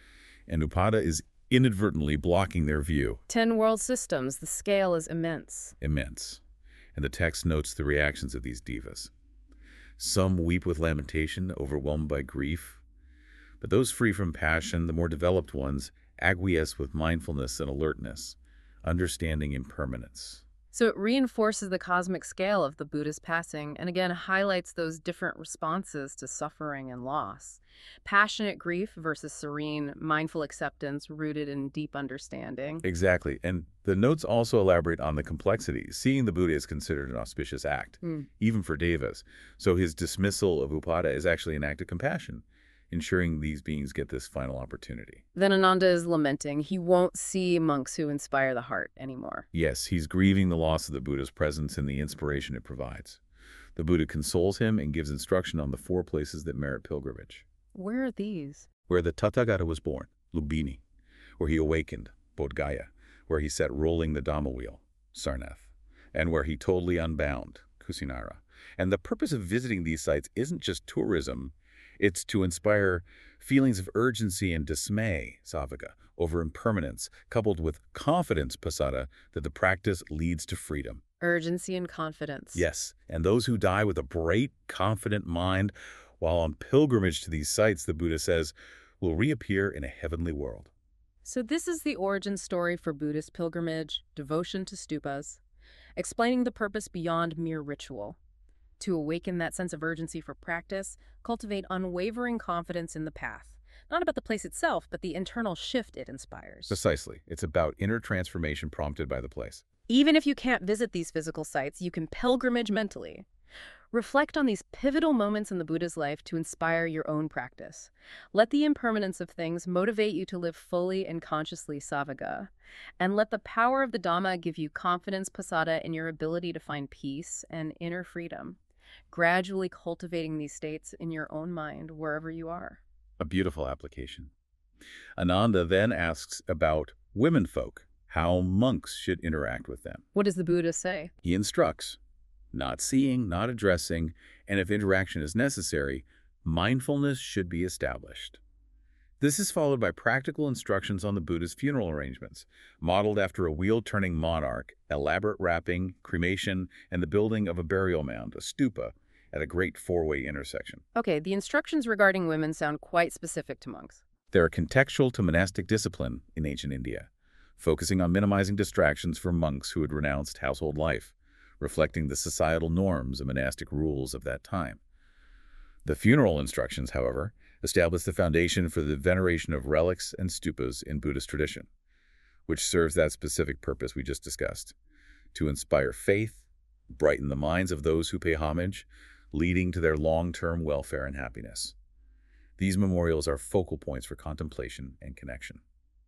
[SPEAKER 22] and Upavana is inadvertently blocking their view.
[SPEAKER 21] Ten world systems, the scale is immense.
[SPEAKER 22] Immense. And the text notes the reactions of these devas. Some weep with lamentation, overwhelmed by grief. But those free from passion, the more developed ones, acquiesce with mindfulness and alertness, understanding impermanence.
[SPEAKER 21] So it reinforces the cosmic scale of the Buddha's passing and again highlights those different responses to suffering and loss. Passionate grief versus serene, mindful acceptance rooted in deep understanding.
[SPEAKER 22] Exactly. And the notes also elaborate on the complexity. Seeing the Buddha is considered an auspicious act,
[SPEAKER 21] Mm.
[SPEAKER 22] even for devas. So his dismissal of Upavana is actually an act of compassion, ensuring these beings get this final opportunity.
[SPEAKER 21] Then Ananda is lamenting he won't see monks who inspire the heart anymore.
[SPEAKER 22] Yes, he's grieving the loss of the Buddha's presence and the inspiration it provides. The Buddha consoles him and gives instruction on the four places that merit pilgrimage.
[SPEAKER 21] Where are these?
[SPEAKER 22] Where the Tathagata was born, Lumbini. Where he awakened, Bodh Gaya. Where he sat rolling the Dhamma wheel, Sarnath. And where he totally unbound, Kusinara. And the purpose of visiting these sites isn't just tourism, it's to inspire feelings of urgency and dismay, Samvega, over impermanence, coupled with confidence, Pasada, that the practice leads to freedom.
[SPEAKER 21] Urgency and confidence.
[SPEAKER 22] Yes, and those who die with a bright, confident mind while on pilgrimage to these sites, the Buddha says, will reappear in a heavenly world.
[SPEAKER 21] So this is the origin story for Buddhist pilgrimage, devotion to stupas, explaining the purpose beyond mere ritual. To awaken that sense of urgency for practice, cultivate unwavering confidence in the path. Not about the place itself, but the internal shift it inspires.
[SPEAKER 22] Precisely. It's about inner transformation prompted by the place.
[SPEAKER 21] Even if you can't visit these physical sites, you can pilgrimage mentally. Reflect on these pivotal moments in the Buddha's life to inspire your own practice. Let the impermanence of things motivate you to live fully and consciously samvega. And let the power of the Dhamma give you confidence, pasada, in your ability to find peace and inner freedom, gradually cultivating these states in your own mind wherever you are.
[SPEAKER 22] A beautiful application. Ananda then asks about women folk, how monks should interact with them.
[SPEAKER 21] What does the Buddha say?
[SPEAKER 22] He instructs, not seeing, not addressing, and if interaction is necessary, mindfulness should be established. This is followed by practical instructions on the Buddha's funeral arrangements, modeled after a wheel-turning monarch, elaborate wrapping, cremation, and the building of a burial mound, a stupa, at a great four-way intersection.
[SPEAKER 21] Okay, the instructions regarding women sound quite specific to monks.
[SPEAKER 22] They are contextual to monastic discipline in ancient India, focusing on minimizing distractions for monks who had renounced household life, reflecting the societal norms and monastic rules of that time. The funeral instructions, however, establish the foundation for the veneration of relics and stupas in Buddhist tradition, which serves that specific purpose we just discussed, to inspire faith, brighten the minds of those who pay homage, leading to their long-term welfare and happiness. These memorials are focal points for contemplation and connection.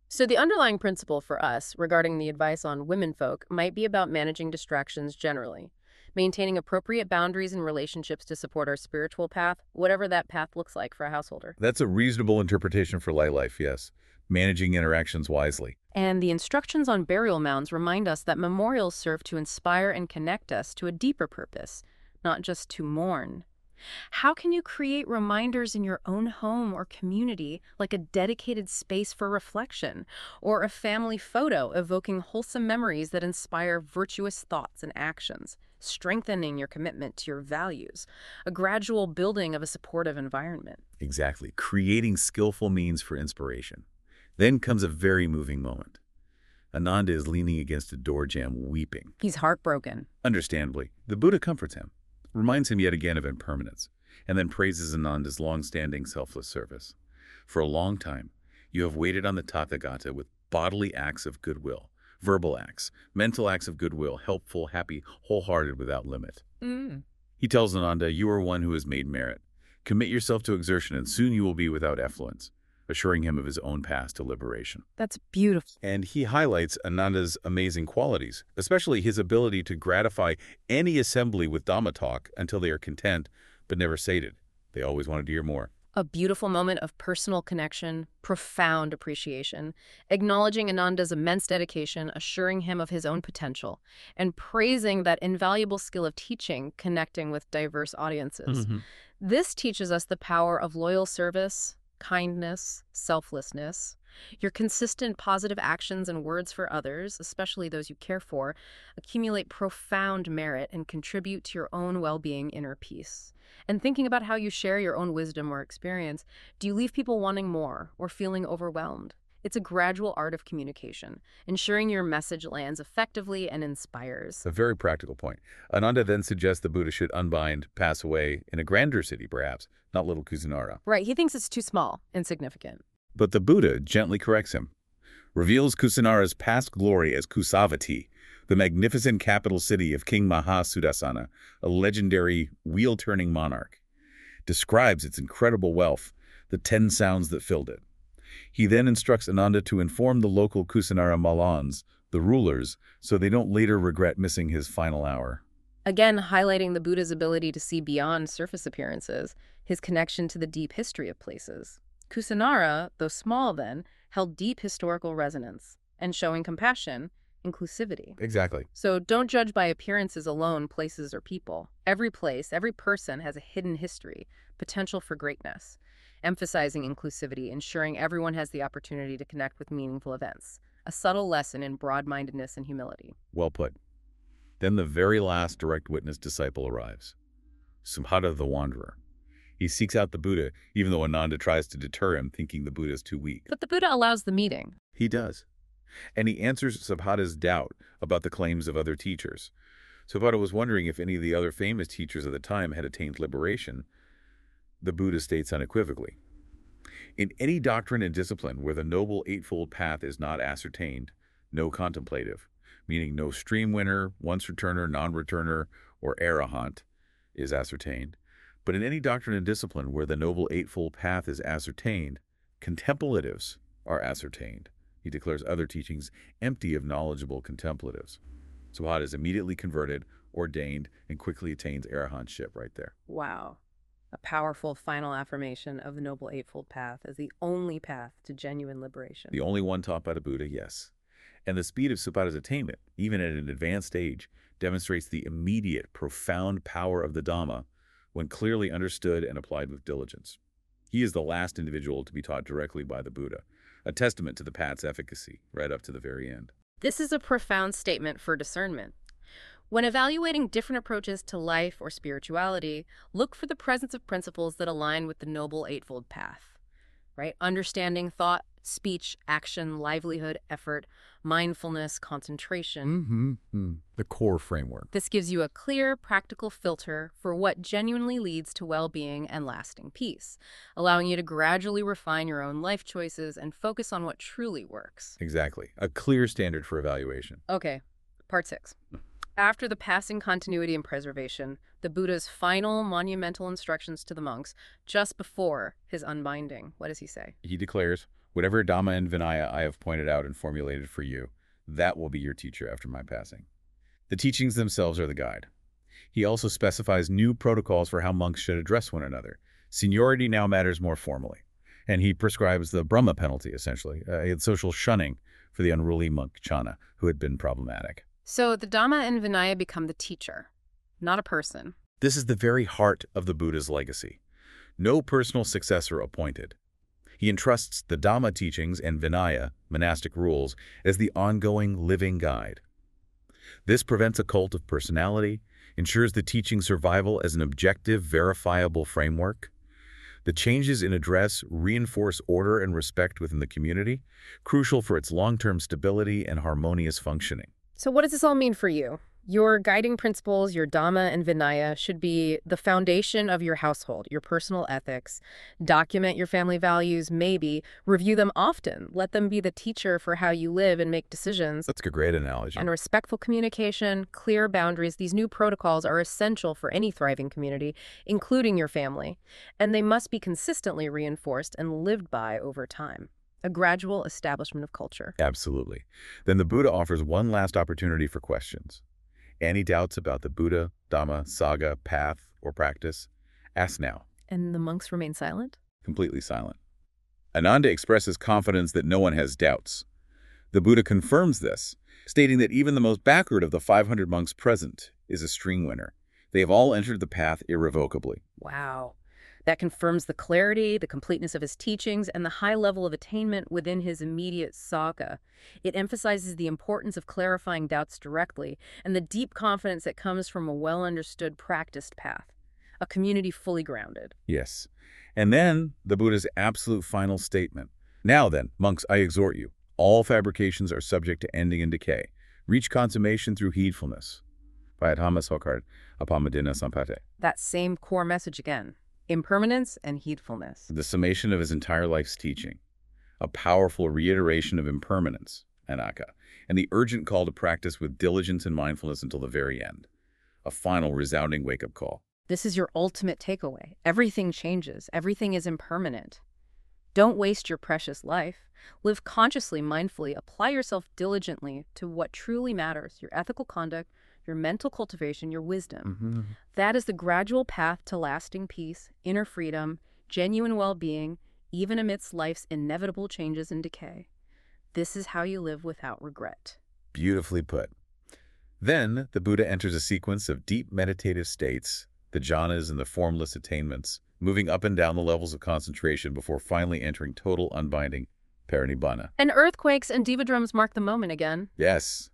[SPEAKER 21] So the underlying principle for us regarding the advice on womenfolk might be about managing distractions generally, maintaining appropriate boundaries and relationships to support our spiritual path, whatever that path looks like for a householder.
[SPEAKER 22] That's a reasonable interpretation for lay life, yes. Managing interactions wisely.
[SPEAKER 21] And the instructions on burial mounds remind us that memorials serve to inspire and connect us to a deeper purpose, not just to mourn. How can you create reminders in your own home or community, like a dedicated space for reflection, or a family photo evoking wholesome memories that inspire virtuous thoughts and actions, strengthening your commitment to your values, a gradual building of a supportive environment?
[SPEAKER 22] Exactly. Creating skillful means for inspiration. Then comes a very moving moment. Ananda is leaning against a door jamb, weeping.
[SPEAKER 21] He's heartbroken.
[SPEAKER 22] Understandably, the Buddha comforts him reminds him yet again of impermanence, and then praises Ananda's long-standing selfless service. For a long time, you have waited on the Tathagata with bodily acts of goodwill, verbal acts, mental acts of goodwill, helpful, happy, wholehearted, without limit.
[SPEAKER 21] Mm.
[SPEAKER 22] He tells Ananda, you are one who has made merit. Commit yourself to exertion, and soon you will be without effluence assuring him of his own path to liberation.
[SPEAKER 21] That's beautiful.
[SPEAKER 22] And he highlights Ananda's amazing qualities, especially his ability to gratify any assembly with Dhamma talk until they are content, but never sated. They always wanted to hear more.
[SPEAKER 21] A beautiful moment of personal connection, profound appreciation, acknowledging Ananda's immense dedication, assuring him of his own potential, and praising that invaluable skill of teaching, connecting with diverse audiences.
[SPEAKER 22] Mm -hmm.
[SPEAKER 21] This teaches us the power of loyal service, kindness, selflessness, your consistent positive actions and words for others, especially those you care for, accumulate profound merit and contribute to your own well-being inner peace. And thinking about how you share your own wisdom or experience, do you leave people wanting more or feeling overwhelmed? It's a gradual art of communication, ensuring your message lands effectively and inspires.
[SPEAKER 22] A very practical point. Ananda then suggests the Buddha should unbind, pass away, in a grander city perhaps, not little Kusinara.
[SPEAKER 21] Right, he thinks it's too small, insignificant.
[SPEAKER 22] But the Buddha gently corrects him, reveals Kusinara's past glory as Kusavati, the magnificent capital city of King Mahasudassana, a legendary wheel-turning monarch, describes its incredible wealth, the ten sounds that filled it. He then instructs Ananda to inform the local Kusinara Mallans, the rulers, so they don't later regret missing his final hour.
[SPEAKER 21] Again, highlighting the Buddha's ability to see beyond surface appearances, his connection to the deep history of places. Kusinara, though small then, held deep historical resonance, and showing compassion, inclusivity.
[SPEAKER 22] Exactly.
[SPEAKER 21] So don't judge by appearances alone places or people. Every place, every person has a hidden history, potential for greatness emphasizing inclusivity, ensuring everyone has the opportunity to connect with meaningful events. A subtle lesson in broad-mindedness and humility.
[SPEAKER 22] Well put. Then the very last direct witness disciple arrives. Subhadda the Wanderer. He seeks out the Buddha, even though Ananda tries to deter him, thinking the Buddha is too weak.
[SPEAKER 21] But the Buddha allows the meeting.
[SPEAKER 22] He does. And he answers Subhadda's doubt about the claims of other teachers. Subhadda was wondering if any of the other famous teachers of the time had attained liberation, the Buddha states unequivocally. In any doctrine and discipline where the Noble Eightfold Path is not ascertained, no contemplative, meaning no stream winner, once returner, non-returner, or arahant, is ascertained. But in any doctrine and discipline where the Noble Eightfold Path is ascertained, contemplatives are ascertained. He declares other teachings empty of knowledgeable contemplatives. Subhadda is immediately converted, ordained, and quickly attains arahantship right there.
[SPEAKER 21] Wow a powerful final affirmation of the Noble Eightfold Path as the only path to genuine liberation.
[SPEAKER 22] The only one taught by the Buddha, yes. And the speed of Subhadda's attainment, even at an advanced age, demonstrates the immediate, profound power of the Dhamma when clearly understood and applied with diligence. He is the last individual to be taught directly by the Buddha, a testament to the path's efficacy right up to the very end.
[SPEAKER 21] This is a profound statement for discernment. When evaluating different approaches to life or spirituality, look for the presence of principles that align with the Noble Eightfold Path. right? Understanding thought, speech, action, livelihood, effort, mindfulness, concentration.
[SPEAKER 22] Mm-hmm. The core framework.
[SPEAKER 21] This gives you a clear, practical filter for what genuinely leads to well-being and lasting peace, allowing you to gradually refine your own life choices and focus on what truly works.
[SPEAKER 22] Exactly. A clear standard for evaluation.
[SPEAKER 21] Okay, part six. After the passing continuity and preservation, the Buddha's final monumental instructions to the monks just before his unbinding. What does he say?
[SPEAKER 22] He declares, whatever Dhamma and Vinaya I have pointed out and formulated for you, that will be your teacher after my passing. The teachings themselves are the guide. He also specifies new protocols for how monks should address one another. Seniority now matters more formally. And he prescribes the Brahma penalty, essentially, a social shunning for the unruly monk Channa, who had been problematic.
[SPEAKER 21] So the Dhamma and Vinaya become the teacher, not a person.
[SPEAKER 22] This is the very heart of the Buddha's legacy. No personal successor appointed. He entrusts the Dhamma teachings and Vinaya, monastic rules, as the ongoing living guide. This prevents a cult of personality, ensures the teaching survival as an objective, verifiable framework. The changes in address reinforce order and respect within the community, crucial for its long-term stability and harmonious functioning.
[SPEAKER 21] So what does this all mean for you? Your guiding principles, your Dhamma and Vinaya, should be the foundation of your household, your personal ethics. Document your family values, maybe. Review them often. Let them be the teacher for how you live and make decisions.
[SPEAKER 22] That's a great analogy.
[SPEAKER 21] And respectful communication, clear boundaries. These new protocols are essential for any thriving community, including your family. And they must be consistently reinforced and lived by over time a gradual establishment of culture.
[SPEAKER 22] Absolutely. Then the Buddha offers one last opportunity for questions. Any doubts about the Buddha, Dhamma, Sangha, path, or practice? Ask now.
[SPEAKER 21] And the monks remain silent?
[SPEAKER 22] Completely silent. Ananda expresses confidence that no one has doubts. The Buddha confirms this, stating that even the most backward of the 500 monks present is a stream winner. They have all entered the path irrevocably.
[SPEAKER 21] Wow. That confirms the clarity, the completeness of his teachings, and the high level of attainment within his immediate Sangha. It emphasizes the importance of clarifying doubts directly and the deep confidence that comes from a well-understood, practiced path. A community fully grounded.
[SPEAKER 22] Yes. And then the Buddha's absolute final statement. Now then, monks, I exhort you. All fabrications are subject to ending and decay. Reach consummation through heedfulness. By Thomas Hokard, Appamadena sampadetha.
[SPEAKER 21] That same core message again impermanence and heedfulness.
[SPEAKER 22] The summation of his entire life's teaching, a powerful reiteration of impermanence, anicca, and the urgent call to practice with diligence and mindfulness until the very end, a final resounding wake-up call.
[SPEAKER 21] This is your ultimate takeaway. Everything changes. Everything is impermanent. Don't waste your precious life. Live consciously, mindfully. Apply yourself diligently to what truly matters, your ethical conduct, your mental cultivation, your wisdom.
[SPEAKER 22] Mm-hmm.
[SPEAKER 21] That is the gradual path to lasting peace, inner freedom, genuine well-being, even amidst life's inevitable changes and decay. This is how you live without regret.
[SPEAKER 22] Beautifully put. Then the Buddha enters a sequence of deep meditative states, the jhanas and the formless attainments, moving up and down the levels of concentration before finally entering total unbinding parinibbana.
[SPEAKER 21] And earthquakes and deva drums mark the moment again.
[SPEAKER 22] Yes,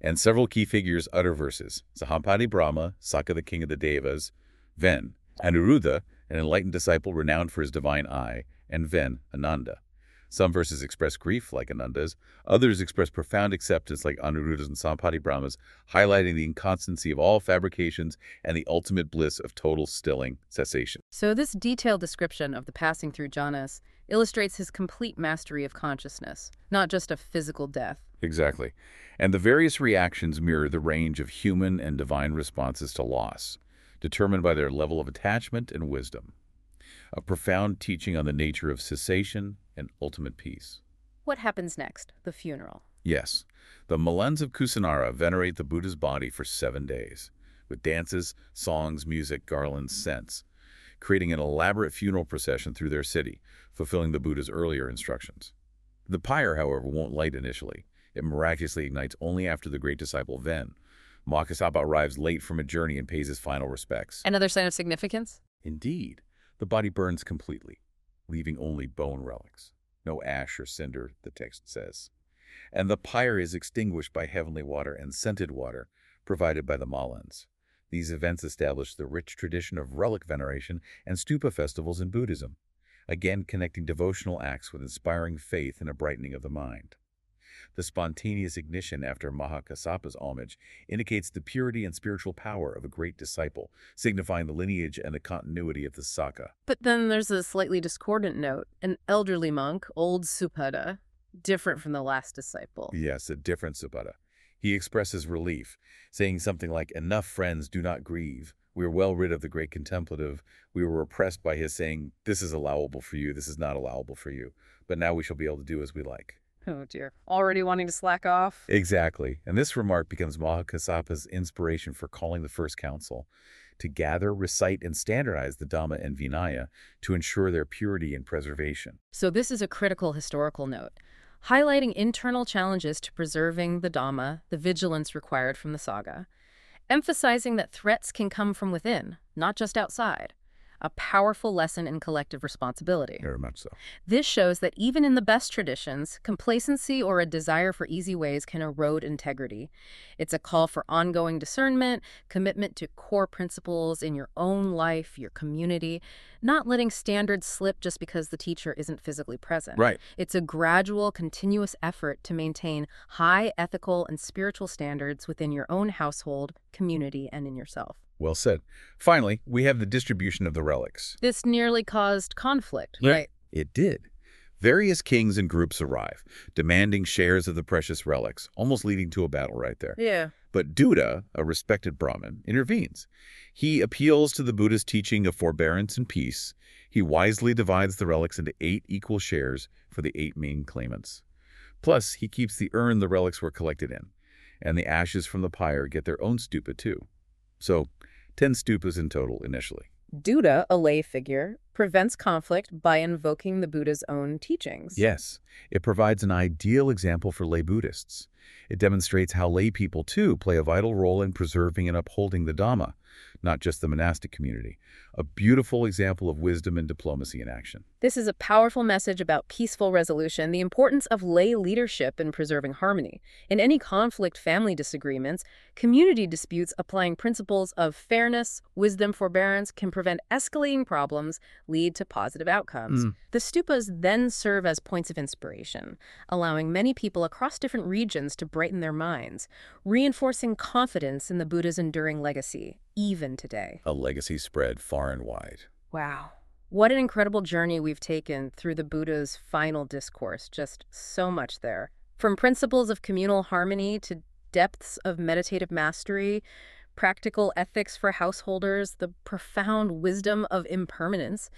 [SPEAKER 22] and several key figures utter verses. Sahampati Brahma, Sakka the king of the Devas, Ven, Anuruddha, an enlightened disciple renowned for his divine eye, and Ven, Ananda. Some verses express grief like Ananda's, others express profound acceptance like Anuruddha's and Sahampati Brahma's, highlighting the inconstancy of all fabrications and the ultimate bliss of total stilling cessation.
[SPEAKER 21] So this detailed description of the passing through jhanas illustrates his complete mastery of consciousness, not just of physical death.
[SPEAKER 22] Exactly. And the various reactions mirror the range of human and divine responses to loss, determined by their level of attachment and wisdom. A profound teaching on the nature of cessation and ultimate peace.
[SPEAKER 21] What happens next? The funeral.
[SPEAKER 22] Yes. The Mallans of Kusinara venerate the Buddha's body for seven days, with dances, songs, music, garlands, scents, creating an elaborate funeral procession through their city, fulfilling the Buddha's earlier instructions. The pyre, however, won't light initially. It miraculously ignites only after the great disciple Ven. Mahakassapa arrives late from a journey and pays his final respects.
[SPEAKER 21] Another sign of significance?
[SPEAKER 22] Indeed. The body burns completely, leaving only bone relics. No ash or cinder, the text says. And the pyre is extinguished by heavenly water and scented water provided by the Mallans. These events establish the rich tradition of relic veneration and stupa festivals in Buddhism, again connecting devotional acts with inspiring faith and a brightening of the mind. The spontaneous ignition after Mahakassapa's homage indicates the purity and spiritual power of a great disciple, signifying the lineage and the continuity of the Sangha.
[SPEAKER 21] But then there's a slightly discordant note. An elderly monk, old Subhadda, different from the last disciple.
[SPEAKER 22] Yes, a different Subhadda. He expresses relief, saying something like, Enough friends, do not grieve. We were well rid of the great contemplative. We were oppressed by his saying, This is allowable for you, this is not allowable for you. But now we shall be able to do as we like.
[SPEAKER 21] Oh dear. Already wanting to slack off?
[SPEAKER 22] Exactly. And this remark becomes Mahakassapa's inspiration for calling the first council to gather, recite, and standardize the Dhamma and Vinaya to ensure their purity and preservation.
[SPEAKER 21] So this is a critical historical note, highlighting internal challenges to preserving the Dhamma, the vigilance required from the Sangha, emphasizing that threats can come from within, not just outside a powerful lesson in collective responsibility.
[SPEAKER 22] Very much so.
[SPEAKER 21] This shows that even in the best traditions, complacency or a desire for easy ways can erode integrity. It's a call for ongoing discernment, commitment to core principles in your own life, your community, not letting standards slip just because the teacher isn't physically present.
[SPEAKER 22] Right.
[SPEAKER 21] It's a gradual, continuous effort to maintain high ethical and spiritual standards within your own household, community, and in yourself.
[SPEAKER 22] Well said. Finally, we have the distribution of the relics.
[SPEAKER 21] This nearly caused conflict,
[SPEAKER 22] Yeah.
[SPEAKER 21] right?
[SPEAKER 22] It did. Various kings and groups arrive, demanding shares of the precious relics, almost leading to a battle right there.
[SPEAKER 21] Yeah.
[SPEAKER 22] But Duda, a respected Brahmin, intervenes. He appeals to the Buddha's teaching of forbearance and peace. He wisely divides the relics into eight equal shares for the eight main claimants. Plus, he keeps the urn the relics were collected in, and the ashes from the pyre get their own stupa too. So, 10 stupas in total initially.
[SPEAKER 21] Duda, a lay figure, prevents conflict by invoking the Buddha's own teachings.
[SPEAKER 22] Yes, it provides an ideal example for lay Buddhists. It demonstrates how lay people, too, play a vital role in preserving and upholding the Dhamma, not just the monastic community. A beautiful example of wisdom and diplomacy in action.
[SPEAKER 21] This is a powerful message about peaceful resolution, the importance of lay leadership in preserving harmony. In any conflict family disagreements, community disputes applying principles of fairness, wisdom, forbearance can prevent escalating problems, lead to positive outcomes.
[SPEAKER 25] Mm.
[SPEAKER 21] The stupas then serve as points of inspiration, allowing many people across different regions to brighten their minds, reinforcing confidence in the Buddha's enduring legacy, even today.
[SPEAKER 22] A legacy spread far and wide.
[SPEAKER 21] Wow. What an incredible journey we've taken through the Buddha's final discourse. Just so much there. From principles of communal harmony to depths of meditative mastery, practical ethics for householders, the profound wisdom of impermanence.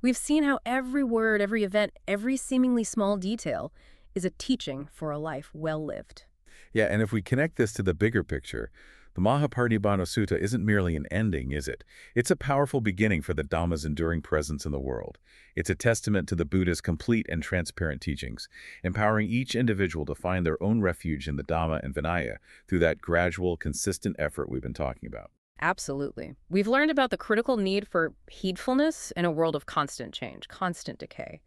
[SPEAKER 21] We've seen how every word, every event, every seemingly small detail is a teaching for a life well lived.
[SPEAKER 22] Yeah, and if we connect this to the bigger picture, the Mahaparinibbana Sutta isn't merely an ending, is it? It's a powerful beginning for the Dhamma's enduring presence in the world. It's a testament to the Buddha's complete and transparent teachings, empowering each individual to find their own refuge in the Dhamma and Vinaya through that gradual, consistent effort we've been talking about.
[SPEAKER 21] Absolutely. We've learned about the critical need for heedfulness in a world of constant change, constant decay.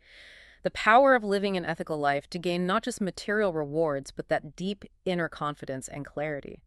[SPEAKER 21] The power of living an ethical life to gain not just material rewards, but that deep inner confidence and clarity.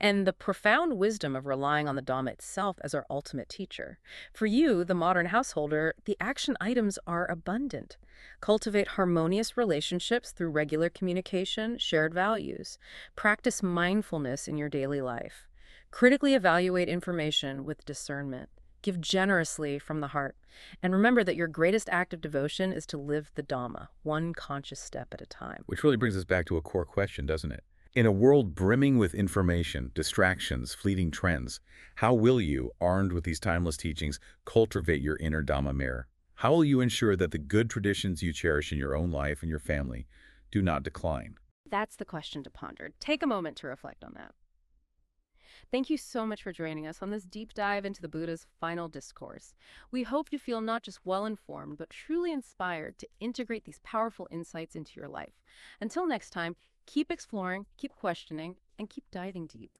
[SPEAKER 21] And the profound wisdom of relying on the Dhamma itself as our ultimate teacher. For you, the modern householder, the action items are abundant. Cultivate harmonious relationships through regular communication, shared values. Practice mindfulness in your daily life. Critically evaluate information with discernment. Give generously from the heart. And remember that your greatest act of devotion is to live the Dhamma, one conscious step at a time.
[SPEAKER 22] Which really brings us back to a core question, doesn't it? In a world brimming with information, distractions, fleeting trends, how will you, armed with these timeless teachings, cultivate your inner Dhamma mirror? How will you ensure that the good traditions you cherish in your own life and your family do not decline?
[SPEAKER 21] That's the question to ponder. Take a moment to reflect on that. Thank you so much for joining us on this deep dive into the Buddha's final discourse. We hope you feel not just well informed, but truly inspired to integrate these powerful insights into your life. Until next time, keep exploring, keep questioning, and keep diving deep.